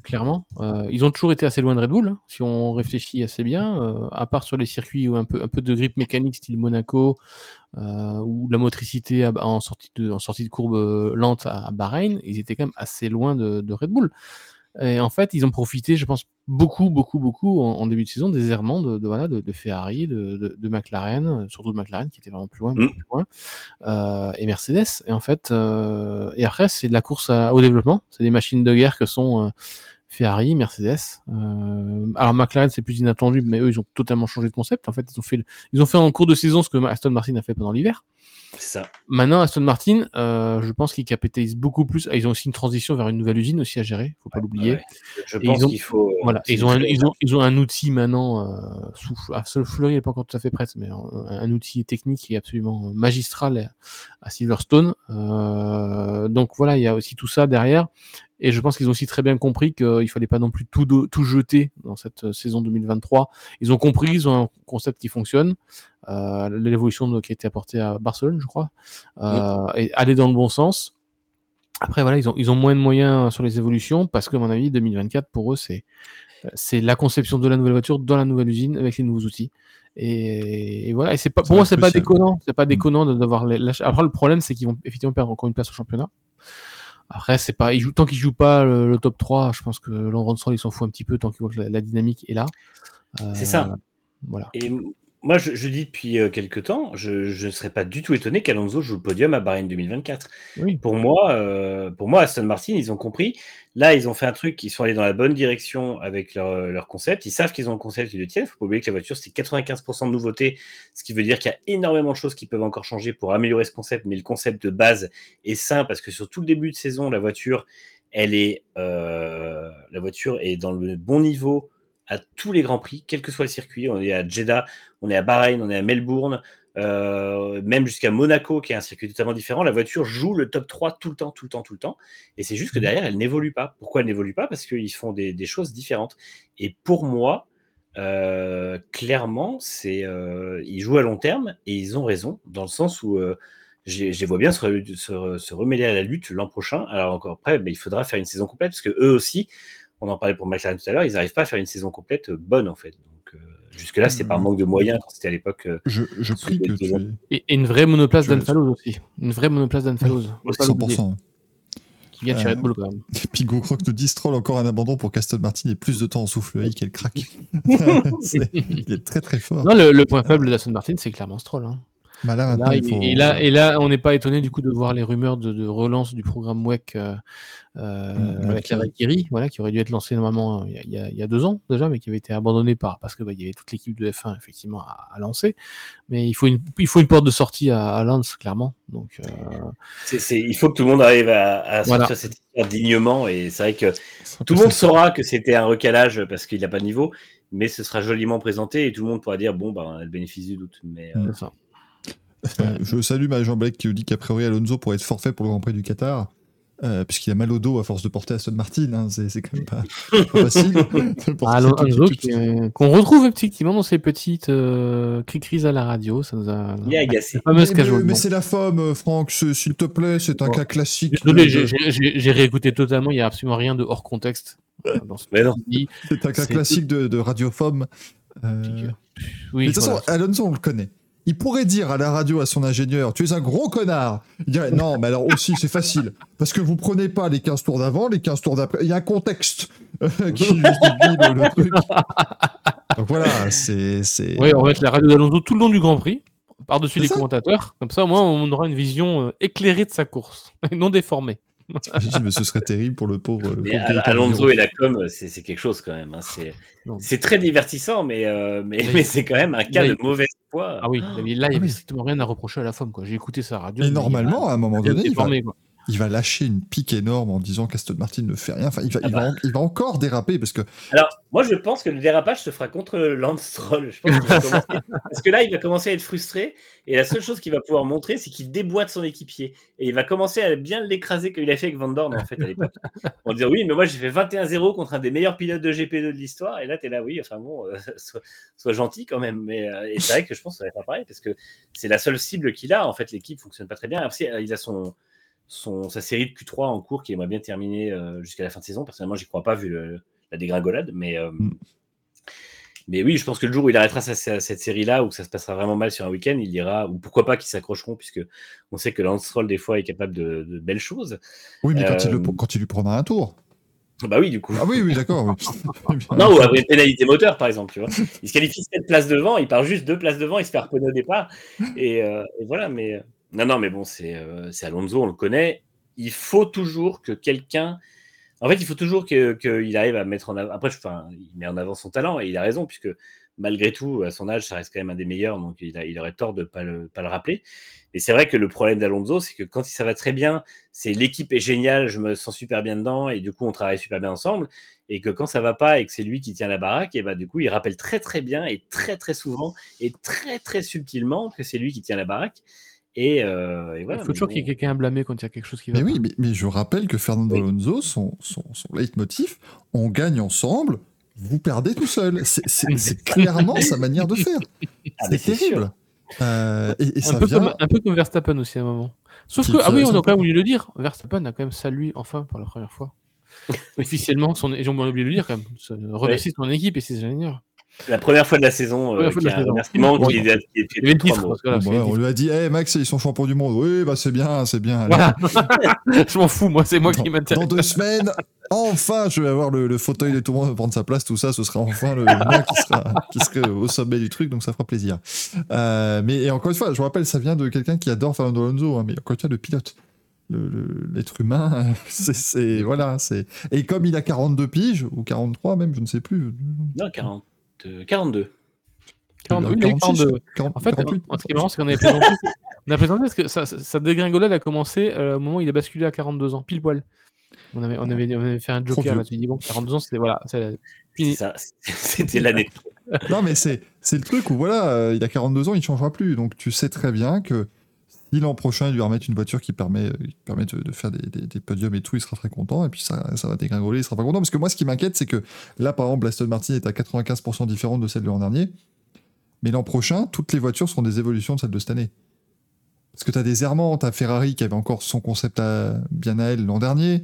Clairement, euh, ils ont toujours été assez loin de Red Bull, hein, si on réfléchit assez bien, euh, à part sur les circuits où un peu, de grippe mécanique style Monaco, ou la motricité en, sortie de, en sortie de courbe lente à, Bahreïn, ils étaient quand même assez loin de Red Bull. Et en fait, ils ont profité, je pense, beaucoup, beaucoup, beaucoup en, début de saison des errements de, de, voilà, de, Ferrari, de, de, McLaren, surtout de McLaren qui était vraiment plus loin, mmh. plus loin euh, et Mercedes. Et en fait, euh, et après, c'est de la course au développement. C'est des machines de guerre que sont euh, Ferrari, Mercedes. Euh, alors McLaren c'est plus inattendu, mais eux ils ont totalement changé de concept. En fait, ils ont fait, ils ont fait en cours de saison ce que Aston Martin a fait pendant l'hiver. C'est ça. Maintenant, Aston Martin, euh, je pense qu'ils capitalisent beaucoup plus. Ils ont aussi une transition vers une nouvelle usine aussi à gérer, faut pas l'oublier. Ouais. Je pense qu'il faut. euh, Voilà, ils ont, un, ils, ont, ils ont un outil maintenant, euh, sous, ah, Fleury n'est pas encore tout à fait prêt, mais un, un outil technique qui est absolument magistral à Silverstone. Euh, donc voilà, il y a aussi tout ça derrière. Et je pense qu'ils ont aussi très bien compris qu'il ne fallait pas non plus tout, do- tout jeter dans cette euh, saison 2023. Ils ont compris, ils ont un concept qui fonctionne. Euh, L'évolution qui a été apportée à Barcelone, je crois, euh, et aller dans le bon sens. Après, voilà, ils ont, ils ont moins de moyens sur les évolutions parce que, à mon avis, 2024, pour eux, c'est c'est la conception de la nouvelle voiture dans la nouvelle usine avec les nouveaux outils. Et, et voilà, et c'est pas, pour moi, c'est pas déconnant. C'est pas Mm. déconnant d'avoir les-. Après, le problème, c'est qu'ils vont effectivement perdre encore une place au championnat. Après, c'est pas, ils jouent, tant qu'ils jouent pas le, le top 3, je pense que Laurent Stroll, il s'en fout un petit peu tant qu'il voit que la, la dynamique est là. Euh, C'est ça. Voilà. Et moi, je, je dis depuis euh, quelques temps, je je ne serais pas du tout étonné qu'Alonso joue le podium à Bahreïn 2024. Oui. Pour moi, euh, pour moi, Aston Martin, ils ont compris. Là, ils ont fait un truc, ils sont allés dans la bonne direction avec leur, leur concept. Ils savent qu'ils ont le concept, ils le tiennent. Il faut pas oublier que la voiture, c'est 95% de nouveautés, ce qui veut dire qu'il y a énormément de choses qui peuvent encore changer pour améliorer ce concept. Mais le concept de base est sain parce que sur tout le début de saison, la voiture, elle est, euh, la voiture est dans le bon niveau à tous les grands prix, quel que soit le circuit. On est à Jeddah, on est à Bahreïn, on est à Melbourne, euh, même jusqu'à Monaco, qui est un circuit totalement différent. La voiture joue le top 3 tout le temps, tout le temps, tout le temps. Et c'est juste que derrière, elle n'évolue pas. Pourquoi elle n'évolue pas? Parce qu'ils font des, des choses différentes. Et pour moi, euh, clairement, c'est euh, ils jouent à long terme et ils ont raison, dans le sens où je les vois bien se, se, re- se remêler à la lutte l'an prochain. Alors encore après, ben, il faudra faire une saison complète, parce que eux aussi, on en parlait pour McLaren tout à l'heure, ils n'arrivent pas à faire une saison complète euh, bonne en fait. Donc euh, jusque-là, c'était par manque de moyens quand c'était à l'époque. euh, Je, je prie que tu Et, et une vraie monoplace d'Anfalose aussi. Une vraie monoplace l'oublier. 100%. Qui vient de chez Euh, Red Bull quand même. Pigo Croc nous dit Stroll encore un abandon pour qu'Aston Martin ait plus de temps en soufflerie qu'elle craque. Il est très très fort. Non, le, le point faible d'Aston Martin, c'est clairement Stroll. Hein. Bah là, maintenant, Là, il et, faut- et là, et là, on n'est pas étonné du coup de voir les rumeurs de, de relance du programme WEC euh, euh, Mm, avec la Valkyrie, voilà, qui aurait dû être lancé normalement euh, il y, a- il y deux ans déjà, mais qui avait été abandonné par parce que bah, il y avait toute l'équipe de F1 effectivement à, à lancer. Mais il faut une, il faut une porte de sortie à, à Lens clairement. Donc euh, il faut que tout le monde arrive à, à sortir Voilà. cette histoire dignement. Et c'est vrai que tout le monde saura que c'était un recalage parce qu'il n'a pas de niveau, mais ce sera joliment présenté et tout le monde pourra dire bon, bah, on a le bénéfice du doute. Mais euh, c'est ça. Euh, Je salue ma Jean Blake qui nous dit qu'a priori Alonso pourrait être forfait pour le Grand Prix du Qatar. euh, puisqu'il a mal au dos à force de porter Aston Martin, hein, c'est c'est quand même pas, pas facile. Alonso qu'on retrouve effectivement dans ces petites euh, cris-crises à la radio, ça nous a. il est agacé. Fameuse Mais, c'est la femme, euh, Franck, c'est- s'il te plaît, c'est un Bon. cas classique. J'ai- j'ai j'ai- j'ai réécouté totalement, il n'y a absolument rien de hors contexte. Dans ce. C'est un cas c'est- classique de, de radiophome. Euh, Oui, mais de toute façon, Alonso, on le connaît. Il pourrait dire à la radio à son ingénieur Tu es un gros connard. Il dirait Non, mais alors aussi, c'est facile. Parce que vous prenez pas les 15 tours d'avant, les 15 tours d'après. Il y a un contexte euh, qui justifie le, le truc. Donc voilà, c'est. c'est- Oui, on va mettre la radio d'Alonso tout le long du Grand Prix, par-dessus les commentateurs. Comme ça, au moins, on aura une vision euh, éclairée de sa course, et non déformée. Mais ce serait terrible pour le pauvre. Mais pauvre Alonso et la com, c'est quelque chose quand même. hein. C'est très divertissant, mais, euh, mais, mais c'est quand même un cas de mauvaise Ah oui, là, il n'y Ah avait strictement rien à reprocher à la femme. quoi. J'ai écouté sa radio. Mais normalement, à un moment donné, il va. Il va lâcher une pique énorme en disant qu'Aston Martin ne fait rien. Enfin, il va, Ah il, va bah. il va encore déraper parce que Alors, moi, je pense que le dérapage se fera contre Lance Stroll. Je pense qu'il va commencer- Parce que là, il va commencer à être frustré. Et la seule chose qu'il va pouvoir montrer, c'est qu'il déboîte son équipier. Et il va commencer à bien l'écraser comme il a fait avec Van Dorn, en fait, à l'époque. En disant Oui, mais moi, j'ai fait 21-0 contre un des meilleurs pilotes de GP2 de l'histoire. Et là, tu es là, oui, enfin bon, euh, sois, sois gentil quand même. Mais, euh, et c'est vrai que je pense que ça va être pareil. Parce que c'est la seule cible qu'il a. En fait, l'équipe fonctionne pas très bien. Après, il a son. Son, sa série de Q3 en cours qui aimerait bien terminer euh, jusqu'à la fin de saison. Personnellement, j'y crois pas vu le, la dégringolade, mais, euh, Mm. mais oui, je pense que le jour où il arrêtera sa- sa- cette série-là, où ça se passera vraiment mal sur un week-end, il ira, ou pourquoi pas qu'ils s'accrocheront, puisque on sait que Lance Stroll, des fois, est capable de, de belles choses. oui, mais quand, il Euh, le, quand il lui prendra un tour. Bah oui, du coup. Ah oui, oui, d'accord. oui. Non, ou avec une pénalité moteur, par exemple, tu vois. Il se qualifie 7 places devant, il part juste deux places devant, il se fait harponner au départ. Et, euh, et voilà, mais. Non, non, mais bon, c'est euh, Alonso, on le connaît. Il faut toujours que quelqu'un. En fait, il faut toujours qu'il arrive à mettre en avant. Après, enfin, il met en avant son talent et il a raison, puisque malgré tout, à son âge, ça reste quand même un des meilleurs, donc il, il aurait tort de ne pas le, pas le rappeler. Et c'est vrai que le problème d'Alonso, c'est que quand ça va très bien, c'est l'équipe est géniale, je me sens super bien dedans, et du coup, on travaille super bien ensemble. Et que quand ça va pas et que c'est lui qui tient la baraque, et bah, du coup, il rappelle très très bien et très très souvent et très très subtilement que c'est lui qui tient la baraque. Et, euh, voilà, il faut toujours qu'il y ait quelqu'un à blâmer quand il y a quelque chose qui va. Mais oui, mais, je rappelle que Fernando Alonso, son, son, son leitmotiv, on gagne ensemble, vous perdez tout seul. C'est clairement sa manière de faire. Ah, c'est terrible. Euh, et, un, peu comme, un, peu comme, Verstappen aussi à un moment. Sauf que, ah oui, on a quand même oublié de le dire, Verstappen a quand même salué enfin pour la première fois. Officiellement, son, et on a oublié de le dire quand même, remercier son équipe et ses ingénieurs. La première fois de la saison, euh, qui a un remerciement qui, est, On lui a dit, hey, Max, ils sont champions du monde. Oui, bah c'est bien, c'est bien. je m'en fous, moi, c'est moi qui m'intéresse. Dans deux semaines, enfin, je vais avoir le, fauteuil de tout le monde prendre sa place, tout ça, ce sera enfin le moi qui sera, qui serait au sommet du truc, donc ça fera plaisir. Euh, mais et encore une fois, je vous rappelle, ça vient de quelqu'un qui adore Fernando Alonso, hein, mais encore une fois, le pilote l'être humain, c'est voilà, c'est et comme il a 42 piges ou 43 même, je ne sais plus. Non, 40. 42. 42. en fait, ce qui est marrant, c'est qu'on avait présenté, on a présenté parce que sa, sa dégringolade a commencé euh, au moment où il a basculé à 42 ans, pile poil. On avait, on avait, on avait fait un joker là, tu dis bon, 42 ans, c'était voilà. C'était l'année. non, mais c'est le truc où voilà, euh, il a 42 ans, il ne changera plus. Donc tu sais très bien que si l'an prochain, il lui remettre une voiture qui permet, qui permet de, faire des, des, podiums et tout, il sera très content. Et puis ça, ça va dégringoler, il sera pas content. Parce que moi, ce qui m'inquiète, c'est que là, par exemple, Aston Martin est à 95% différente de celle de l'an dernier. Mais l'an prochain, toutes les voitures seront des évolutions de celles de cette année. Parce que tu as des errements, tu as Ferrari qui avait encore son concept à, bien à elle l'an dernier,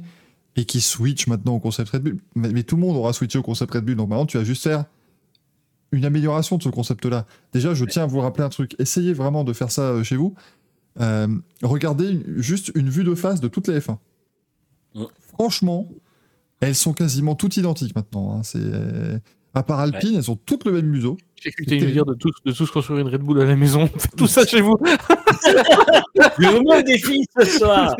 et qui switch maintenant au concept Red Bull. Mais, tout le monde aura switché au concept Red Bull. Donc maintenant, tu vas juste faire une amélioration de ce concept-là. Déjà, je tiens à vous rappeler un truc. Essayez vraiment de faire ça euh, chez vous. Euh, regardez juste une vue de face de toutes les F1. Franchement, elles sont quasiment toutes identiques maintenant. Hein. C'est à part Alpine, elles ont toutes le même museau. J'ai cru que tu dire de tous, de tous construire une Red Bull à la maison. Faites tout ça chez vous. Le défi ce soir.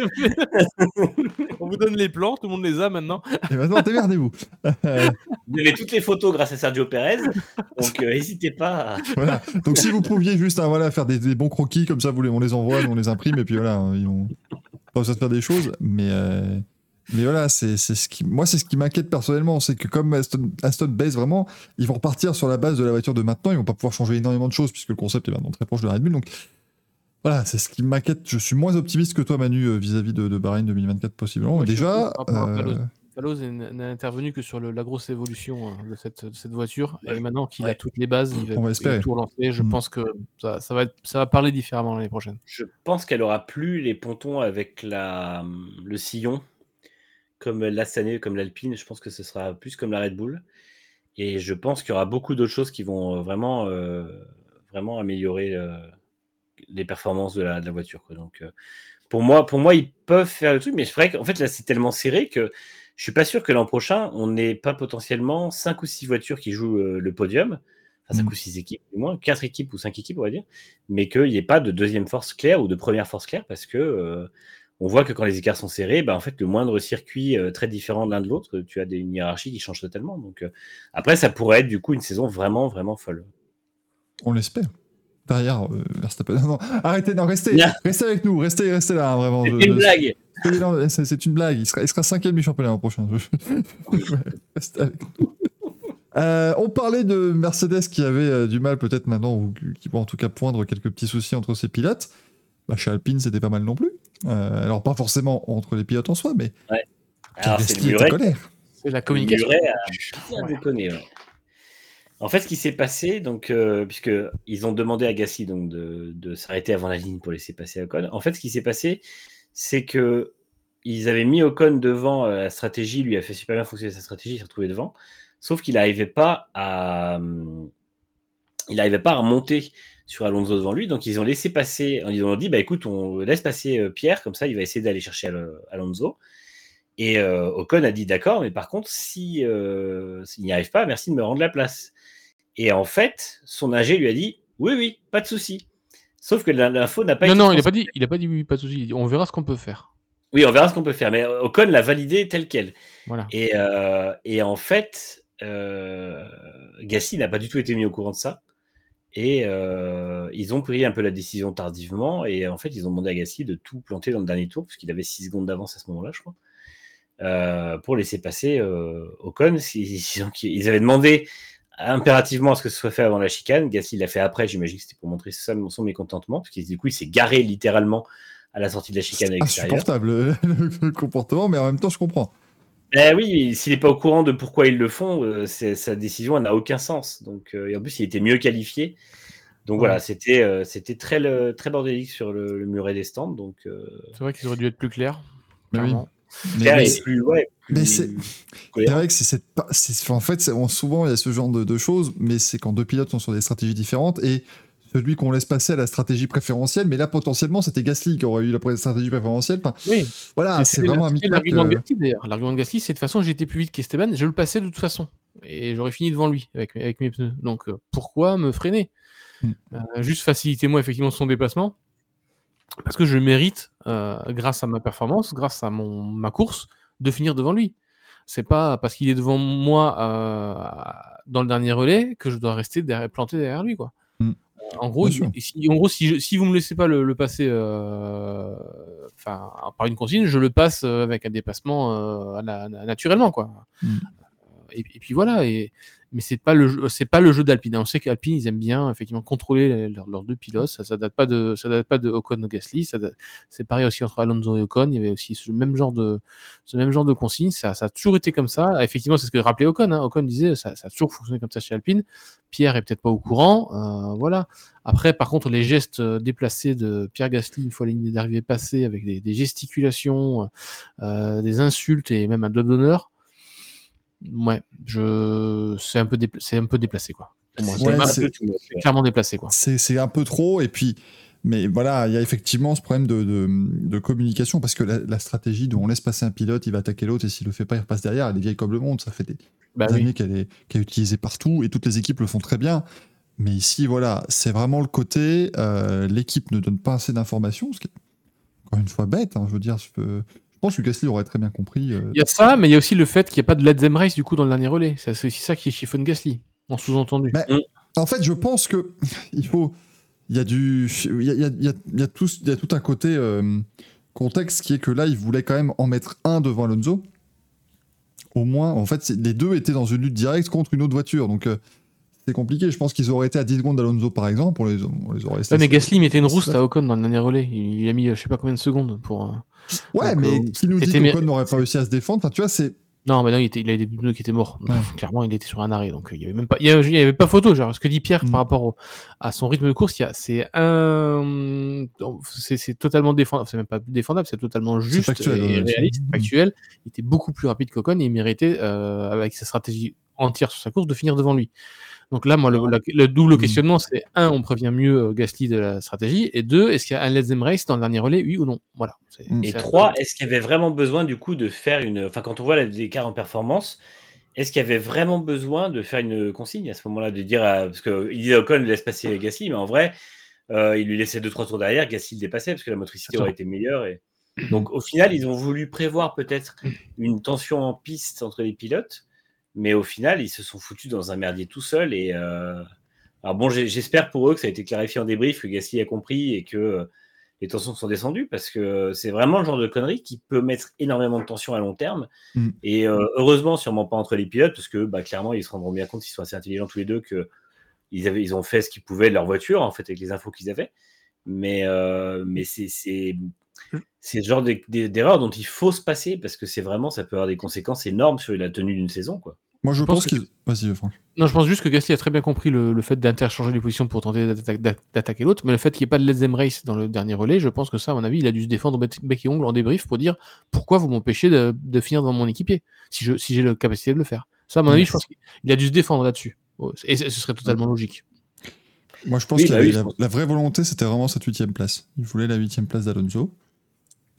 On vous donne les plans, tout le monde les a maintenant. Et maintenant, démerdez-vous. vous avez toutes les photos grâce à Sergio Perez, donc euh, n'hésitez pas. Voilà. Donc si vous pouviez juste hein, voilà, faire des, bons croquis, comme ça, vous les, on les envoie, on les imprime, et puis voilà, hein, ils ont pas besoin de faire des choses, mais. Euh, mais voilà, c'est ce qui, moi, c'est ce qui m'inquiète personnellement, c'est que comme Aston, Aston baisse vraiment, ils vont repartir sur la base de la voiture de maintenant, ils vont pas pouvoir changer énormément de choses puisque le concept est maintenant très proche de Red Bull. Donc voilà, c'est ce qui m'inquiète. Je suis moins optimiste que toi, Manu, euh, vis-à-vis de, de, Bahreïn 2024 possiblement. mais déjà, Fallows n'a intervenu que sur la grosse évolution hein, de, cette, voiture. Et maintenant qu'il a toutes les bases, il va, tout relancer. Je mm. pense que ça, va ça va parler différemment l'année prochaine. Je pense qu'elle aura plus les pontons avec la, le sillon comme l'Astana, comme l'Alpine, je pense que ce sera plus comme la Red Bull. Et je pense qu'il y aura beaucoup d'autres choses qui vont euh, vraiment, euh, vraiment améliorer euh, les performances de la, voiture. Donc, pour, moi, pour moi, ils peuvent faire le truc, mais c'est vrai qu'en fait, là, c'est tellement serré que je suis pas sûr que l'an prochain, on n'ait pas potentiellement 5 ou 6 voitures qui jouent le podium. Enfin, 5 mmh. ou 6 équipes, au moins, 4 équipes ou 5 équipes, on va dire, mais qu'il n'y ait pas de deuxième force claire ou de première force claire parce que on voit que quand les écarts sont serrés, bah, en fait, le moindre circuit euh, très différent de l'un de l'autre, tu as des, une hiérarchie qui change totalement. Donc, euh, après, ça pourrait être du coup une saison vraiment, vraiment folle. On l'espère. Derrière, euh, Verstappen. Non, arrêtez, non, restez, restez avec nous, restez, restez là, hein, vraiment. C'est une blague. C'est une blague. Il sera, il sera cinquième du championnat l'an prochain. restez avec nous. on parlait de Mercedes qui avait du mal peut-être maintenant, ou qui va en tout cas poindre quelques petits soucis entre ses pilotes. Bah, chez Alpine, c'était pas mal non plus. Euh, alors, pas forcément entre les pilotes en soi, mais. Ouais. Alors, c'est la communication. En fait, ce qui s'est passé, donc, euh, puisque ils ont demandé à Gasly donc, de, de s'arrêter avant la ligne pour laisser passer Ocon. En fait, ce qui s'est passé, c'est que ils avaient mis Ocon devant euh, la stratégie, lui a fait super bien fonctionner sa stratégie, il s'est retrouvé devant. Sauf qu'il n'arrivait pas à, il n'arrivait pas à remonter sur Alonso devant lui. Donc, ils ont laissé passer, ils ont dit, bah écoute, on laisse passer euh, Pierre, comme ça, il va essayer d'aller chercher Alonso. Et euh, Ocon a dit, d'accord, mais par contre, si euh, s'il n'y arrive pas, merci de me rendre la place. Et en fait, son AG lui a dit, oui, oui, pas de souci. Sauf que l'info n'a pas non, été. Non, non, il n'a pas dit, il a pas dit oui, pas de souci. On verra ce qu'on peut faire. Oui, on verra ce qu'on peut faire. Mais Ocon l'a validé tel quel. Voilà. Et, euh, et en fait, Gasly n'a pas du tout été mis au courant de ça. Et euh, ils ont pris un peu la décision tardivement. Et en fait, ils ont demandé à Gasly de tout planter dans le dernier tour, puisqu'il avait 6 secondes d'avance à ce moment-là, je crois, euh, pour laisser passer euh, Ocon. Ils, avaient demandé impérativement à ce que ce soit fait avant la chicane. Gasly l'a fait après, j'imagine que c'était pour montrer ça, son mécontentement, parce qu'il du coup, il s'est garé littéralement à la sortie de la chicane l'extérieur. Insupportable le comportement, mais en même temps, je comprends. Eh oui, s'il n'est pas au courant de pourquoi ils le font, euh, c'est- sa décision elle n'a aucun sens. Donc, euh, et en plus, il était mieux qualifié. Donc Ouais. voilà, c'était euh, c'était très, le- très bordélique sur le, le muret des stands. Donc, euh, C'est vrai qu'ils auraient dû être plus clairs. Mais oui. clairement. Mais- plus, ouais, plus mais c'est- vrai que c'est cette. pa- c'est- En fait, c'est- on- souvent, il y a ce genre de, de choses, mais c'est quand deux pilotes sont sur des stratégies différentes et celui qu'on laisse passer à la stratégie préférentielle, mais là, potentiellement, c'était Gasly qui aurait eu la stratégie préférentielle. Enfin, Oui, voilà, c'est vraiment un l'argument de euh, Gasly d'ailleurs. L'argument de Gasly, c'est de toute façon, j'étais plus vite qu'Esteban, je le passais de toute façon. Et j'aurais fini devant lui avec, avec mes pneus. Donc euh, pourquoi me freiner? Mm. Euh, Juste facilitez-moi effectivement son déplacement. Parce que je mérite, euh, grâce à ma performance, grâce à mon, ma course, de finir devant lui. C'est pas parce qu'il est devant moi dans le dernier relais que je dois rester derrière- planté derrière lui. Quoi. En gros, si, en gros si, je- si vous me laissez pas le, le passer euh, par une consigne, je le passe euh, avec un dépassement euh, naturellement. Quoi. Mm. Et, et puis voilà. Et, mais c'est pas le c'est pas le jeu d'Alpine. On sait qu'Alpine ils aiment bien effectivement contrôler leurs leurs deux pilotes. Ça, ça date pas de ça date pas de Ocon ou Gasly. C'est pareil aussi entre Alonso et Ocon. Il y avait aussi ce même genre de ce même genre de consigne. Ça, ça a toujours été comme ça. Effectivement, c'est ce que rappelait Ocon. hein. Ocon disait ça, ça a toujours fonctionné comme ça chez Alpine. Pierre est peut-être pas au courant. euh, voilà. Après, par contre, les gestes euh, déplacés de Pierre Gasly une fois la ligne d'arrivée passée avec des, des gesticulations, euh, des insultes et même un doigt d'honneur. Ouais, je c'est un peu dépla- c'est un peu déplacé quoi. C'est Ouais, clairement déplacé quoi. c'est un peu trop. Et puis, mais voilà, il y a effectivement ce problème de, de, de communication parce que la, la stratégie de on laisse passer un pilote, il va attaquer l'autre et s'il le fait pas, il repasse derrière. Elle est vieille comme le monde. Ça fait des, Bah des oui. années qu'elle est, qu'elle est utilisée partout et toutes les équipes le font très bien. Mais ici, voilà, c'est vraiment le côté euh, l'équipe ne donne pas assez d'informations, ce qui est encore une fois bête. hein, je veux dire, je, peux- pense que Gasly aurait très bien compris. euh, Il y a ça, mais il y a aussi le fait qu'il n'y a pas de Let's Race du coup dans le dernier relais. C'est c'est aussi ça qui chiffonne Gasly, en sous-entendu. Mais- En fait, je pense que il faut. Il y a du. Il y a, il y a- il y a- il y a tout, il y a tout un côté euh, contexte qui est que là, il voulait quand même en mettre un devant Alonso. Au moins, en fait, les deux étaient dans une lutte directe contre une autre voiture. Donc, euh, c'est compliqué. Je pense qu'ils auraient été à 10 secondes d'Alonso, par exemple. On les, on les aurait laissés. Ouais, mais Gasly mettait une rousse à Ocon dans le dernier relais. Il, il a mis euh, je sais pas combien de secondes pour. euh, Ouais, Donc, mais euh, qui nous dit qu'Ocon n'aurait pas réussi à se défendre Enfin, tu vois, c'est. Non, mais non, il, était, il avait des pneus qui étaient morts. Ouais. Clairement, il était sur un arrêt. Donc, euh, il n'y avait même pas, il y avait, il y avait pas photo. Genre, ce que dit Pierre Mm. par rapport au- à son rythme de course, il y a- c'est un. C'est totalement défendable. C'est même pas défendable, c'est totalement juste factuel, et réaliste, factuel. Il était beaucoup plus rapide qu'Ocon et il méritait, euh, avec sa stratégie entière sur sa course, de finir devant lui. Donc là, moi, le, la- le double Mm. questionnement, c'est un, on prévient mieux euh, Gasly de la stratégie, et deux, est-ce qu'il y a un Let's Them Race dans le dernier relais, oui ou non? Voilà. C'est- Mm. Et trois, est-ce qu'il y avait vraiment besoin du coup de faire une. Enfin, quand on voit l'écart en performance, est-ce qu'il y avait vraiment besoin de faire une consigne à ce moment-là De dire. à- Parce qu'il disait Ocon laisse passer Gasly, mais en vrai, euh, il lui laissait 2-3 tours derrière, Gasly le dépassait parce que la motricité aurait été meilleure. Et... Donc au final, ils ont voulu prévoir peut-être une tension en piste entre les pilotes, mais au final, ils se sont foutus dans un merdier tout seul. Et. euh, Alors bon, j'espère pour eux que ça a été clarifié en débrief, que Gasly a compris et que euh, les tensions sont descendues parce que c'est vraiment le genre de connerie qui peut mettre énormément de tension à long terme. Mm. Et euh, heureusement, sûrement pas entre les pilotes parce que bah, clairement, ils se rendront bien compte, ils sont assez intelligents tous les deux, que ils, avaient, ils ont fait ce qu'ils pouvaient de leur voiture en fait avec les infos qu'ils avaient. Mais, euh, mais c'est c'est le genre d'e- d'e- d'erreur dont il faut se passer parce que c'est vraiment ça peut avoir des conséquences énormes sur la tenue d'une saison quoi. Moi, je, Je pense, pense que- qu'ils. Vas-y, Franck. Non, je pense juste que Gasly a très bien compris le, le fait d'interchanger les positions pour tenter d'atta- d'atta- d'attaquer l'autre, mais le fait qu'il n'y ait pas de Let's Them Race dans le dernier relais, je pense que ça, à mon avis, il a dû se défendre bec et ongle en débrief pour dire pourquoi vous m'empêchez de, de finir dans mon équipier, si je si j'ai la capacité de le faire. Ça, à mon avis, je pense qu'il a dû se défendre là-dessus. Oh, Et ce ce serait totalement logique. Moi, je pense Oui, qu'il bah oui, la, vraie volonté, c'était vraiment cette huitième place. Il voulait la huitième place d'Alonso.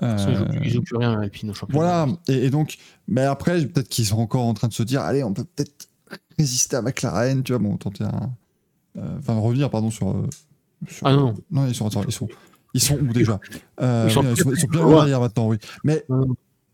Ils jouent- Euh, Ils plus rien à Alpine au championnat. Voilà, et, et donc, mais après, peut-être qu'ils sont encore en train de se dire, allez, on peut peut-être résister à McLaren, tu vois, bon, tenter un. euh, Enfin, revenir, pardon, sur. euh, sur- Ah non, non. Ils sont, attends, ils sont, Ils sont où déjà? Euh, Ils sont ils, ils bien arrière maintenant, oui. Mais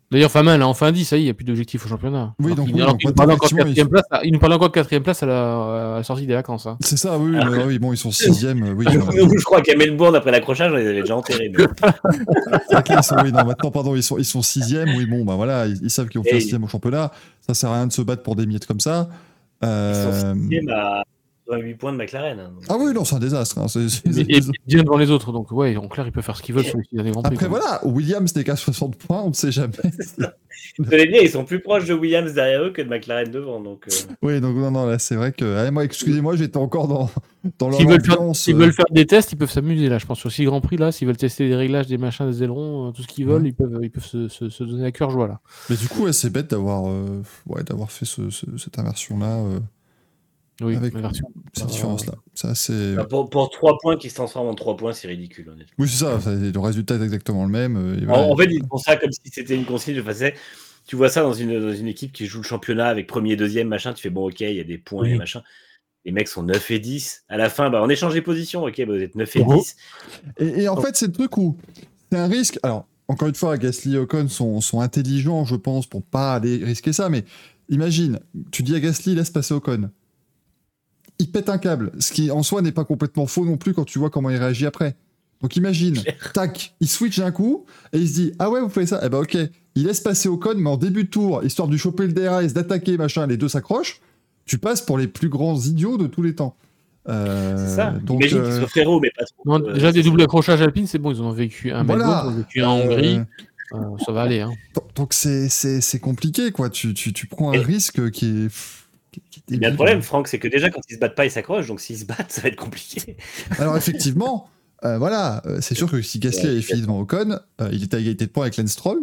D'ailleurs, Famin, là, enfin dit, ça y est, il n'y a plus d'objectif au championnat. Oui, Alors donc qu'il- oui, alors donc qu'il nous parlait encore quatrième place, à- il nous parlait encore de quatrième place à la, à la sortie des vacances. hein. c'est ça, oui, Alors mais que- oui, bon, ils sont sixième, euh, oui. Je crois qu'à Melbourne, après l'accrochage, on les avait déjà enterrés. mais- sont- oui, non, maintenant, pardon, ils sont, ils sont sixième, oui, bon, bah voilà, ils, ils savent qu'ils faire ils- sixième au championnat. Ça sert à rien de se battre pour des miettes comme ça. Ils Euh, sont sixième à 28 points de McLaren. hein. Ah oui, non, c'est un désastre. hein, Et, et bien devant les autres. Donc, ouais, en clair, ils peuvent faire ce qu'ils veulent sur les six derniers Grands Prix. Après, voilà, Williams n'est qu'à 60 points, on ne sait jamais. Vous savez bien, ils sont plus proches de Williams derrière eux que de McLaren devant. Donc, euh, Oui, donc non, non, là, c'est vrai que. allez, moi, excusez-moi, j'étais encore dans, dans leur S'ils veulent, s'ils euh, veulent faire des tests, ils peuvent s'amuser là, je pense. Sur 6 Grands Prix, là, s'ils veulent tester des réglages, des machins, des ailerons, euh, tout ce qu'ils veulent, Ouais. ils peuvent, ils peuvent se, se- se donner à cœur joie là. Mais du coup, ouais, c'est bête d'avoir euh, ouais, fait ce- ce- cette inversion-là, euh, Oui, Avec- la version. cette Euh, différence-là. C'est assez. bah, pour, pour 3 points qui se transforment en 3 points, c'est ridicule, honnêtement. Oui, c'est ça, ça, le résultat est exactement le même. euh, En, en fait, ils font ça comme si c'était une consigne. Tu vois ça dans une, dans une équipe qui joue le championnat avec premier, deuxième, machin. Tu fais bon, ok, il y a des points Oui. et machin. Les mecs sont 9 et 10. À la fin, bah, on échange les positions. Ok, bah, vous êtes 9 et Oh. 10. Et, et en fait, c'est le truc où c'est un risque. Alors, encore une fois, Gasly et Ocon sont, sont intelligents, je pense, pour pas aller risquer ça. Mais imagine, tu dis à Gasly, laisse passer Ocon. Il pète un câble, ce qui en soi n'est pas complètement faux non plus quand tu vois comment il réagit après. Donc imagine, tac, il switch d'un coup et il se dit ah ouais vous faites ça, eh ben ok, il laisse passer Ocon mais en début de tour histoire de choper le DRS, d'attaquer machin, les deux s'accrochent, tu passes pour les plus grands idiots de tous les temps. Euh, C'est ça. donc, Imagine euh, qu'ils soient frérots, mais pas trop. Non, euh, déjà, des doubles accrochages alpines, c'est bon, ils en ont vécu un Voilà. Melbourne, ils en ont vécu un en Hongrie, euh, euh, ça va aller. Hein. Donc- c'est c'est c'est compliqué quoi. Tu, tu, tu prends un Et- risque qui est. Il y a le problème, Franck, c'est que déjà, quand ils se battent pas, ils s'accrochent. Donc, s'ils se battent, ça va être compliqué. Alors effectivement, euh, voilà, euh, c'est sûr que si Gasly avait fini devant Ocon, euh, il était à égalité de points avec Lance Stroll.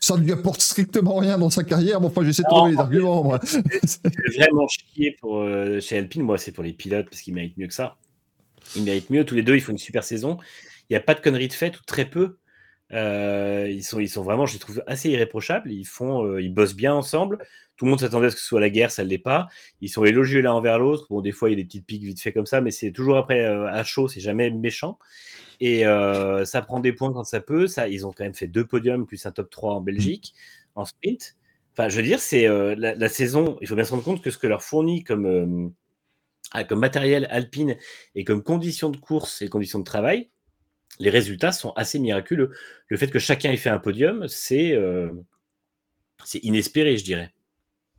Ça ne lui apporte strictement rien dans sa carrière. Bon, enfin, j'essaie de trouver les en arguments. moi. C'est vraiment chier pour, euh, chez Alpine. Moi, c'est pour les pilotes parce qu'ils méritent mieux que ça. Ils méritent mieux. Tous les deux, ils font une super saison. Il n'y a pas de conneries de fait ou très peu. Euh, ils, sont, vraiment, je les trouve assez irréprochables. Ils, font, euh, ils bossent bien ensemble. Tout le monde s'attendait à ce que ce soit la guerre, ça ne l'est pas. Ils sont élogieux l'un envers l'autre. Bon, des fois, il y a des petites piques vite fait comme ça, mais c'est toujours après euh, à chaud, c'est jamais méchant. Et euh, ça prend des points quand ça peut. Ça, ils ont quand même fait deux podiums plus un top 3 en Belgique, en sprint. Enfin, je veux dire, c'est la, saison. Il faut bien se rendre compte que ce que leur fournit comme, ah, comme matériel alpine et comme conditions de course et conditions de travail, les résultats sont assez miraculeux. Le fait que chacun ait fait un podium, c'est euh, c'est inespéré, je dirais.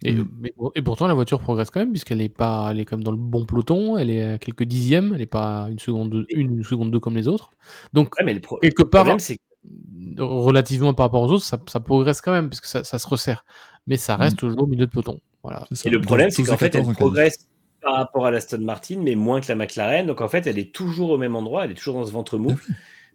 Et, Mm. mais et pourtant, la voiture progresse quand même, puisqu'elle est pas, elle est comme dans le bon peloton, elle est à quelques dixièmes, elle n'est pas une seconde, de- une, une seconde deux comme les autres. Donc, Ouais, mais le quelque le part, problème, relativement par rapport aux autres, ça, ça progresse quand même, puisque ça, ça se resserre. Mais ça reste toujours au milieu de peloton. Voilà. Et le problème, c'est 12 et qu'en fait, 14 elle progresse par rapport à l'Aston Martin, mais moins que la McLaren. Donc, en fait, elle est toujours au même endroit, elle est toujours dans ce ventre mou.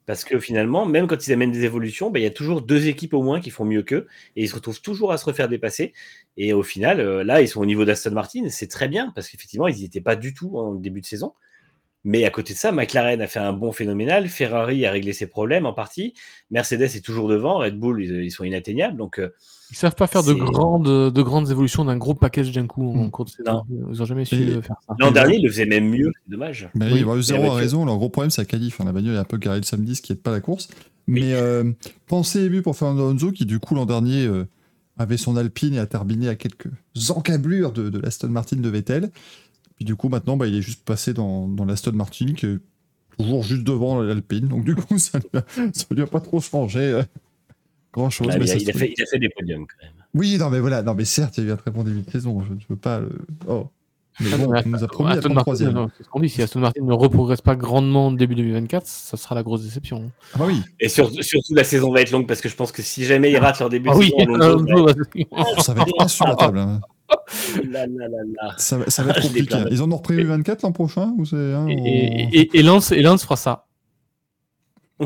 Parce que finalement, même quand ils amènent des évolutions, ben, il y a toujours deux équipes au moins qui font mieux qu'eux. Et ils se retrouvent toujours à se refaire dépasser. Et au final, euh, là, ils sont au niveau d'Aston Martin. C'est très bien, parce qu'effectivement, ils n'y étaient pas du tout en début de saison. Mais à côté de ça, McLaren a fait un bon phénoménal. Ferrari a réglé ses problèmes en partie. Mercedes est toujours devant. Red Bull, ils, ils sont inatteignables. Donc, euh, Ils savent pas faire de grandes, de grandes évolutions d'un gros package d'un coup en Mm. cours de saison. Ils ont jamais su Et- euh, faire ça. l'an dernier, ils le faisaient même mieux. C'est dommage. Mais Oui, oui, bah, le zéro a raison. Leur gros problème, c'est la qualif. hein. La bagnole est un peu garée le samedi, ce qui aide pas la course. Mais euh, pensée émue pour Fernando Alonso, qui du coup l'an dernier euh, avait son Alpine et a terminé à quelques encablures de, de l'Aston Martin de Vettel. Puis du coup, maintenant, bah, il est juste passé dans, dans l'Aston Martin, qui est toujours juste devant l'Alpine. Donc du coup, ça lui a, ça lui a pas trop changé euh, grand chose. Ah, mais mais ça il, il a fait des podiums quand même. Oui, non, mais voilà. Non, mais certes, il y a eu un très bon début de saison. Je ne veux pas le. Oh. Mais bon, on nous a promis Aston Martin, 33e. non, c'est ce qu'on dit. Si Aston Martin ne reprogresse pas grandement début 2024, ça sera la grosse déception. Ah bah oui. Et sur- surtout, la saison va être longue parce que je pense que si jamais ils ratent leur début Ah de oui, saison, va Alonso, Oh, ça va être insupportable. Hein. être- là, là, là, là. Ça, va- ça va être compliqué. Ils en ont repris 24 l'an prochain ou c'est un et, en- et, et, et Lance, et Lance fera ça.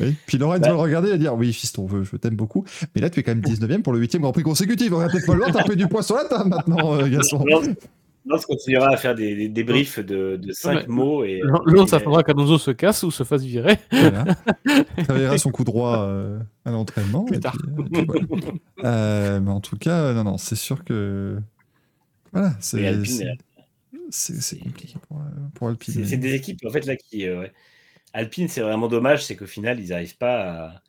Oui. Puis Lorenz Ouais. va le regarder et dire Oui, fiston, je, je t'aime beaucoup. Mais là, tu es quand même 19ème pour le 8 Grand Prix consécutif. On va peut-être falloir taper du poids sur la table maintenant, euh, Gaston. Lance, Lance continuera à faire des, des débriefs de, de 5 mais- mots. Et, Lance et- attendra qu'Alonso se casse ou se fasse virer. Voilà. Il travaillera son coup droit euh, à l'entraînement. Plus tard. puis, euh, puis voilà. Euh, mais en tout cas, euh, non, non, c'est sûr que. Voilà. c'est- c'est compliqué pour, pour Alpine. C'est des équipes en fait là qui. Alpine, c'est vraiment dommage, c'est qu'au final, ils n'arrivent pas à.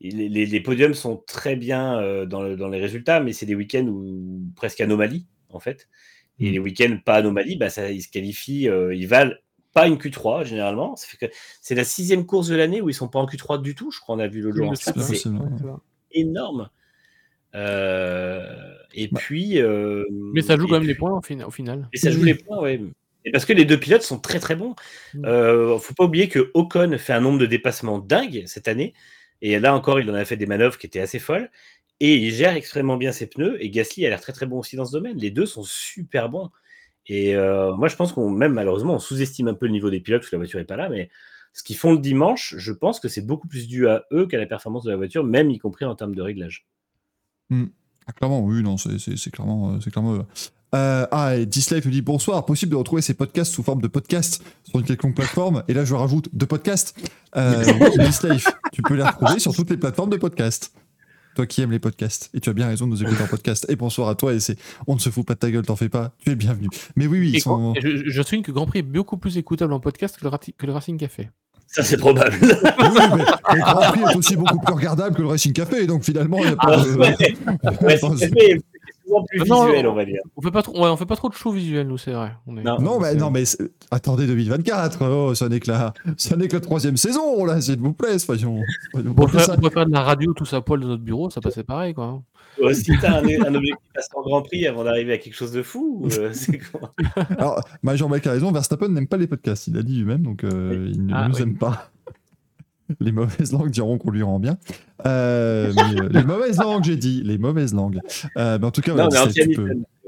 Les, podiums sont très bien dans, les résultats, mais c'est des week-ends où presque anomalie en fait. Et les week-ends pas anomalie, bah, ça, ils se qualifient, ils valent pas une Q3 généralement. C'est la sixième course de l'année où ils sont pas en Q3 du tout. Je crois qu'on a vu le jour. C'est énorme. Euh, et bah. puis. Euh, mais ça joue quand même les points au, final. Et ça joue les points, ouais. Et parce que les deux pilotes sont très très bons. Mm. Euh, faut pas oublier que Ocon fait un nombre de dépassements dingue cette année. Et là encore, il en a fait des manœuvres qui étaient assez folles. Et il gère extrêmement bien ses pneus. Et Gasly a l'air très très bon aussi dans ce domaine. Les deux sont super bons. Et euh, moi, je pense qu'on, même malheureusement, on sous-estime un peu le niveau des pilotes parce que la voiture n'est pas là. Mais ce qu'ils font le dimanche, je pense que c'est beaucoup plus dû à eux qu'à la performance de la voiture, même y compris en termes de réglage. Hmm. Ah, clairement, oui, non, c'est clairement. Euh, c'est clairement euh, ah, et Dislife nous dit bonsoir. Possible de retrouver ces podcasts sous forme de podcast sur une quelconque plateforme? Et là, je rajoute de podcasts. Euh, Dislife, tu peux les retrouver sur toutes les plateformes de podcast toi qui aimes les podcasts. Et tu as bien raison de nous écouter en podcast. Et bonsoir à toi. Et c'est, on ne se fout pas de ta gueule, t'en fais pas. Tu es bienvenu. Mais oui, oui, ils sont... je, je souligne que Grand Prix est beaucoup plus écoutable en podcast que le, que le Racing Café. Ça, c'est probable. oui, mais le Grand Prix est aussi beaucoup plus regardable que le Racing Café. Donc finalement, il n'y a pas de plus visuel, on va dire. On fait pas trop, ouais, on fait pas trop de show visuel, nous, c'est vrai. Non, mais, non, mais attendez 2024. Oh, ça n'est que la, ça n'est que la troisième saison, là, s'il vous plaît. Soyons, on, pourrait faire, de la radio tous à poil de notre bureau, ça passait pareil, quoi. si t'as un, un objectif à en Grand Prix avant d'arriver à quelque chose de fou, euh, c'est quoi Alors, Jean-Mec a raison, Verstappen n'aime pas les podcasts, il a dit lui-même, donc euh, il ne ah, nous aime pas. Les mauvaises langues diront qu'on lui rend bien. Euh, euh, les mauvaises langues, j'ai dit, les mauvaises langues. Euh, mais en tout cas,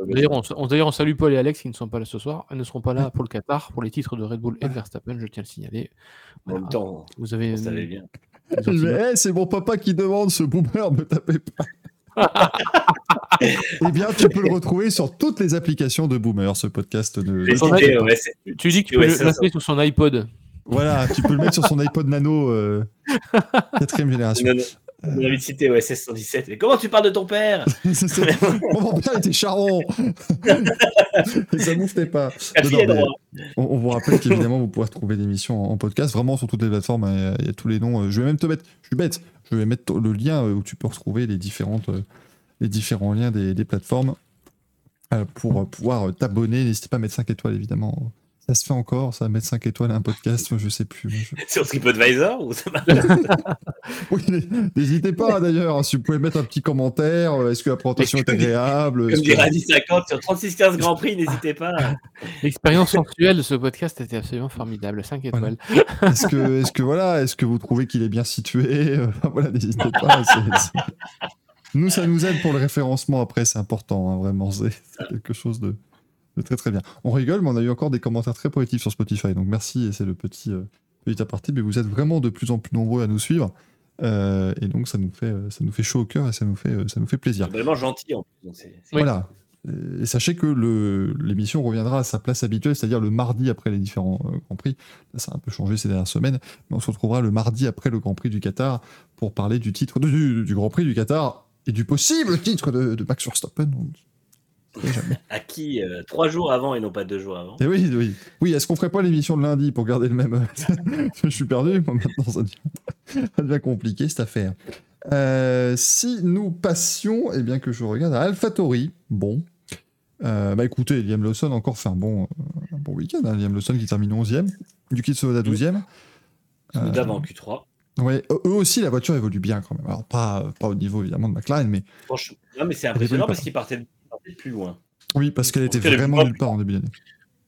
D'ailleurs, on, salue Paul et Alex qui ne sont pas là ce soir. Ils ne seront pas là pour le Qatar, pour les titres de Red Bull et de Verstappen, je tiens à le signaler. En même temps, vous avez, vous savez bien. Eh, c'est mon papa qui demande ce boomer, ne tapez pas. eh bien, tu peux le retrouver sur toutes les applications de Boomer, ce podcast. De... tu dis que tu peux le sur son iPod. Voilà, tu peux le mettre sur son iPod Nano, euh, quatrième génération. On a envie de citer OSS 117. Mais comment tu parles de ton père? Mon père était charron Et ça ne pas. on, vous rappelle qu'évidemment, vous pouvez retrouver l'émission en, podcast, vraiment sur toutes les plateformes. Il y, a, tous les noms. Je vais même te mettre, je suis bête, je vais mettre le lien où tu peux retrouver les, différentes, les différents liens des, des plateformes euh, pour pouvoir t'abonner. N'hésitez pas à mettre 5 étoiles, évidemment ça se fait encore, ça va mettre 5 étoiles à un podcast, moi je sais plus. Sur TripAdvisor ou ça Oui, n'hésitez pas d'ailleurs, si vous pouvez mettre un petit commentaire, euh, est-ce que la présentation est agréable Comme dirait 50 sur 36-15 Grand Prix, n'hésitez pas. L'expérience sensuelle de ce podcast était absolument formidable, 5 étoiles. Est-ce que, est que, voilà, est-ce que vous trouvez qu'il est bien situé Voilà, n'hésitez pas. Nous, ça nous aide pour le référencement après, c'est important, hein, vraiment, c'est quelque chose de très très bien. On rigole, mais on a eu encore des commentaires très positifs sur Spotify. Donc merci, et c'est le petit, euh, petit aparté. Mais vous êtes vraiment de plus en plus nombreux à nous suivre. Euh, et donc ça nous fait euh, ça nous fait chaud au cœur et ça nous fait ça nous fait plaisir. Vraiment gentil en plus. Voilà. Et sachez que l'émission reviendra à sa place habituelle, c'est-à-dire le mardi après les différents Grands Prix. ça a un peu changé ces dernières semaines, mais on se retrouvera le mardi après le Grand Prix du Qatar pour parler du titre du, du Grand Prix du Qatar et du possible titre de, de Max Verstappen. À qui euh, Trois jours avant et non pas deux jours avant. Et eh oui, oui. Oui, est-ce qu'on ferait pas l'émission de lundi pour garder le même Je suis perdu, moi maintenant ça devient, compliqué cette affaire. Euh, si nous passions, et eh bien que je regarde à AlphaTauri, bon. Euh, bah écoutez, Liam Lawson encore fait un bon, un bon week-end. Hein. Liam Lawson qui termine 11e, Yuki Tsunoda 12e. D'avant Q3. Ouais, eux aussi, la voiture évolue bien quand même. Alors, pas, pas au niveau évidemment de McLaren, mais. Franchement, non, mais c'est impressionnant parce qu'il partait plus loin. Oui, parce qu'elle était vraiment nulle part en début d'année.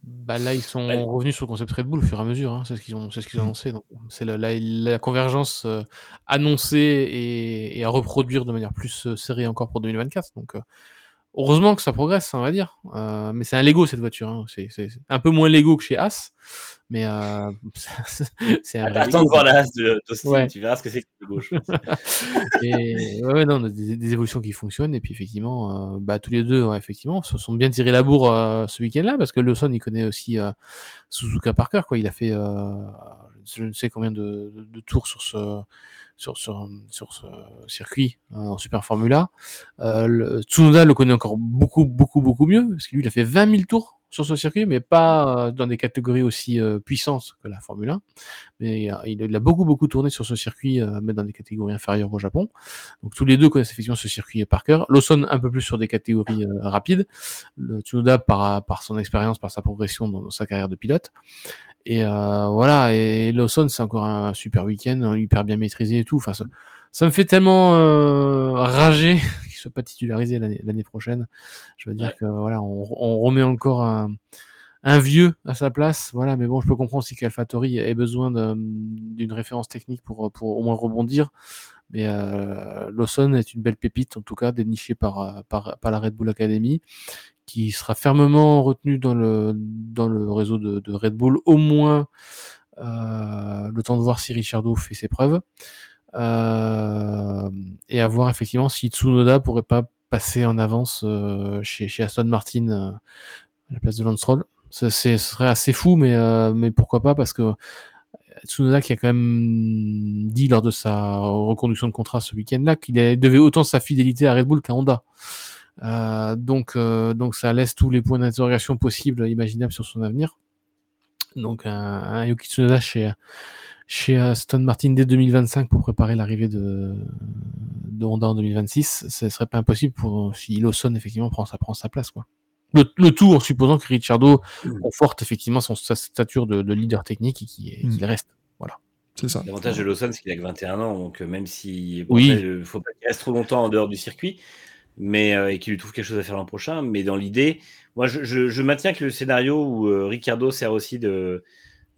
Bah là, ils sont revenus sur le concept Red Bull au fur et à mesure. Hein. C'est ce qu'ils ont, ce qu'ils ont mm. annoncé. c'est la, la, convergence euh, annoncée et, à reproduire de manière plus euh, serrée encore pour 2024. Donc, euh, heureusement que ça progresse, on va dire. mais c'est un Lego cette voiture. Hein. C'est, un peu moins Lego que chez As, mais euh, c'est un Attends de voir la race de ouais. tu verras ce que c'est que le gauche. et ouais, non, des, des, évolutions qui fonctionnent. Et puis effectivement, euh, bah, tous les deux, ouais, effectivement, se sont bien tirés la bourre euh, ce week-end-là, parce que Lawson, il connaît aussi Suzuka Parker. Quoi. Il a fait je ne sais combien de, de, tours sur ce, sur, sur, sur ce circuit en Super Formula. Le, Tsunoda le connaît encore beaucoup, beaucoup, beaucoup mieux, parce que lui, il a fait 20 000 tours sur ce circuit, mais pas dans des catégories aussi puissantes que la Formule 1. Mais il a beaucoup, beaucoup tourné sur ce circuit, mais dans des catégories inférieures au Japon. Donc tous les deux connaissent effectivement ce circuit par cœur. Lawson un peu plus sur des catégories rapides. Le Tsunoda par, par son expérience, par sa progression dans, sa carrière de pilote. Et voilà, et Lawson, c'est encore un super week-end, hyper bien maîtrisé et tout. Enfin, ça me fait tellement euh, rager qu'il soit pas titularisé l'année prochaine. Je veux dire que voilà, on, remet encore un, vieux à sa place. Voilà, mais bon, je peux comprendre aussi qu'Alfatori ait besoin d'une référence technique pour, pour au moins rebondir. Mais euh, Lawson est une belle pépite, en tout cas, dénichée par, par, par la Red Bull Academy, qui sera fermement retenu dans le, dans le réseau de, de Red Bull, au moins euh, le temps de voir si Richardo fait ses preuves. Euh, et à voir effectivement si Tsunoda pourrait pas passer en avance euh, chez, Aston Martin euh, à la place de Lance Roll. Ce, serait assez fou, mais, mais pourquoi pas Parce que Tsunoda qui a quand même dit lors de sa reconduction de contrat ce week-end-là qu'il devait autant sa fidélité à Red Bull qu'à Honda. donc, donc ça laisse tous les points d'interrogation possibles, imaginables sur son avenir. Donc un, un Yuki Tsunoda chez, chez Aston Martin dès 2025 pour préparer l'arrivée de, de, Honda en 2026, ce serait pas impossible pour si Lawson effectivement prend sa, prend sa place. Quoi. Le, tout en supposant que Ricciardo mm. conforte effectivement son, sa stature de, leader technique et qu'il mm. reste. Voilà. C'est ça. L'avantage de Lawson, c'est qu'il a que 21 ans, donc euh, même s'il oui. ne faut pas qu'il reste trop longtemps en dehors du circuit, mais euh, et qu'il lui trouve quelque chose à faire l'an prochain. Mais dans l'idée, moi, je, je, maintiens que le scénario où euh, Ricciardo sert aussi de,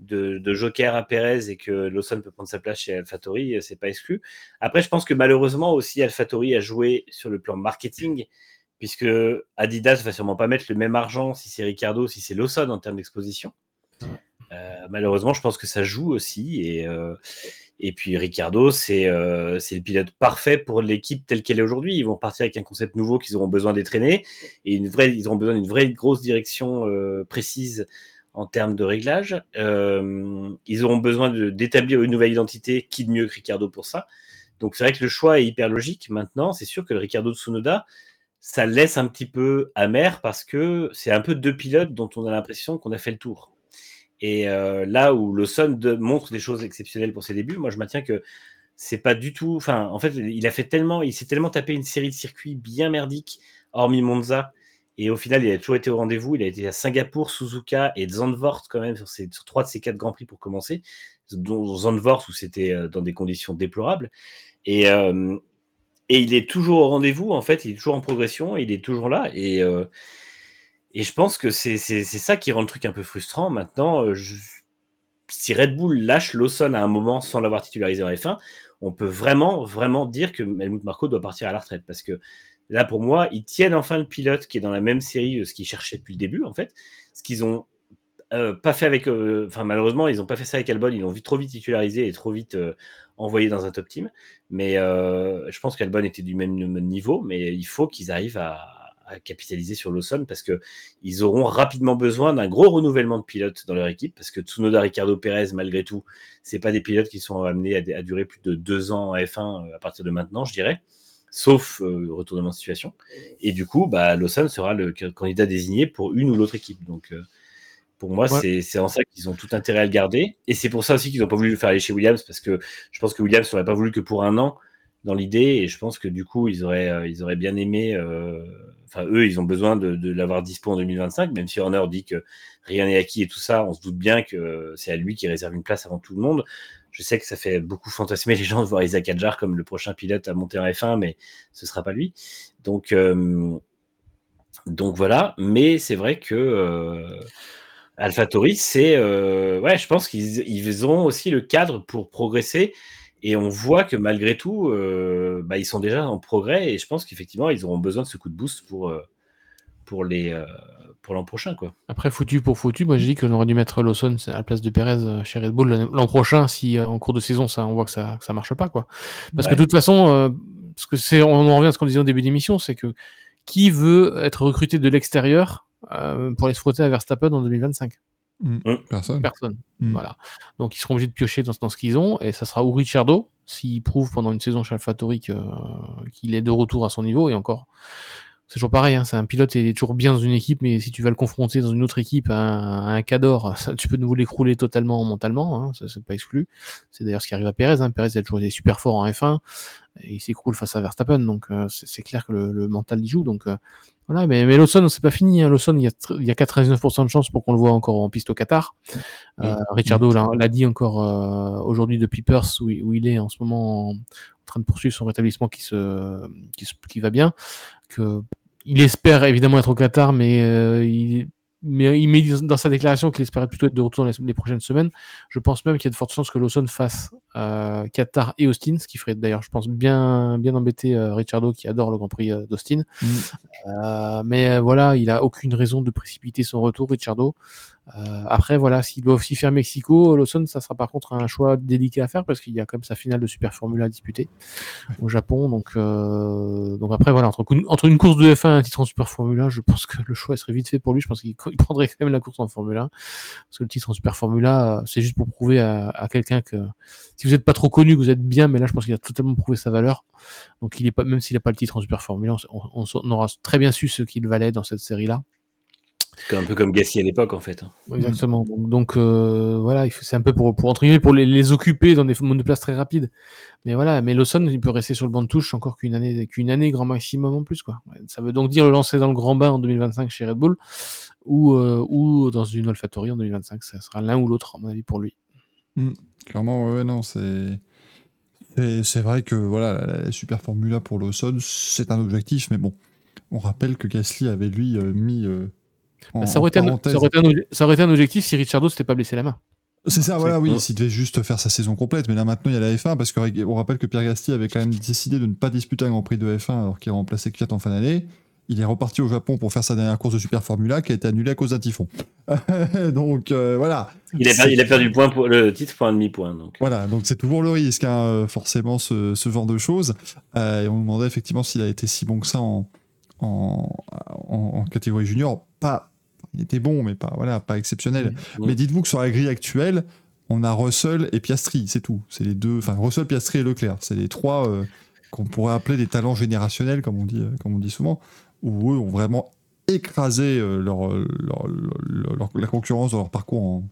de, Joker à Perez et que Lawson peut prendre sa place chez AlphaTauri, euh, c'est pas exclu. Après, je pense que malheureusement aussi AlphaTauri a joué sur le plan marketing, puisque Adidas va sûrement pas mettre le même argent si c'est Ricardo, si c'est Lawson en termes d'exposition. Euh, malheureusement, je pense que ça joue aussi. Et, euh, et puis Ricardo, c'est le pilote parfait pour l'équipe telle qu'elle est aujourd'hui. Ils vont partir avec un concept nouveau qu'ils auront besoin d'entraîner et une vraie, ils auront besoin d'une vraie grosse direction précise en termes de réglage. Euh, ils auront besoin d'établir une nouvelle identité. Qui de mieux que Ricardo pour ça Donc c'est vrai que le choix est hyper logique. Maintenant, c'est sûr que le Ricardo Tsunoda, ça laisse un petit peu amer parce que c'est un peu deux pilotes dont on a l'impression qu'on a fait le tour. Et euh, là où Lawson montre des choses exceptionnelles pour ses débuts, moi je maintiens que c'est pas du tout. Enfin, en fait, il a fait tellement, il s'est tellement tapé une série de circuits bien merdiques, hormis Monza, et au final, il a toujours été au rendez-vous. Il a été à Singapour, Suzuka et Zandvoort quand même sur, trois de ces quatre grands prix pour commencer, dont Zandvoort où c'était euh, dans des conditions déplorables. Et, euh, et il est toujours au rendez-vous. En fait, il est toujours en progression. Il est toujours là. Et, euh, je pense que c'est ça qui rend le truc un peu frustrant. Maintenant, si Red Bull lâche Lawson à un moment sans l'avoir titularisé en F1, on peut vraiment, vraiment dire que Helmut Marco doit partir à la retraite parce que Là, pour moi, ils tiennent enfin le pilote qui est dans la même série de ce qu'ils cherchaient depuis le début, en fait. Ce qu'ils ont euh, pas fait avec. Euh, enfin, malheureusement, ils n'ont pas fait ça avec Albon. Ils l'ont trop vite titularisé et trop vite euh, envoyé dans un top team. Mais je pense qu'Albon était du même, niveau. Mais il faut qu'ils arrivent à, capitaliser sur Lawson parce qu'ils auront rapidement besoin d'un gros renouvellement de pilotes dans leur équipe. Parce que Tsunoda, Ricardo Perez, malgré tout, c'est pas des pilotes qui sont amenés à, à, durer plus de deux ans en F1 à partir de maintenant, je dirais sauf euh, retournement de situation. Et du coup, bah, Lawson sera le candidat désigné pour une ou l'autre équipe. Donc, euh, pour moi, c'est en ça qu'ils ont tout intérêt à le garder. Et c'est pour ça aussi qu'ils n'ont pas voulu le faire aller chez Williams, parce que je pense que Williams n'aurait pas voulu que pour un an dans l'idée. Et je pense que du coup, ils auraient, euh, ils auraient bien aimé. Enfin, eux, ils ont besoin de, de l'avoir dispo en 2025, même si Horner dit que rien n'est acquis et tout ça. On se doute bien que c'est à lui qui réserve une place avant tout le monde. Je sais que ça fait beaucoup fantasmer les gens de voir Isaac Adjar comme le prochain pilote à monter en F1, mais ce ne sera pas lui. Donc, euh, donc voilà. Mais c'est vrai que euh, AlphaTauri, c'est. Euh, ouais, je pense qu'ils ils auront aussi le cadre pour progresser. Et on voit que malgré tout, bah, ils sont déjà en progrès. Et je pense qu'effectivement, ils auront besoin de ce coup de boost pour, pour les pour l'an prochain. Quoi. Après, foutu pour foutu, moi je dis qu'on aurait dû mettre Lawson à la place de Perez euh, chez Red Bull l'an prochain si euh, en cours de saison ça, on voit que ça, ça marche pas. Quoi. Parce que de toute façon, euh, parce que c'est, on en revient à ce qu'on disait au début d'émission, c'est que qui veut être recruté de l'extérieur pour aller se frotter à Verstappen en 2025 mm. Mm. Personne. Personne. Mm. Voilà. Donc ils seront obligés de piocher dans, ce qu'ils ont et ça sera ou Ricciardo s'il prouve pendant une saison chez AlphaTauri qu'il est de retour à son niveau et encore c'est toujours pareil, hein, c'est un pilote, il est toujours bien dans une équipe, mais si tu vas le confronter dans une autre équipe, à un, à cador, tu peux nous l'écrouler totalement mentalement, hein, ça c'est pas exclu. C'est d'ailleurs ce qui arrive à Perez. Hein. Perez a toujours été super fort en F1, et il s'écroule face à Verstappen, donc euh, c'est clair que le, mental y joue. Donc euh, voilà, mais, mais Lawson, c'est pas fini. Hein. Lawson, il y, a, il y a 99% de chances pour qu'on le voit encore en piste au Qatar. Euh, Ricciardo l'a dit encore euh, aujourd'hui depuis Perth, où, où, il est en ce moment en, train de poursuivre son rétablissement qui, se, qui, qui va bien. Que il espère évidemment être au Qatar, mais euh, il, mais il met dans sa déclaration qu'il espérait plutôt être de retour dans les, prochaines semaines. Je pense même qu'il y a de fortes chances que Lawson fasse euh, Qatar et Austin, ce qui ferait d'ailleurs, je pense, bien, bien embêter euh, Ricciardo qui adore le Grand Prix d'Austin. Mm. Mais voilà, il a aucune raison de précipiter son retour, Ricciardo. Euh, après, voilà, s'il doit aussi faire Mexico, Lawson, ça sera par contre un choix délicat à faire parce qu'il y a comme sa finale de Super Formula à disputer au Japon. Donc, euh, donc après, voilà, entre, entre, une course de F1 et un titre en Super Formula, je pense que le choix serait vite fait pour lui. Je pense qu'il prendrait quand même la course en Formula 1 parce que le titre en Super Formula, c'est juste pour prouver à, à quelqu'un que si vous n'êtes pas trop connu, vous êtes bien, mais là, je pense qu'il a totalement prouvé sa valeur. Donc, il est pas, même s'il n'a pas le titre en Super Formula, on aura très bien su ce qu'il valait dans cette série-là. Un peu comme Gassi à l'époque, en fait. Hein. Exactement. Donc, euh, voilà, c'est un peu pour, pour pour les, les, occuper dans des monoplaces très rapides. Mais voilà, mais Lawson, il peut rester sur le banc de touche encore qu'une année, qu'une année grand maximum en plus, quoi. Ça veut donc dire le lancer dans le grand bain en 2025 chez Red Bull ou, euh, ou dans une AlphaTauri en 2025. Ça sera l'un ou l'autre, à mon avis, pour lui. Hmm. Clairement, ouais, non, c'est. C'est vrai que voilà, la super formula pour Lawson, c'est un objectif, mais bon, on rappelle que Gasly avait lui euh, bah, ça, aurait été un, objectif si Ricciardo s'était pas blessé la main. C'est ça, voilà, oui, s'il devait juste faire sa saison complète. Mais là, maintenant, il y a la F1, parce qu'on rappelle que Pierre Gasly avait quand même décidé de ne pas disputer un Grand Prix de F1 alors qu'il a remplacé Kvyat en fin d'année. Il est reparti au Japon pour faire sa dernière course de Super Formula qui a été annulée à cause d'un typhon. donc euh, voilà. Il a, perdu, il a perdu le, point pour, le titre pour un demi-point. Donc. Voilà, donc c'est toujours le risque, hein, forcément, ce, ce, genre de choses. Euh, et on me demandait effectivement s'il a été si bon que ça en, en, en catégorie junior. Pas, il était bon, mais pas, voilà, pas exceptionnel. Mais dites-vous que sur la grille actuelle, on a Russell et Piastri, c'est tout. C'est les deux, enfin Russell, Piastri et Leclerc. C'est les trois euh, qu'on pourrait appeler des talents générationnels, comme on dit, euh, comme on dit souvent, où eux ont vraiment écrasé euh, leur, la concurrence dans leur parcours en,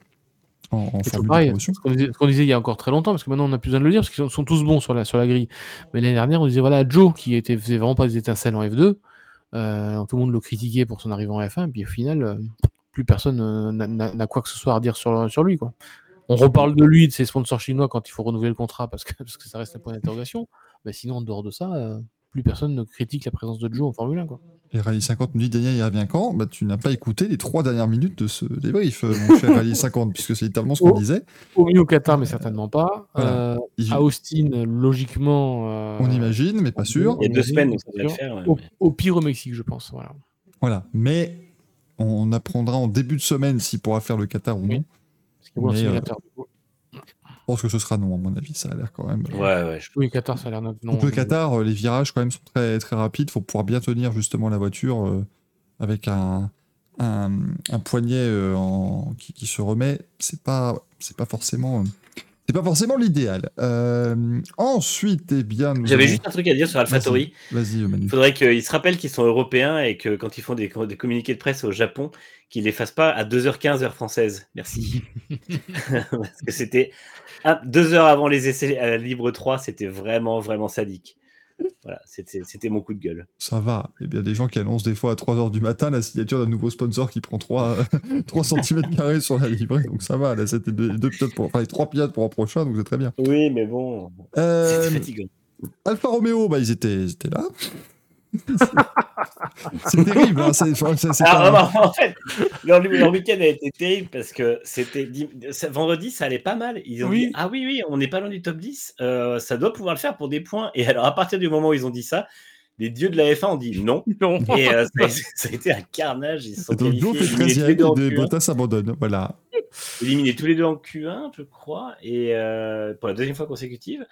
en, en Formule Ce qu'on disait, il y a encore très longtemps, parce que maintenant on n'a plus besoin de le dire, parce qu'ils sont, tous bons sur la, sur la grille. Mais l'année dernière, on disait voilà, Joe, qui était, faisait vraiment pas des étincelles en F2, euh, tout le monde le critiquait pour son arrivée en F1, et puis au final, euh, plus personne euh, n'a quoi que ce soit à dire sur, lui. Quoi. On reparle de lui, de ses sponsors chinois quand il faut renouveler le contrat parce que, parce que ça reste un point d'interrogation. Mais sinon, en dehors de ça, plus personne ne critique la présence de Joe en Formule 1. Quoi. Et Rallye 50 nous dit Daniel, il revient quand? Bah, Tu n'as pas écouté les trois dernières minutes de ce débrief, mon cher Rallye 50, puisque c'est littéralement ce qu'on disait. Au milieu au Qatar, mais certainement pas. Euh, à Austin, logiquement. Euh, on imagine, mais pas sûr. Il y a deux semaines, ça va le faire. au, pire au Mexique, je pense. Voilà. voilà. Mais on apprendra en début de semaine s'il pourra faire le Qatar ou non. Parce qu'il y a je pense que ce sera non, à mon avis. Ça a l'air quand même. Ouais, ouais. Je... Oui, Qatar, ça a l'air non. Donc, le Qatar, euh, les virages, quand même, sont très, très rapides. Il faut pouvoir bien tenir, justement, la voiture euh, avec un, un, un poignet euh, en, qui, qui, se remet. C'est pas, c'est pas forcément. C'est pas forcément l'idéal. Euh, ensuite, eh bien. J'avais juste un truc à dire sur AlphaTauri. Vas-y, vas Il faudrait qu'ils se rappellent qu'ils sont européens et que quand ils font des, des communiqués de presse au Japon, qu'ils les fassent pas à 2h15 heure française. Merci. Parce que c'était ah, deux heures avant les essais à la Libre 3, c'était vraiment, vraiment sadique. Voilà, c'était mon coup de gueule. Ça va. Il y a des gens qui annoncent des fois à 3h du matin la signature d'un nouveau sponsor qui prend 3, 3 cm sur la livrée. Donc ça va. Là, c'était deux, deux pour, enfin, trois pilotes pour un prochain, donc c'est très bien. Oui, mais bon. Euh, c'était fatigant. Alfa Romeo, bah, ils, étaient, ils étaient là c'est terrible. Hein, ah, en fait, leur, week-end a été terrible parce que c'était vendredi, ça allait pas mal. Ils ont dit Ah oui, oui, on n'est pas loin du top 10, euh, ça doit pouvoir le faire pour des points. Et alors, à partir du moment où ils ont dit ça, les dieux de la F1 ont dit non. Et euh, ça, a été un carnage. Ils sont Donc, qualifiés. de Bottas abandonne. Voilà. Éliminés tous les deux en Q1, je crois, et euh, pour la deuxième fois consécutive.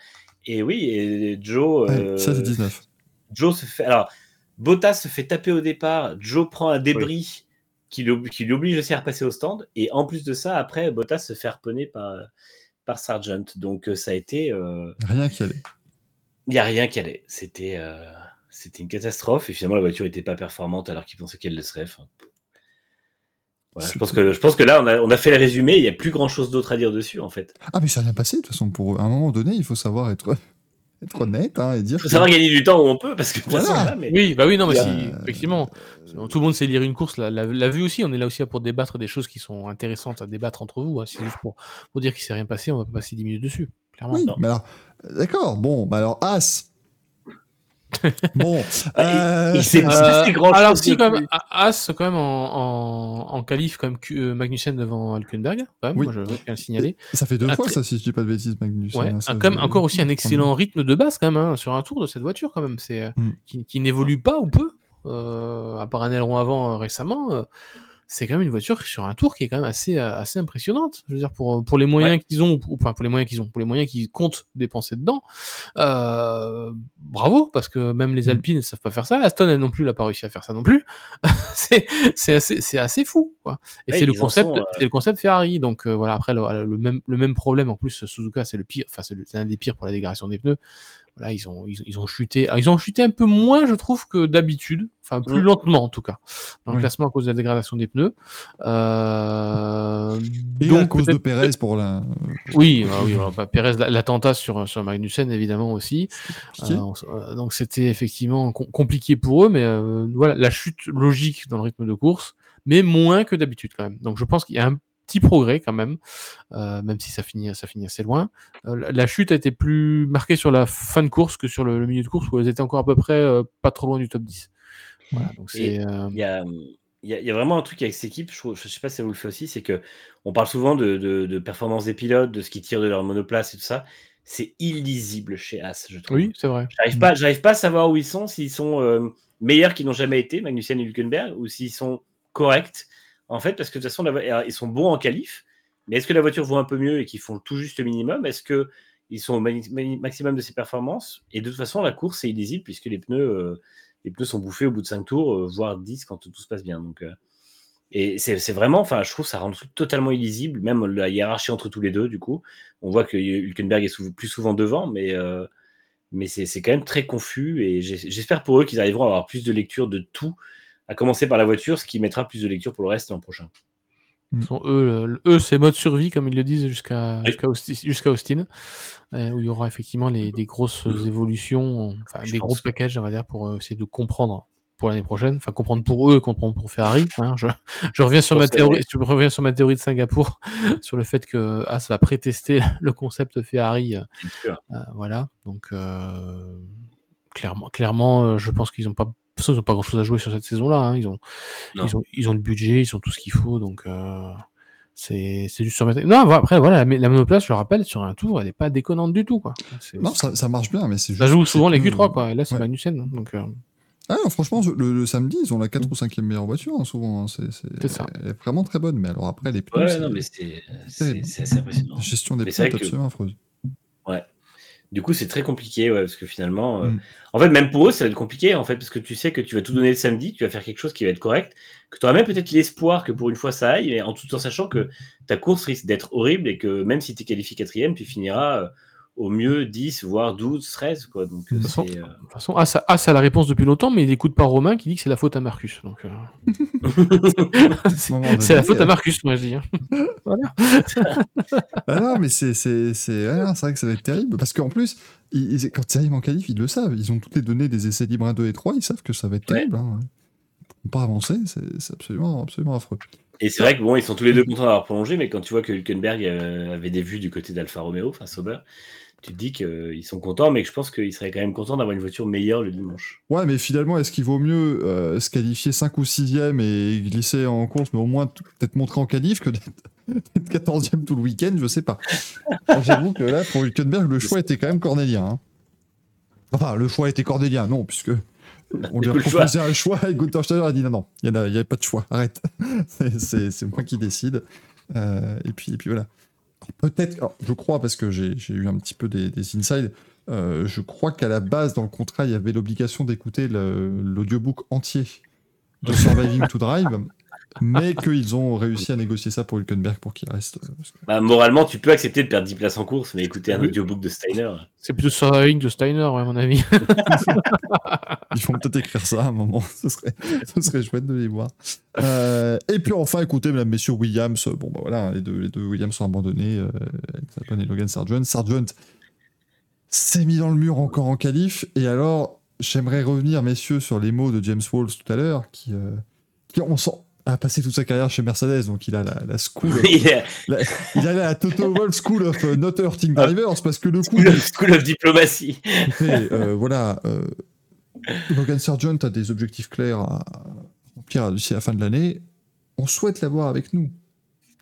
Et oui, et Joe. ça, c'est 19. Joe se fait. Alors, Bottas se fait taper au départ. Joe prend un débris qui, lui, oblige aussi à repasser au stand. Et en plus de ça, après, Bottas se fait harponner par, par Sargent. Donc, euh, ça a été. Euh, rien qui allait. Il n'y a rien qui allait. C'était. Euh, c'était une catastrophe et finalement la voiture n'était pas performante alors qu'ils pensaient qu'elle le serait. Enfin, voilà, je, pense que, je pense que là, on a, on a fait le résumé, il n'y a plus grand chose d'autre à dire dessus en fait. Ah, mais ça vient passer de toute façon. Pour à un moment donné, il faut savoir être, être honnête hein, et dire. Il faut savoir gagner du temps où on peut parce que façon, là, mais... Oui, bah oui, non, mais si, effectivement. Tout le monde sait lire une course, l'a, l'a- l'a vu aussi. On est là aussi pour débattre des choses qui sont intéressantes à débattre entre vous. hein. Si c'est juste pour, pour dire qu'il s'est rien passé, on va pas passer 10 minutes dessus. Clairement. Oui, Non. mais alors, d'accord. Bon, bah alors As. bon, euh, Euh, grand alors si quand même As quand même en, en, en qualif que, euh, Magnussen devant Hülkenberg quand même, Oui. moi je à le signaler ça fait deux fois ça, si je dis pas de bêtises, Magnus. ouais hein, un- ça, quand même je- encore aussi un excellent rythme de base quand même hein, sur un tour de cette voiture quand même c'est euh, Mm. qui, qui n'évolue pas ou peu euh, à part un aileron avant récemment c'est quand même une voiture sur un tour qui est quand même assez euh, assez impressionnante. Je veux dire pour pour les moyens qu'ils ont ou enfin pour les moyens qu'ils ont pour les moyens qu'ils comptent dépenser dedans euh, bravo parce que même les Mm. Alpines ne savent pas faire ça. Aston elle non plus n'a pas réussi à faire ça non plus. C'est c'est assez c'est assez fou quoi. Et Ouais, c'est le concept sont, euh, c'est le concept Ferrari. Donc euh, voilà après le, le même le même problème en plus Suzuka c'est le pire enfin c'est le- c'est un des pires pour la dégradation des pneus voilà ils ont ils, ils ont chuté alors, ils ont chuté un peu moins je trouve que d'habitude enfin plus Mm. lentement en tout cas dans le Oui. classement à cause de la dégradation des pneus euh, Et donc à cause de Pérez pour la. oui, bah oui, bah, Pérez, la- l'attentat sur, sur Magnussen, évidemment aussi. Euh, euh, donc c'était effectivement com- compliqué pour eux, mais euh, voilà, la chute logique dans le rythme de course, mais moins que d'habitude quand même. Donc je pense qu'il y a un petit progrès quand même, euh, même si ça finit, ça finit assez loin. Euh, la, chute a été plus marquée sur la fin de course que sur le, le milieu de course où elles étaient encore à peu près euh, pas trop loin du top 10. Voilà, donc Et c'est. euh, Il y a, y vraiment un truc avec cette équipe, je ne sais pas si ça vous le fait aussi, c'est que on parle souvent de, de, de performance des pilotes, de ce qu'ils tirent de leur monoplace et tout ça. C'est illisible chez As, je trouve. Oui, c'est vrai. J'arrive pas, j'arrive pas à savoir où ils sont, s'ils sont meilleurs qu'ils n'ont jamais été, Magnussen et Hülkenberg, ou s'ils sont corrects. En fait, parce que de toute façon, alors, ils sont bons en qualif, mais est-ce que la voiture vaut un peu mieux et qu'ils font tout juste le minimum? Est-ce que ils sont au maximum de ses performances? Et de toute façon, la course c'est illisible puisque les pneus, euh, les pneus sont bouffés au bout de 5 tours, euh, voire 10 quand tout se passe bien. Donc, euh, et c'est vraiment, enfin, je trouve ça rend le truc totalement illisible, même la hiérarchie entre tous les deux. Du coup, on voit que Hülkenberg est plus souvent devant, mais euh, mais c'est quand même très confus et j'espère pour eux qu'ils arriveront à avoir plus de lecture de tout, à commencer par la voiture, ce qui mettra plus de lecture pour le reste l'an prochain. Ce sont eux, le- eux c'est mode survie, comme ils le disent, jusqu'à Oui. jusqu'à Austin, euh, où il y aura effectivement les, des grosses évolutions, enfin Je des pense. gros packages, on va dire, pour euh, essayer de comprendre pour l'année prochaine, enfin comprendre pour eux, comprendre pour Ferrari. hein. Je, je reviens sur ma théorie, je reviens sur ma théorie de Singapour, sur le fait que As va prétester le concept Ferrari, euh, Bien sûr. euh, voilà. Donc euh, clairement, clairement, euh, je pense qu'ils n'ont pas, toute ils ont pas grand chose à jouer sur cette saison-là. hein. Ils ont ils ont, ils ont le budget, ils ont tout ce qu'il faut, donc euh, c'est c'est juste sur Non, après, voilà, la, la monoplace, je le rappelle, sur un tour, elle n'est pas déconnante du tout, quoi. Non, ça, ça marche bien, mais c'est juste. ça joue souvent les que- Q3, quoi. Et là, c'est ouais. Magnussen, hein, donc euh, Ah, non, franchement, le, le samedi, ils ont la 4 ou 5e meilleure voiture, hein, souvent. hein, C'est ça. Elle est vraiment très bonne, mais alors après, les pneus, Ouais, c'est- non, mais c'est c'est terrible. c'est assez impressionnant. la gestion des pneus est absolument affreuse. Du coup, c'est très compliqué, ouais, parce que finalement, euh, Mm. en fait, même pour eux, ça va être compliqué, en fait, parce que tu sais que tu vas tout donner le samedi, tu vas faire quelque chose qui va être correct, que tu auras même peut-être l'espoir que pour une fois ça aille, mais en tout en sachant que ta course risque d'être horrible et que même si tu es qualifié quatrième, tu finiras euh, au mieux 10, voire 12, 13, quoi. Donc, De euh, toute façon- c'est, euh, de façon, As a, As a la réponse depuis longtemps, mais il n'écoute pas Romain qui dit que c'est la faute à Marcus. Donc, euh, c'est la faute euh, à Marcus, moi, je dis. hein. voilà. Ah non, mais c'est c'est- c'est ouais, c'est vrai que ça va être terrible. Parce qu'en plus, ils, ils- quand ils arrivent en qualif, ils le savent. Ils ont toutes les données des essais libres 1, 2 et 3. Ils savent que ça va être Ouais. terrible. Hein. Ils pas avancer. C'est absolument, absolument affreux. Et c'est vrai que bon, ils sont tous les deux contents d'avoir prolongé, mais quand tu vois que Hülkenberg euh, avait des vues du côté d'Alfa Romeo, enfin Sauber, tu te dis qu'ils sont contents, mais que je pense qu'ils seraient quand même contents d'avoir une voiture meilleure le dimanche. Ouais, mais finalement, est-ce qu'il vaut mieux euh, se qualifier 5 ou 6e et glisser en course, mais au moins peut-être montrer en qualif que d'être d'être 14e tout le week-end Je sais pas. J'avoue que là, pour Hülkenberg, le choix était quand même cornélien. hein. Enfin, le choix était cornélien, non, puisque on lui a proposé un choix et Gunther Steiner a dit non, non, il n'y avait pas de choix, arrête. C'est- moi qui décide. Euh, et, puis, et puis voilà. Peut-être, je crois, parce que j'ai eu un petit peu des, des insides, euh, je crois qu'à la base, dans le contrat, il y avait l'obligation d'écouter l'audiobook entier de Surviving to Drive. Mais qu'ils ont réussi à négocier ça pour Hülkenberg pour qu'il reste. euh, Bah, moralement, tu peux accepter de perdre 10 places en course, mais écouter un Oui. audiobook de Steiner. C'est plutôt sur la ligne de Steiner, ouais, à mon avis. Ils vont peut-être écrire ça à un moment. Ce serait, ce serait chouette de les voir. Euh, et puis enfin, écoutez, mesdames, messieurs, Williams. Bon, bah voilà, les deux, les deux Williams sont abandonnés. Euh, et Logan Sargent. Sargent s'est mis dans le mur encore en qualif. Et alors, j'aimerais revenir, messieurs, sur les mots de James Walls tout à l'heure, qui, euh, qui on sent, a passé toute sa carrière chez Mercedes, donc il a la, la school. of- Il est la- il a la Toto Wolff School of euh, Not Hurting Drivers, parce que le coup, School of, School of Diplomacy. fait, euh, voilà, euh, Logan Sargent a des objectifs clairs à remplir d'ici la fin de l'année. On souhaite l'avoir avec nous.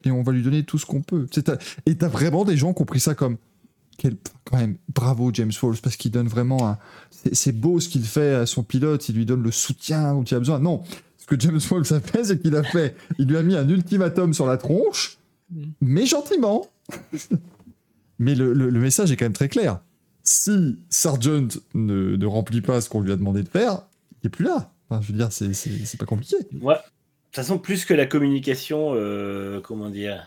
Et on va lui donner tout ce qu'on peut. Et t'as vraiment des gens qui ont pris ça comme. Quel... Quand même, bravo James Walls, parce qu'il donne vraiment un. C'est beau ce qu'il fait à son pilote, il lui donne le soutien dont il a besoin. Non, ce que James Walls a fait, c'est qu'il a fait. Il lui a mis un ultimatum sur la tronche, mais gentiment. mais le, message est quand même très clair si Sargent ne, remplit pas ce qu'on lui a demandé de faire, il n'est plus là. Je veux dire, c'est pas compliqué. Ouais. De toute façon, plus que la communication, euh, comment dire,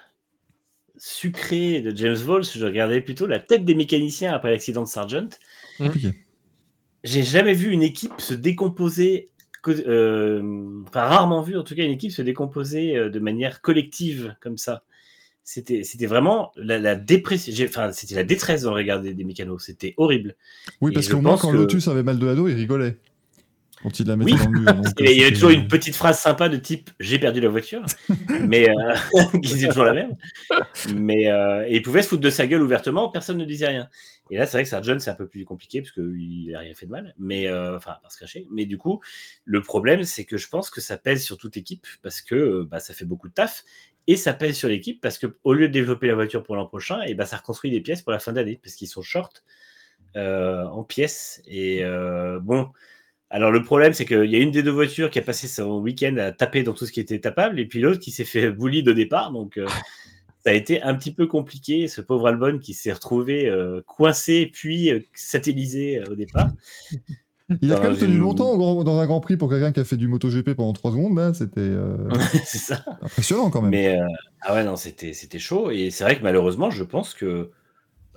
sucrée de James Walls, je regardais plutôt la tête des mécaniciens après l'accident de Sargent. Compliqué. J'ai jamais vu une équipe se décomposer, co- euh, enfin rarement vu en tout cas une équipe se décomposer euh, de manière collective comme ça. C'était, c'était vraiment la, la dépression, enfin c'était la détresse dans le regard des, des mécanos. C'était horrible. Oui, parce qu'au moins, quand que- Lotus avait mal de la dos, il rigolait. Quand il la Oui. dans le mur. donc, il y avait c'était- toujours une petite phrase sympa de type j'ai perdu la voiture, mais euh, qui disait toujours la même. Mais euh, et il pouvait se foutre de sa gueule ouvertement, personne ne disait rien. Et là, c'est vrai que Sargent c'est un peu plus compliqué parce qu'il n'a rien fait de mal, mais euh, enfin pas se cacher. Mais du coup, le problème c'est que je pense que ça pèse sur toute équipe parce que euh, bah, ça fait beaucoup de taf. Et ça pèse sur l'équipe parce que au lieu de développer la voiture pour l'an prochain, et bah, ça reconstruit des pièces pour la fin d'année parce qu'ils sont short en pièces. Et bon, alors le problème, c'est qu'il y a une des deux voitures qui a passé son week-end à taper dans tout ce qui était tapable, et puis l'autre qui s'est fait bully de départ. Donc euh, ça a été un petit peu compliqué, ce pauvre Albon qui s'est retrouvé euh, coincé, puis euh, satellisé au départ. Il a quand même tenu longtemps dans un Grand Prix pour quelqu'un qui a fait du MotoGP pendant 3 secondes. Là, c'était euh, impressionnant quand même. Mais euh, ah ouais, non, c'était c'était chaud. Et c'est vrai que malheureusement, je pense que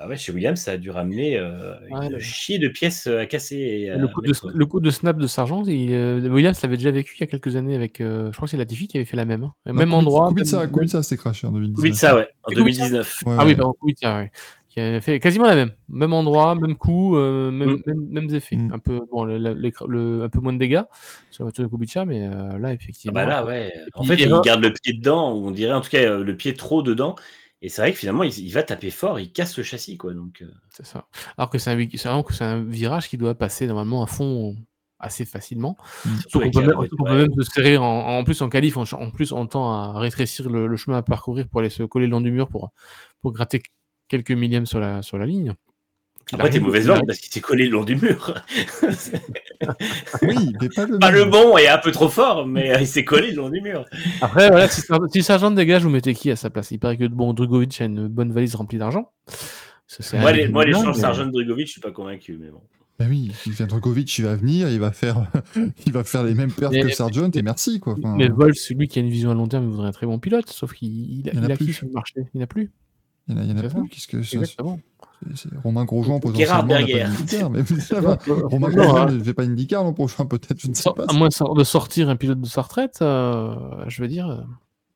bah ouais, chez Williams, ça a dû ramener euh, Ouais, une le- chier de pièces à casser. Et à Le coup, de, mettre- le coup de snap de Sargent, il, euh, Williams l'avait déjà vécu il y a quelques années avec. euh, je crois que c'est Latifi qui avait fait la même. hein. Non, Même endroit. Kubica, même- Kubica s'est craché en 2019. Kubica, ouais, en C'est Kubica 2019. Ouais, Ah oui, pardon, Kubica, ouais. Qui avait fait quasiment la même. Même endroit, même coup, euh, même, Mm. même, mêmes effets. Mm. Un, peu, bon, le, le- l'écra- le- un peu moins de dégâts sur la voiture de Kubica, mais euh, là, Ah effectivement. bah là, ouais. En fait, il garde le pied dedans, ou on dirait en tout cas euh, le pied trop dedans. Et c'est vrai que finalement, il, il va taper fort, il casse le châssis, quoi. Donc, euh, C'est ça. Alors que c'est un, que un virage qui doit passer normalement à fond assez facilement. Surtout peut, même, voiture, on peut même se serrer en, en plus en qualif. En, en plus, on tend à rétrécir le, le chemin à parcourir pour aller se coller le long du mur pour, pour gratter quelques millièmes sur la, sur la ligne. Il Après, t'es mauvaise langue parce qu'il s'est collé le long du mur. Oui, mais pas le pas même. le bon et un peu trop fort, mais il s'est collé le long du mur. Après, voilà, si, si Sargent dégage, vous mettez qui à sa place? Il paraît que bon, Drugovic a une bonne valise remplie d'argent. Ça, Moi, les, moi, les chances mais- Sargent Drugovic, je suis pas convaincu, mais bon. Bah oui, Djokovic, il va venir, il va faire, il va faire les mêmes pertes Mais- que Sargent et merci quoi. Enfin, Mais Wolf, celui qui a une vision à long terme, il voudrait un très bon pilote, sauf qu'il il, Il a il a plus. qui sur le marché? Il n'y en a plus. il y en a, il y en a c'est ça. plus. Qu'est-ce que c'est Exactement. C'est- Romain Grosjean potentiellement n'a mais ça va. Romain Grosjean hein. ne fait pas IndyCar l'an prochain peut-être, je ne sais pas. à moins de sor- de sortir un pilote de sa retraite, euh, je veux dire. euh,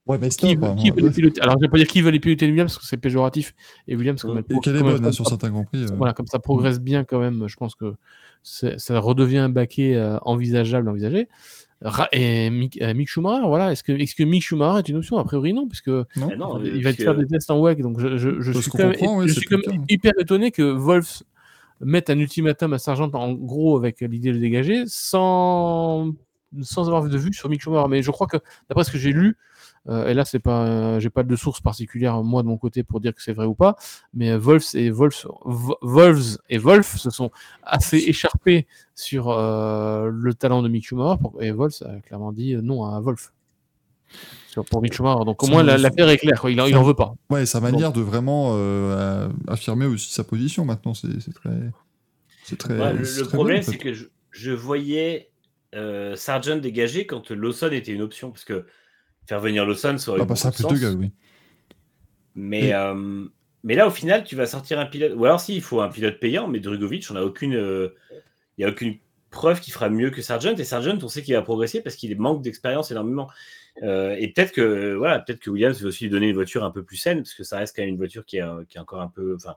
Ouais, mais Qui, stop. veut- hein. qui veut les piloter? Alors, je vais pas dire qui veut les piloter Williams parce que c'est péjoratif. Et Williams, comme elle, Et qu'elle est bonne sur certains grands prix. euh? voilà, comme ça progresse bien quand même, je pense que ça redevient un baquet euh, envisageable, envisagé. Et Mick, euh, Mick Schumacher, voilà, est-ce que, que Mick Schumacher est une option? A priori, non, puisque Non Ah non, il euh, va parce faire que- des tests en WEC, donc je, je, je Parce suis quand même, oui, je suis quand hyper étonné que Wolf mette un ultimatum à Sargent en gros avec l'idée de le dégager sans, sans avoir de vue sur Mick Schumacher. Mais je crois que, d'après ce que j'ai lu, euh, et là, c'est pas, euh, j'ai pas de source particulière moi de mon côté pour dire que c'est vrai ou pas, mais euh, Wolf et Wolf, Vo- Wolves et Wolf se sont assez écharpés sur euh, le talent de Mick Schumacher pour- et Wolf a clairement dit non à Wolf. Pour Mick Schumacher. Donc au moins l'affaire est claire. quoi. Il, en, il ça- en veut pas. Ouais, sa manière de vraiment euh, affirmer aussi sa position maintenant, c'est très. C'est très. Ouais, le, c'est le très problème, bon, en fait. c'est que je, je voyais euh, Sargent dégager quand Lawson était une option. Parce que faire venir Lawson, ça aurait Ah eu bah ça plus de gars, oui. Mais, Et- euh, mais là, au final, tu vas sortir un pilote. Ou alors, si, il faut un pilote payant, mais Drugovic, on a aucune. euh, Il n'y a aucune preuve qu'il fera mieux que Sargent. Et Sargent, on sait qu'il va progresser parce qu'il manque d'expérience énormément. Euh, et peut-être que, voilà, peut-être que Williams veut aussi lui donner une voiture un peu plus saine, parce que ça reste quand même une voiture qui est, qui est encore un peu. Enfin,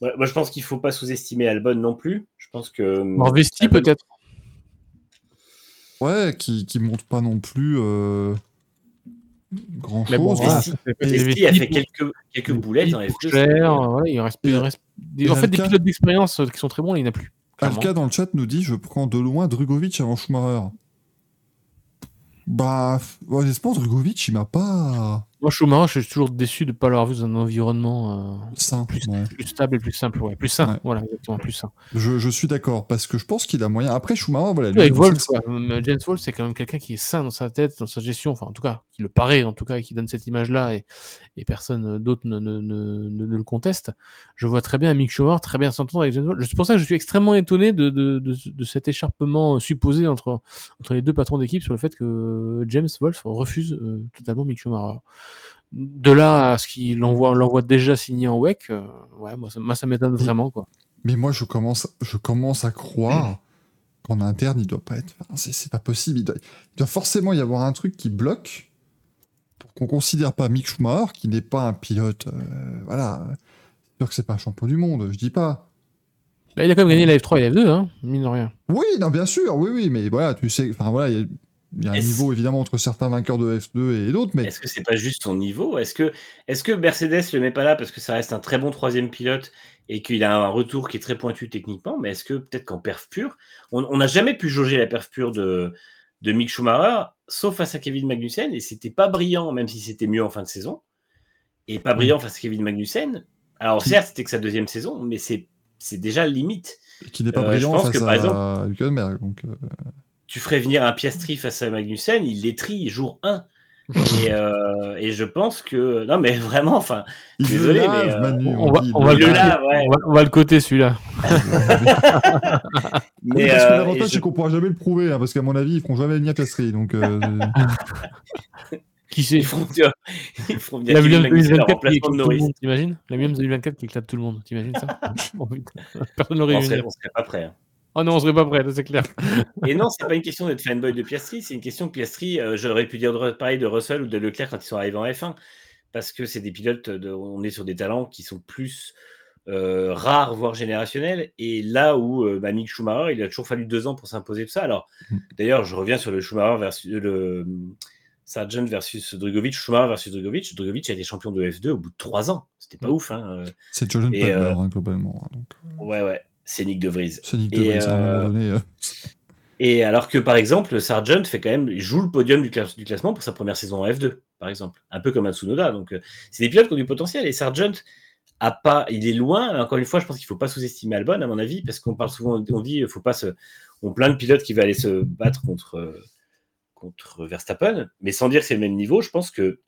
voilà, moi, je pense qu'il ne faut pas sous-estimer Albon non plus. Je pense que. Albon- peut-être. Ouais, qui, qui monte pas non plus euh, grand Mais bon, chose. Vesti les a fait quelques, quelques boulettes vestis en pour F2. cher, c'est- voilà, il reste, il reste en fait, des Alka- pilotes d'expérience euh, qui sont très bons, il n'y en a plus. clairement. Alka dans le chat nous dit je prends de loin Drugovic avant Schumacher. Bah, f- honnêtement, Drugovic, il m'a pas Moi, Schumacher, je suis toujours déçu de ne pas l'avoir vu dans un environnement euh, simple. plus, ouais. plus stable et plus simple. Ouais, plus sain. Ouais. Voilà, exactement, plus sain. Je, je suis d'accord, parce que je pense qu'il a moyen. Après, Schumacher, voilà. lui, Avec Wolf. Euh, James Wolf, c'est quand même quelqu'un qui est sain dans sa tête, dans sa gestion, enfin, en tout cas, qui le paraît, en tout cas, et qui donne cette image-là, et, et personne d'autre ne, ne, ne, ne- ne le conteste. Je vois très bien Mick Schumacher très bien s'entendre avec James Wolf. C'est pour ça que je suis extrêmement étonné de, de, de, de cet écharpement supposé entre, entre les deux patrons d'équipe sur le fait que James Wolf refuse euh, totalement Mick Schumacher. De là à ce qu'il l'envoie l'envoie déjà signé en WEC, euh, ouais, moi, ça, moi, ça m'étonne vraiment, quoi. Mais moi, je commence, je commence à croire qu'en interne, il doit pas être. c'est, c'est pas possible. Il doit, il doit forcément y avoir un truc qui bloque qu'on considère pas Mick Schumacher, qui n'est pas un pilote. euh, voilà. C'est sûr que c'est pas un champion du monde, je dis pas. Là, il a quand même gagné la F3 et la F2, hein, mine de rien. Oui, non, bien sûr, oui, oui, mais voilà, tu sais, enfin voilà, il y a, il y a un niveau évidemment entre certains vainqueurs de F2 et d'autres, mais Est-ce que c'est pas juste son niveau? Est-ce que, est que Mercedes le met pas là parce que ça reste un très bon troisième pilote et qu'il a un retour qui est très pointu techniquement? Mais est-ce que peut-être qu'en perf pure, on on n'a jamais pu jauger la perf pure de, de Mick Schumacher, sauf face à Kevin Magnussen, et c'était pas brillant, même si c'était mieux en fin de saison, et pas brillant face à Kevin Magnussen. Alors certes, c'était que sa deuxième saison, mais c'est c'est déjà limite. qui n'est pas Euh, brillant face que, par à exemple- Hülkenberg. Donc, euh, tu ferais venir un Piastri face à Magnussen, il les trie jour 1. Et, euh, et je pense que. Non, mais vraiment, enfin. Désolé, mais, euh, Manu, On va, on le le lave. coter, lave, ouais. on va- on va le coter celui-là. Oui, Mais, parce que euh, l'avantage, je- c'est qu'on pourra jamais le prouver, hein, parce qu'à mon avis, ils feront jamais venir Piastri. Donc, euh, Qui c'est Ils feront, ils feront venir La Williams Magnussen en 2024 qui remplacement de éclate tout le monde, t'imagines? La Williams 2024 qui éclate tout le monde, t'imagines ça? Oh. Personne ne On l'aurait serait, vu. on serait pas prêt. hein. Oh non, on serait pas prêt, là, c'est clair. Et non, c'est pas une question d'être fanboy de Piastri, c'est une question que Piastri, euh, j'aurais pu dire de- pareil de Russell ou de Leclerc quand ils sont arrivés en F1, parce que c'est des pilotes, de, on est sur des talents qui sont plus euh, rares, voire générationnels, et là où euh, bah, Mick Schumacher, il a toujours fallu deux ans pour s'imposer tout ça. Alors, Mm. d'ailleurs, je reviens sur le Schumacher versus le Sargent versus Drugovic, Schumacher versus Drugovic. Drugovic a été champion de F2 au bout de trois ans. C'était pas ouf, hein. euh, c'est Jordan Palmer, euh, hein, globalement. hein, donc, Ouais, ouais, c'est Nick De Vries. Nick et, De Vries, à un euh, moment donné. euh, Et alors que par exemple, Sargent fait quand même joue le podium du, classe- du classement pour sa première saison en F2, par exemple, un peu comme un Tsunoda. Donc euh, c'est des pilotes qui ont du potentiel. Et Sargent a pas, il est loin. Encore une fois, je pense qu'il faut pas sous-estimer Albon à mon avis, parce qu'on parle souvent, on dit, faut pas se, on plein de pilotes qui va aller se battre contre euh, contre Verstappen, mais sans dire que c'est le même niveau. Je pense que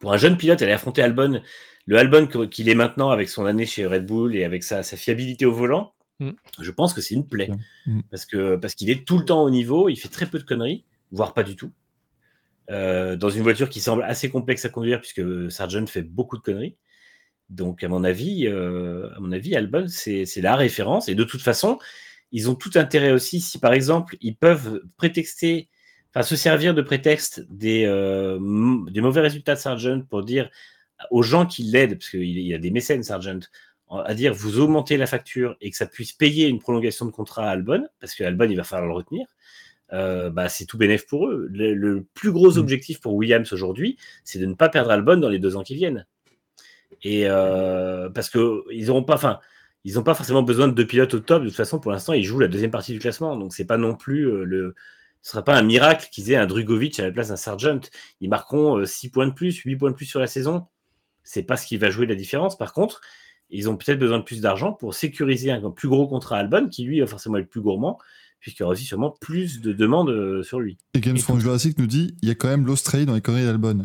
pour un jeune pilote, aller affronter Albon, le Albon qu'il est maintenant avec son année chez Red Bull et avec sa, sa fiabilité au volant, Mm. je pense que c'est une plaie. Mm. Parce qu'il est tout le temps au niveau, il fait très peu de conneries, voire pas du tout. Euh, dans une voiture qui semble assez complexe à conduire, puisque Sargent fait beaucoup de conneries. Donc, à mon avis, euh, à mon avis, Albon, c'est la référence. Et de toute façon, ils ont tout intérêt aussi, si par exemple, ils peuvent prétexter, enfin, se servir de prétexte des, euh, des mauvais résultats de Sargent pour dire aux gens qui l'aident, parce qu'il y a des mécènes Sargent, en- à dire vous augmentez la facture et que ça puisse payer une prolongation de contrat à Albon, parce que Albon, il va falloir le retenir. euh, bah, c'est tout bénéf pour eux. Le, le plus gros Mm. objectif pour Williams aujourd'hui, c'est de ne pas perdre Albon dans les deux ans qui viennent. Et euh, parce que ils n'auront pas, enfin, ils n'ont pas forcément besoin de deux pilotes au top. De toute façon, pour l'instant, ils jouent la deuxième partie du classement, donc c'est pas non plus euh, le, ce sera pas un miracle qu'ils aient un Drugovic à la place d'un Sargent. Ils marqueront 6 points de plus, 8 points de plus sur la saison. C'est pas ce qui va jouer la différence. Par contre, ils ont peut-être besoin de plus d'argent pour sécuriser un plus gros contrat à Albon, qui lui va forcément être plus gourmand, puisqu'il y aura aussi sûrement plus de demandes euh, sur lui. Et Games from Jurassic nous dit il y a quand même l'Australie dans les conneries d'Albon.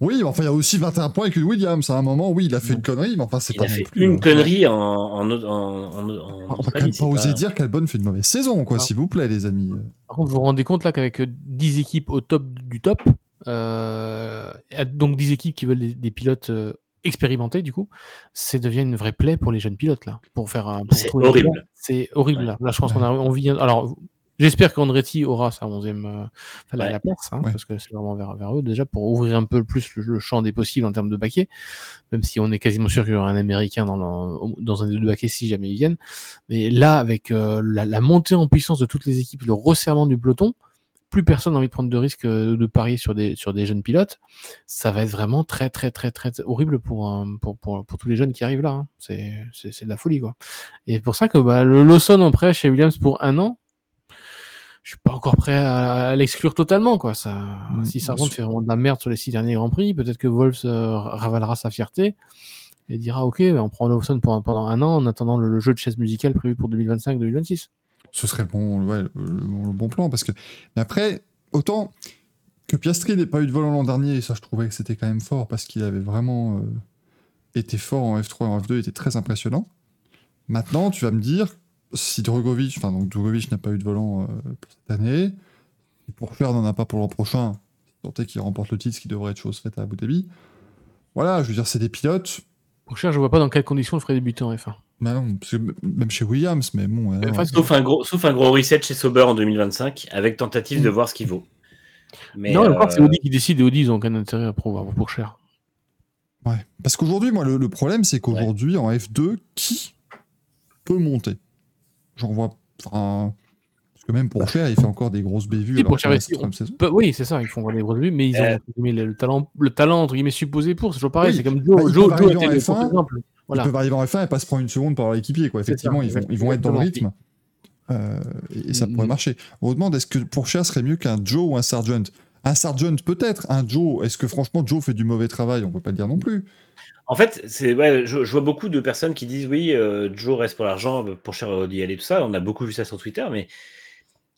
Oui, mais enfin, il y a aussi 21 points avec Williams. À un moment, oui, il a fait une connerie, mais enfin, c'est Il pas a fait plus, une euh, connerie en, en, en, en, en On va quand même pas oser pas- dire qu'Albon fait une mauvaise saison, quoi, Ah. s'il vous plaît, les amis. Par contre, vous vous rendez compte là qu'avec euh, 10 équipes au top du top, euh, donc 10 équipes qui veulent des, pilotes euh, expérimentés, du coup, c'est devient une vraie plaie pour les jeunes pilotes, là. Pour faire un. C'est horrible. C'est horrible, là. Là, je pense qu'on a, on. Alors, J'espère qu'Andretti aura sa 11e euh, la, place, hein, parce que c'est vraiment vers, vers, eux déjà pour ouvrir un peu plus le, champ des possibles en termes de baquets, même si on est quasiment sûr qu'il y aura un Américain dans, dans un des deux baquets si jamais ils viennent. Mais là, avec euh, la, montée en puissance de toutes les équipes, le resserrement du peloton, plus personne n'a envie de prendre de risques euh, de parier sur des, sur des jeunes pilotes. Ça va être vraiment très, très, très, très horrible pour, pour, pour, pour tous les jeunes qui arrivent là. Hein. C'est de la folie, quoi. Et pour ça que bah, le Lawson en prêt chez Williams pour un an, je suis pas encore prêt à, l'exclure totalement quoi. Ça, mmh, si ça fait vraiment de la merde sur les six derniers grands prix, peut-être que Wolves euh, ravalera sa fierté et dira ok, on prend Lawson pendant, pendant un an en attendant le, jeu de chaise musicale prévu pour 2025-2026. Ce serait bon, ouais, le, bon plan parce que mais après autant que Piastri n'ait pas eu de vol l'an dernier, et ça je trouvais que c'était quand même fort parce qu'il avait vraiment euh, été fort en F3 et en F2, était très impressionnant. Maintenant, tu vas me dire si Drogovic, enfin donc Drogovic n'a pas eu de volant euh, pour cette année, et pour faire n'en a pas pour l'an prochain, tant qu'il remporte le titre, ce qui devrait être chose faite à Abu Dhabi. Voilà, je veux dire, c'est des pilotes. Pour cher, je vois pas dans quelles conditions le ferait débuter en F1. Bah non, parce que même chez Williams, mais bon. sauf, un gros, sauf un gros reset chez Sauber en 2025, avec tentative de mm. voir ce qu'il vaut. Mais non, euh... c'est Audi qui décide et Audi, ils ont aucun intérêt à prendre pour cher. Ouais, parce qu'aujourd'hui, moi, le, problème, c'est qu'aujourd'hui, en F2, qui peut monter? J'en vois. Enfin, parce que même pour cher, il fait encore des grosses bévues. Oui, pour cher, oui, c'est ça, ils font des grosses bévues, mais ils ont euh. le, talent, le talent entre guillemets supposé pour. C'est toujours pareil. C'est comme Joe. Joe, Joe était F1, exemple. Voilà. Ils peuvent arriver en F1 et pas se prendre une seconde par l'équipier. Quoi. Effectivement, ils, vont, ils vont être dans le rythme. Euh, et, ça pourrait mm-hmm. marcher. On vous demande est-ce que pour cher serait mieux qu'un Joe ou un Sargent? Un Sargent peut-être. Un Joe, est-ce que franchement Joe fait du mauvais travail? On peut pas le dire non plus. En fait, c'est ouais, je, vois beaucoup de personnes qui disent oui, euh, Joe reste pour l'argent, pour cher d'y aller, tout ça. On a beaucoup vu ça sur Twitter, mais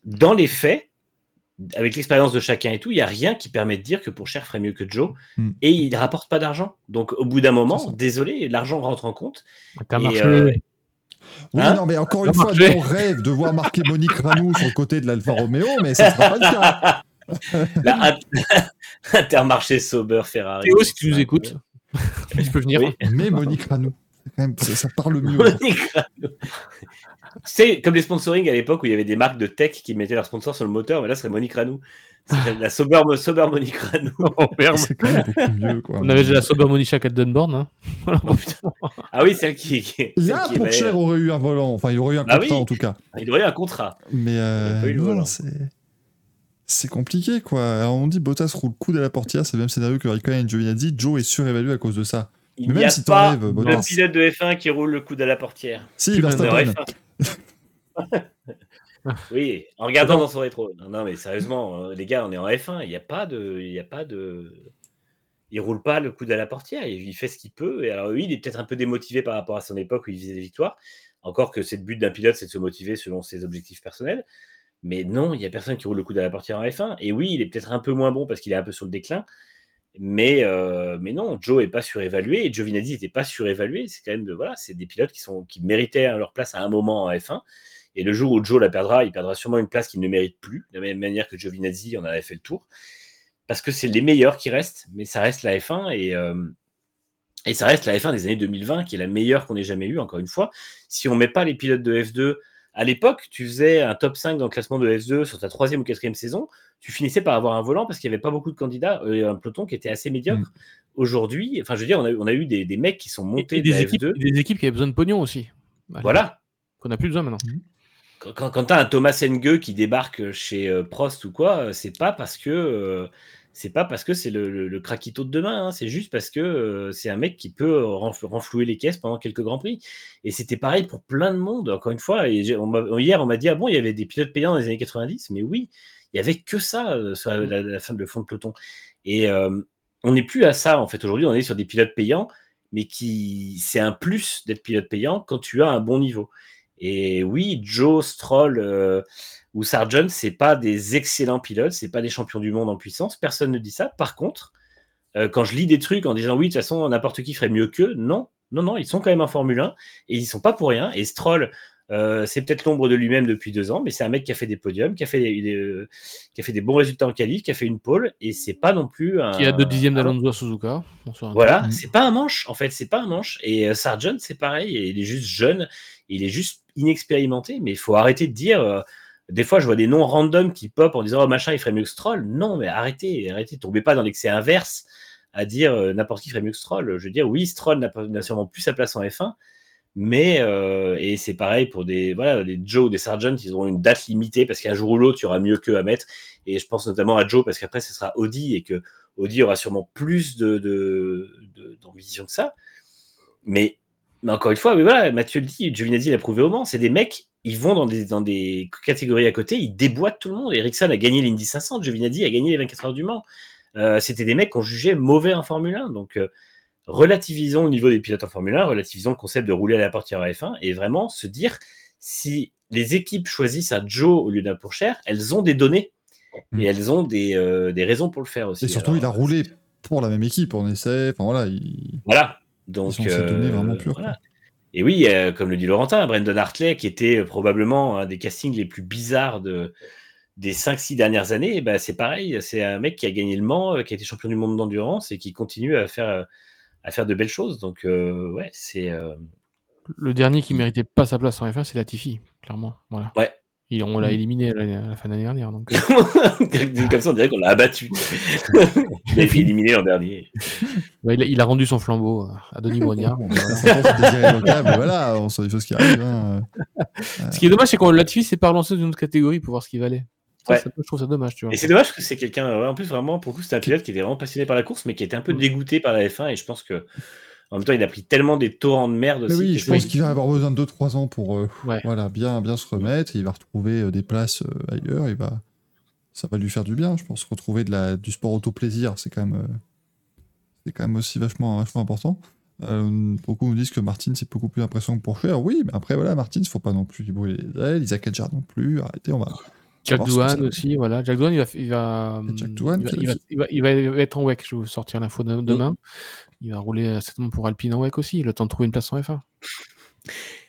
dans les faits, avec l'expérience de chacun et tout, il n'y a rien qui permet de dire que pour cher ferait mieux que Joe. Hmm. Et il ne rapporte pas d'argent. Donc au bout d'un moment, désolé, l'argent rentre en compte. Euh, oui, hein non, mais encore une fois, on rêve de voir marquer Monique Ranou sur le côté de l'Alfa Romeo, mais ça ne sera pas le cas. Intermarché Sauber Ferrari. Théo, si tu nous écoutes. Je peux venir. Mais Monique Ranou. Ça, ça, parle mieux. C'est comme les sponsoring à l'époque où il y avait des marques de tech qui mettaient leur sponsor sur le moteur, mais là, ce serait Monique Ranou. La Sober, Sober Monique Ranou. Oh, c'est quand même beaucoup mieux. Quoi. On avait déjà la Sober Monica à Dunborn. Hein. ah oui, celle qui. qui Là, pour cher, aurait eu un volant. Enfin, il aurait eu un ah contrat en tout cas. Il aurait eu un contrat. Mais euh, c'est c'est compliqué, quoi. Alors on dit Bottas roule coude à la portière, c'est le même scénario que Raikkonen et Giovinazzi. Joe est surévalué à cause de ça. Il n'y a si pas de pilote de F1 qui roule le coude à la portière. Si, Verstappen. oui, en regardant dans son rétro. Non, mais sérieusement, euh, les gars, on est en F1. Il n'y a pas de, il y a pas de, il roule pas le coude à la portière. Il fait ce qu'il peut. Et alors oui, il est peut-être un peu démotivé par rapport à son époque où il faisait des victoires. Encore que c'est le but d'un pilote, c'est de se motiver selon ses objectifs personnels. Mais non, il n'y a personne qui roule le coup de la portière en F1. Et oui, il est peut-être un peu moins bon parce qu'il est un peu sur le déclin. Mais, euh, mais non, Joe n'est pas surévalué et Giovinazzi n'était pas surévalué. C'est quand même c'est des pilotes qui, sont, qui méritaient leur place à un moment en F1. Et le jour où Joe la perdra, il perdra sûrement une place qu'il ne mérite plus, de la même manière que Giovinazzi en avait fait le tour. Parce que c'est les meilleurs qui restent, mais ça reste la F1 et, euh, et ça reste la F1 des années 2020 qui est la meilleure qu'on ait jamais eue, encore une fois. Si on ne met pas les pilotes de F2 à l'époque, tu faisais un top 5 dans le classement de F2 sur ta troisième ou quatrième saison, tu finissais par avoir un volant parce qu'il n'y avait pas beaucoup de candidats, euh, un peloton qui était assez médiocre. Mm. Aujourd'hui, enfin, je veux dire, on a, eu des, mecs qui sont montés des équipes, F2. Des équipes qui avaient besoin de pognon aussi. Voilà. Qu'on n'a plus besoin maintenant. Mm. Quand, tu as un Thomas Engue qui débarque chez euh, Prost ou quoi, euh, c'est pas parce que c'est pas parce que c'est le, le, craquito de demain, hein. c'est juste parce que euh, c'est un mec qui peut renflouer les caisses pendant quelques grands prix. Et c'était pareil pour plein de monde, encore une fois. Et hier, on m'a dit ah bon, il y avait des pilotes payants dans les années 90, mais oui, il y avait que ça euh, sur la, fin de fond de peloton. Et euh, on n'est plus à ça en fait. Aujourd'hui, on est sur des pilotes payants, mais qui c'est un plus d'être pilote payant quand tu as un bon niveau. Et oui, Joe Stroll ou Sargent, c'est pas des excellents pilotes, c'est pas des champions du monde en puissance, personne ne dit ça. Par contre, euh, quand je lis des trucs en disant oui, de toute façon, n'importe qui ferait mieux qu'eux, non, non, non, ils sont quand même en Formule 1 et ils sont pas pour rien. Et Stroll, Euh, c'est peut-être l'ombre de lui-même depuis deux ans, mais c'est un mec qui a fait des podiums, qui a fait des, euh, qui a fait des bons résultats en qualif, qui a fait une pole, et c'est pas non plus un. Qui a deux dixièmes d'Alonso à Suzuka. Voilà, mm. c'est pas un manche, en fait, c'est pas un manche. Et euh, Sargent, c'est pareil, il est juste jeune, il est juste inexpérimenté, mais il faut arrêter de dire. des fois, je vois des noms random qui pop en disant oh machin, il ferait mieux que Stroll. Non, mais arrêtez, arrêtez, tombez pas dans l'excès inverse à dire n'importe qui ferait mieux que Stroll. Je veux dire, oui, Stroll n'a sûrement plus sa place en F1, mais, euh, et c'est pareil pour des, voilà, des Joe, des Sargent, ils auront une date limitée parce qu'un jour ou l'autre, il y aura mieux qu'eux à mettre. Et je pense notamment à Joe parce qu'après, ce sera Audi et que Audi aura sûrement plus d'ambition de, de, que ça. Mais, mais, encore une fois, mais voilà, Mathieu le dit, Giovinazzi l'a prouvé au Mans, c'est des mecs, ils vont dans des, dans des catégories à côté, ils déboîtent tout le monde. Ericsson a gagné l'Indy 500, Giovinazzi a gagné les 24 heures du Mans. Euh, C'était des mecs qu'on jugeait mauvais en Formule 1. Donc, euh, relativisons au niveau des pilotes en Formule 1, relativisons le concept de rouler à la portière à F1 et vraiment se dire si les équipes choisissent un Joe au lieu d'un cher, elles ont des données et mm. elles ont des, euh, des, raisons pour le faire aussi. Et surtout, il a roulé pour la même équipe en essai. Enfin voilà. Il... Voilà. Donc, euh, vraiment pures, Et oui, euh, comme le dit Laurentin, Brendan Hartley, qui était probablement un des castings les plus bizarres de, des 5-6 dernières années, bah, c'est pareil. C'est un mec qui a gagné le Mans, qui a été champion du monde d'endurance et qui continue à faire à faire de belles choses. Donc, euh, ouais, c'est. Euh, le dernier qui méritait pas sa place en F1, c'est Latifi, clairement. Voilà. Ouais. On l'a mm. éliminé à la, fin de l'année dernière. Donc... Euh. Comme ça, on dirait qu'on l'a abattu. il a été éliminé l'an dernier. il, a, rendu son flambeau à Denis Brognard. voilà, on sent des choses qui arrivent. Hein. Ce qui est dommage, c'est qu'on Latifi s'est pas relancé d'une autre catégorie pour voir ce qu'il valait. je trouve ça dommage. Tu vois. Et c'est dommage que c'est quelqu'un, en plus, vraiment, pour le coup, c'est un pilote qui était vraiment passionné par la course, mais qui était un peu mm. dégoûté par la F1. Et je pense que en même temps, il a pris tellement des torrents de merde aussi. oui, je pense qu'il va avoir besoin de 2-3 ans pour euh, voilà, bien, bien se remettre. il va retrouver euh, des places euh, ailleurs. Il va... Ça va lui faire du bien, je pense. Retrouver de la, du sport auto-plaisir, c'est quand, même, c'est quand même aussi vachement, vachement important. beaucoup nous disent que Martin c'est beaucoup plus impressionnant que pour faire. Oui, mais après, voilà, Martin, il faut pas non plus lui brûler les ailes. Isaac Adjar non plus. Arrêtez, on va. Jack Douane aussi, voilà. Jack Douane, il va, il va, il va, il va, être en WEC. Je vais vous sortir l'info demain. Il va rouler euh, certainement pour Alpine en WEC aussi. Le temps de trouver une place en F1.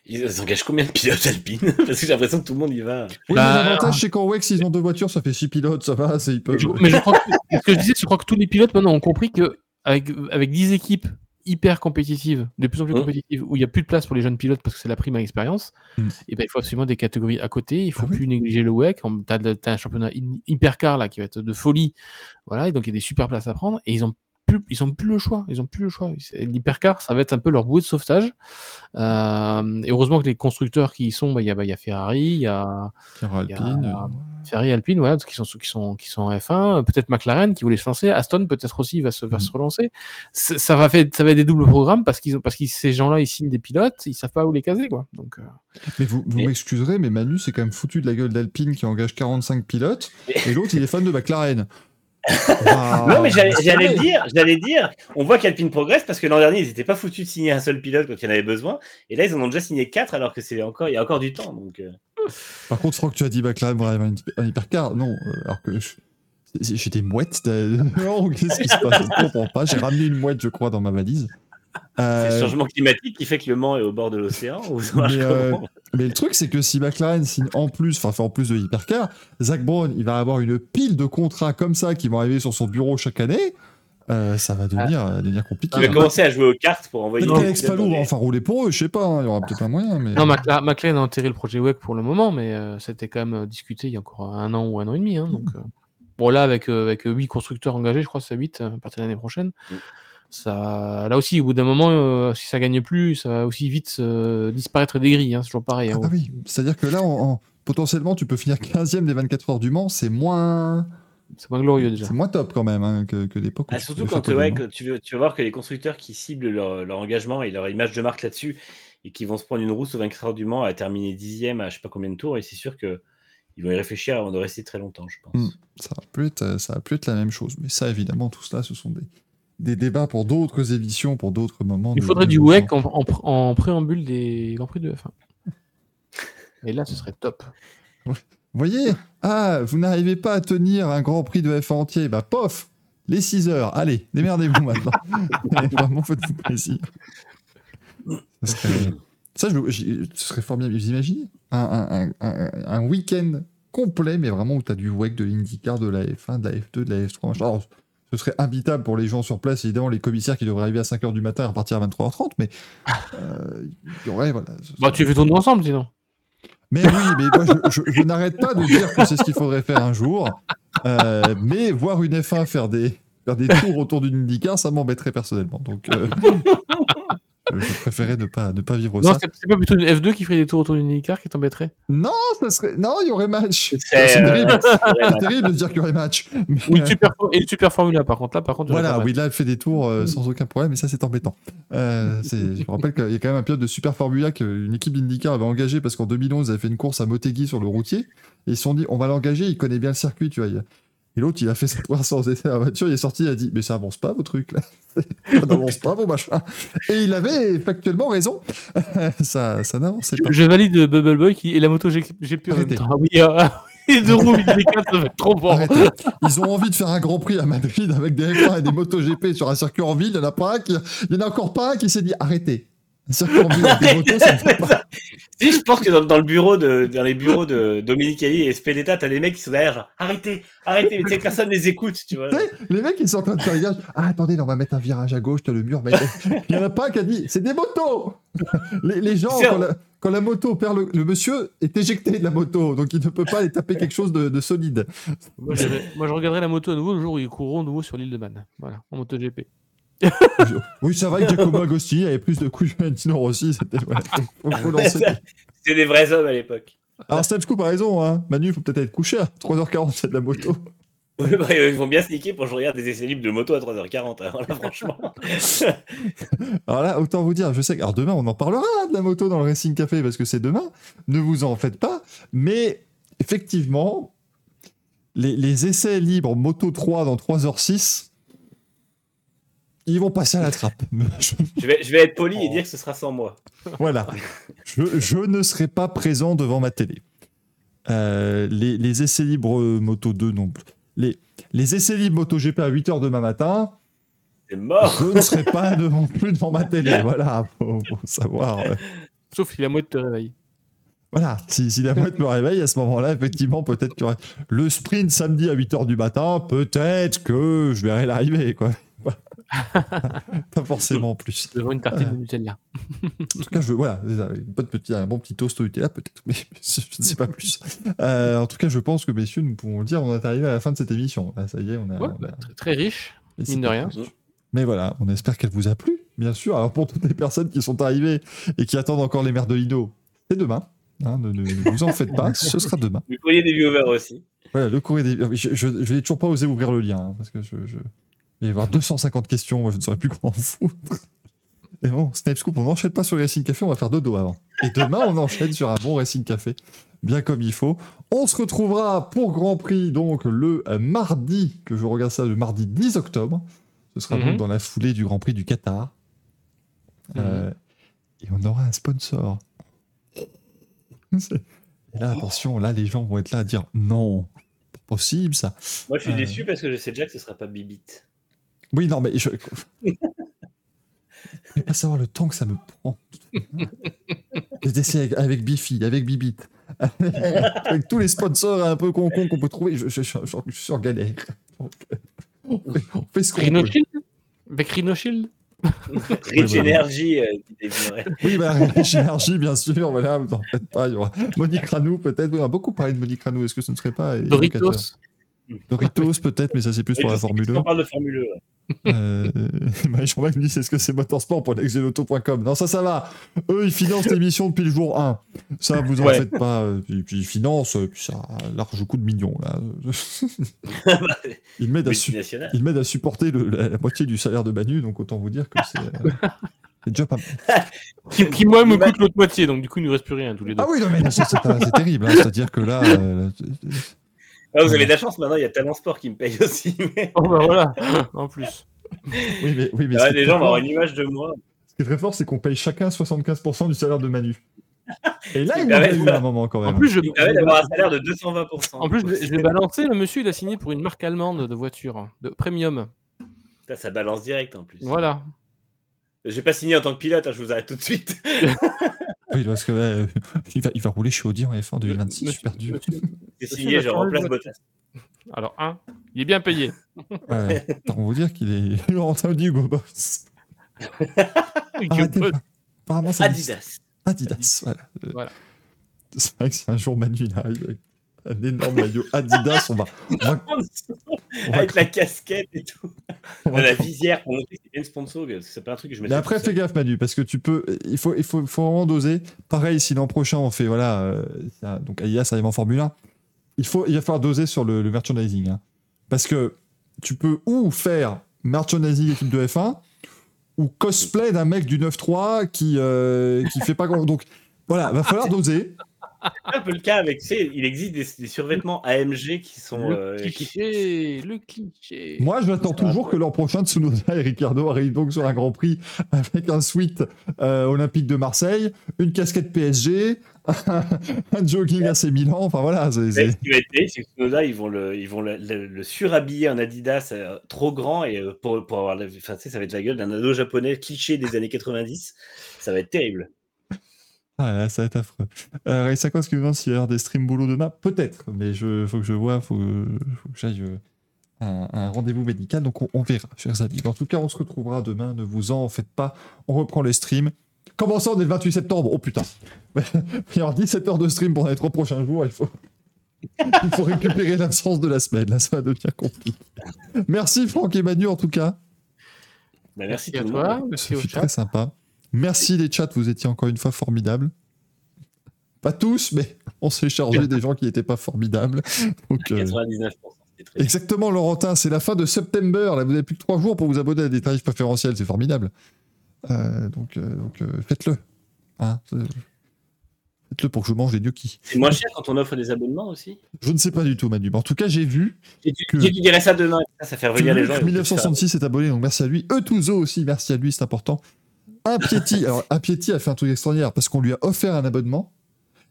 Ils engagent combien de pilotes Alpine Parce que j'ai l'impression que tout le monde y va. Oui, bah, l'avantage, c'est qu'en WEC, s'ils ont deux voitures, ça fait six pilotes, ça va, c'est peuvent. Mais je crois que, ce que je disais, je crois que tous les pilotes maintenant ont compris que avec, avec 10 équipes hyper compétitive, de plus en plus mmh. compétitive, où il n'y a plus de place pour les jeunes pilotes parce que c'est la prime à expérience, mmh. et ben, il faut absolument des catégories à côté. Il ne faut ah plus négliger le WEC. Tu as, un championnat hypercar là, qui va être de folie. Voilà, et donc il y a des super places à prendre. Et ils ont ils ont plus le choix. Ils ont plus le choix. L'hypercar, ça va être un peu leur bouée de sauvetage. Euh, et heureusement que les constructeurs qui y sont, bah, il y, bah, y, a Ferrari, il y a, Alpine, Ferrari, Alpine, voilà, qui sont qui sont qui sont en F1. Peut-être McLaren qui voulait se lancer. Aston peut-être aussi va se, va se mm. relancer. Ça va faire ça va être des doubles programmes parce qu'ils ont parce que ces gens-là ils signent des pilotes, ils savent pas où les caser quoi. Donc. Euh. Mais vous, vous m'excuserez, mais Manu c'est quand même foutu de la gueule d'Alpine qui engage 45 pilotes et l'autre il est fan de McLaren. Non, mais j'allais dire, j'allais dire, on voit qu'Alpine progresse parce que l'an dernier, ils n'étaient pas foutus de signer un seul pilote quand il y en avait besoin. Et là, ils en ont déjà signé quatre alors que c'est encore, il y a encore du temps. Donc, euh. Par contre, je crois que tu as dit McLaren un hypercar. Non, euh, alors que j'ai des mouettes. non, qu'est-ce qui se passe? Je ne comprends pas. J'ai ramené une mouette, je crois, dans ma valise. C'est le euh, changement climatique qui fait que le Mans est au bord de l'océan euh, mais, le truc, c'est que si McLaren signe en plus, enfin fait en plus de hypercar, Zach Brown, il va avoir une pile de contrats comme ça qui vont arriver sur son bureau chaque année. Euh, ça va devenir, ah. devenir compliqué. Il va commencer à jouer aux cartes pour envoyer. Alex Palou va enfin rouler pour eux, je sais pas, hein, il y aura peut-être un moyen. Mais... Non, McLaren a enterré le projet WEC pour le moment, mais c'était quand même discuté il y a encore un an ou un an et demi. Hein, donc, bon, là, avec, avec 8 constructeurs engagés, je crois que c'est 8 à partir de l'année prochaine. Mm ça, là aussi, au bout d'un moment, euh, si ça gagne plus, ça va aussi vite euh, disparaître des grilles. Hein, c'est toujours pareil. Hein. Ah, bah oui, c'est-à-dire que là, potentiellement, tu peux finir 15e des 24 heures du Mans, c'est moins. C'est moins glorieux déjà. C'est moins top quand même hein, que, que l'époque. Ah, surtout quand ouais, tu, veux, tu vas voir que les constructeurs qui ciblent leur, engagement et leur image de marque là-dessus et qui vont se prendre une rousse aux 24 heures du Mans à terminer dixième à je sais pas combien de tours, et c'est sûr que ils vont y réfléchir avant de rester très longtemps, je pense. Hmm. ça, va plus être, ça va plus être la même chose. Mais ça, évidemment, tout cela, ce sont des, des débats pour d'autres éditions, pour d'autres moments. Il faudrait du WEC en, préambule des Grands Prix de F1. Et là, ce serait top. Vous voyez? Ah, vous n'arrivez pas à tenir un Grand Prix de F1 entier. Bah, pof Les 6 heures. Allez, démerdez-vous maintenant. vraiment, faites-vous plaisir. Ça, je, je- ce serait formidable. Vous imaginez? Un, un, un, un- un week-end complet, mais vraiment où tu as du WEC, de l'IndyCar, de la F1, de la F2, de la F3. machin. Ce serait habitable pour les gens sur place, évidemment, les commissaires qui devraient arriver à 5h du matin et repartir à 23h30, mais euh, il y aurait, voilà. Bah, tu fais tourner ensemble, sinon. Mais oui, mais moi, je, je- je n'arrête pas de dire que c'est ce qu'il faudrait faire un jour. Euh, mais voir une F1 faire des, faire des tours autour d'une IndyCar, ça m'embêterait personnellement. Donc, euh, je, je préférais ne pas, ne pas vivre Non, ça. c'est c'est pas plutôt une F2 qui ferait des tours autour d'une IndyCar qui t'embêterait Non, ça serait... non, il y aurait match. C'est, euh, terrible. de dire qu'il y aurait match. Ou une euh, super, et une super Formula, par contre. Là, par contre, Voilà, oui, là, elle fait des tours euh, sans aucun problème, et ça, c'est embêtant. Euh, je me rappelle qu'il y a quand même un pilote de Super Formula qu'une équipe d'IndyCar avait engagé parce qu'en 2011, ils avaient fait une course à Motegi sur le routier, et ils se sont dit, on va l'engager, il connaît bien le circuit, tu vois. il- Et l'autre, il a fait sa première sans essai à la voiture, il est sorti, il a dit, mais ça avance pas, vos trucs, là. ça n'avance pas, vos machins. Et il avait factuellement raison. ça ça n'avançait pas. Je valide Bubble Boy qui... et la moto GP en même Arrêtez. temps. Ah oui, euh, les deux roues, les quatre, ça va être trop fort. Arrêtez. Ils ont envie de faire un Grand Prix à Madrid avec des F1 et des motos GP sur un circuit en ville. Il y en a pas un qui, il y en a encore pas un qui s'est dit arrêtez. Un circuit en ville avec des motos, ça ne fait pas. Si, je pense que dans, dans le bureau de, dans les bureaux de Dominicali et Spedetta, t'as des mecs qui sont derrière, arrêtez, arrêtez, mais tu sais que personne les écoute, tu vois. Les mecs, ils sont en train de faire les gars. Ah, attendez, là, on va mettre un virage à gauche, t'as le mur. mais- Il y en a pas un qui a dit c'est des motos les, les gens, quand la, quand la moto perd le, le monsieur, est éjecté de la moto, donc il ne peut pas aller taper quelque chose de, de solide. Moi, je regarderai la moto à nouveau le jour où ils courront de nouveau sur l'île de Man. Voilà, en moto GP. Oui, ça va que Giacomo Agosti avait plus de couilles que Valentino Rossi. C'était, voilà, faut, faut lancer. C'était des vrais hommes à l'époque. Alors, Step Scoop a raison, hein. Manu, il faut peut-être être couché à 3h40, c'est de la moto. Oui, bah, ils vont bien sneaker pour que je regarde des essais libres de moto à 3h40. Alors là, franchement. Alors là, autant vous dire, je sais que alors demain, on en parlera de la moto dans le Racing Café parce que c'est demain. Ne vous en faites pas. Mais effectivement, les, les essais libres Moto 3 dans 3h06, ils vont passer à la trappe. Je- vais, je vais être poli et dire que ce sera sans moi. voilà. Je, je ne serai pas présent devant ma télé. Euh, les, les essais libres Moto 2 non plus. Les, les essais libres MotoGP à 8h demain matin, C'est mort. je ne serai pas devant, plus devant ma télé. Voilà, faut, faut savoir. euh, Sauf si la moto te réveille. Voilà, si, si la mouette me réveille, à ce moment-là, effectivement, peut-être qu'il y aurait le sprint samedi à 8h du matin, peut-être que je verrai l'arrivée, quoi. Pas forcément plus. Devant une tartine de Nutella. En tout cas, je, voilà, une bonne petite- un bon petit toast au Nutella, peut-être, mais je ne sais pas plus. Euh, en tout cas, je pense que, messieurs, nous pouvons le dire, on est arrivé à la fin de cette émission. Là, ça y est, on a. Ouais, on a- Très, très riche. mine de rien. Mais voilà, on espère qu'elle vous a plu, bien sûr. Alors, pour toutes les personnes qui sont arrivées et qui attendent encore les mères de Lino, c'est demain. hein, ne, ne- ne vous en faites pas, ce sera demain. Vous pourriez des viewers aussi. Voilà, le courrier des... Je, je, je n'ai toujours pas osé ouvrir le lien, hein, parce que je, je... Il va y avoir 250 questions, moi je ne saurais plus comment en foutre. Et bon, Snipe Scoop, on n'enchaîne pas sur le Racing Café, on va faire dodo avant. Et demain, on enchaîne sur un bon Racing Café, bien comme il faut. On se retrouvera pour Grand Prix, donc le mardi, que je regarde ça, le mardi 10 octobre. Ce sera Mhm. donc dans la foulée du Grand Prix du Qatar. Euh, et on aura un sponsor. Et là, attention, là, les gens vont être là à dire non, pas possible ça. Moi, je suis Euh. déçu parce que je sais déjà que ce sera pas Bibit. Oui, non, mais je. Je vais pas savoir le temps que ça me prend. Les essais avec, avec Bifi, avec Bibit, avec, avec tous les sponsors un peu con qu'on peut trouver, je, je- je- je- je suis en galère. Donc, on fait, on fait ce qu'on Rhino peut. Shield Avec Rhino Shield Rich voilà. Energy, euh, qui. Oui, bah, Énergie, bien sûr, voilà, en faites pas. Il y aura Monique Ranou, peut-être. Oui, on a beaucoup parlé de Monique Ranou. Est-ce que ce ne serait pas. évocateur Doritos Doritos, peut-être, mais ça, c'est plus Oui, pour la Formule qu'on 1. parle de Formule 1. Euh, Marie-Jean me dit c'est ce que c'est motorsport pour l'exeloto.com. Non, ça, ça va. Eux, ils financent l'émission depuis le jour 1. Ça, vous en Ouais. faites pas. euh, Puis, ils financent, euh, puis ça a un large coup de millions. Là. ils m'aident à, su- à supporter le- la, la moitié du salaire de Manu, donc autant vous dire que c'est euh, c'est déjà pas mal. qui, qui, moi, me coûte l'autre moitié, donc du coup, il nous reste plus rien tous les deux. Ah oui, non, mais c'est terrible. hein. C'est-à-dire que là. euh, Ah, vous avez de la chance, maintenant, il y a Talent Sport qui me paye aussi. mais- Oh bah voilà, en plus. oui, mais, oui, mais Ah, ce, qui les est gens très vont avoir fort, une image de moi. ce qui est très fort, c'est qu'on paye chacun 75% du salaire de Manu. Et là, il en a eu un moment quand même. En plus, je, Il permet d'avoir un salaire de 220%. en plus, je, vais balancer, le monsieur, il a signé pour une marque allemande de voiture, de premium. Putain, ça balance direct en plus. Voilà. Je vais pas signer en tant que pilote, hein, je vous arrête tout de suite. Oui, parce que euh, il, va, il va rouler chez Audi en F1 en 2026, Monsieur- super dur. C'est signé, je remplace. Bottas. Alors, un, il est bien payé. Ouais, attends, on va dire qu'il est Hugo Boss. Arrêtez pas. Apparemment, dit- Adidas. Adidas, voilà. Voilà. C'est vrai que si un jour Manu il arrive avec un énorme maillot Adidas, on va, on va, on va- Avec la casquette et tout. va- La visière pour montrer que c'est bien sponsor. parce que C'est pas un truc que je mets Mais après, fais gaffe, Manu, parce que tu peux. Il faut, il faut, faut vraiment doser. Pareil, si l'an prochain on fait. Voilà. euh, ça- donc Adidas arrive en Formule 1. Il, faut, il va falloir doser sur le, le merchandising. hein. Parce que tu peux ou faire merchandising équipe de F1 ou cosplay d'un mec du 9-3 qui, euh, qui fait pas grand. Donc voilà, va falloir doser. C'est un peu le cas avec, tu sais, il existe des, des survêtements AMG qui sont. Le euh, qui- cliché, le cliché. Moi, j'attends toujours ouais. que l'an prochain, Tsunoda et Ricardo arrivent donc sur un Grand Prix avec un suite euh, olympique de Marseille, une casquette PSG, un jogging AC Milan. Enfin voilà, c'est- c'est- ce qui va être c'est que Tsunoda, ils vont le, ils vont le, le- le surhabiller en Adidas euh, trop grand et pour, pour avoir la, enfin, tu sais, ça va être la gueule d'un ado japonais cliché des années 90. Ça va être terrible. Ah là, ça va être affreux. Euh, Ray Sakos qui me demande s'il y avoir des streams boulot demain. Peut-être, mais il faut que je vois, faut, faut que j'aille euh, à un, un rendez-vous médical. Donc on, on verra, chers amis. En tout cas, on se retrouvera demain. Ne vous en faites pas. On reprend les streams. Commençons dès le 28 septembre. Oh putain. Il y avoir 17 heures de stream pendant les trois prochains jours. Il faut, il faut récupérer l'absence de la semaine. Là, ça va devenir compliqué. Merci Franck et Manu en tout cas. Bah, merci, à toi, chat. très sympa. Merci les chats, vous étiez encore une fois formidables. Pas tous, mais on s'est chargé des gens qui n'étaient pas formidables. Donc, euh, 99%. c'était très bien. exactement, Laurentin, c'est la fin de septembre. Là, vous n'avez plus que trois jours pour vous abonner à des tarifs préférentiels. C'est formidable. Euh, donc, euh, donc euh, faites-le. Hein, faites-le pour que je mange des gnocchis. C'est moins cher quand on offre des abonnements aussi? Je ne sais pas du tout, Manu. Mais en tout cas, j'ai vu Et tu, Que- tu dirais ça demain. Ça, fait revenir les gens. ils vont peut-être 1966 est abonné, donc merci à lui. Eutuzo aussi, merci à lui, c'est important. Apietti, alors Apietti a fait un truc extraordinaire parce qu'on lui a offert un abonnement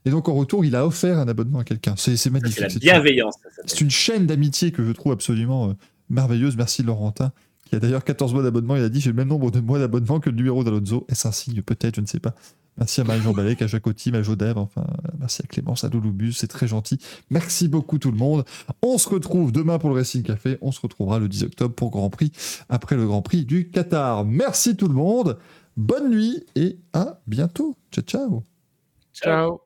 et donc en retour, il a offert un abonnement à quelqu'un. C'est magnifique. C'est la bienveillance. C'est une chaîne d'amitié que je trouve absolument euh, merveilleuse. Merci Laurentin, qui a d'ailleurs 14 mois d'abonnement. Il a dit j'ai le même nombre de mois d'abonnement que le numéro d'Alonso. Est-ce un signe Peut-être, je ne sais pas. Merci à Marie-Jean Balek, à Jacotti, à Jodev, enfin, merci à Clémence, à Louloubus, c'est très gentil. Merci beaucoup tout le monde. On se retrouve demain pour le Racing Café. On se retrouvera le 10 octobre pour Grand Prix, après le Grand Prix du Qatar. Merci tout le monde. Bonne nuit et à bientôt. Ciao, ciao. Ciao.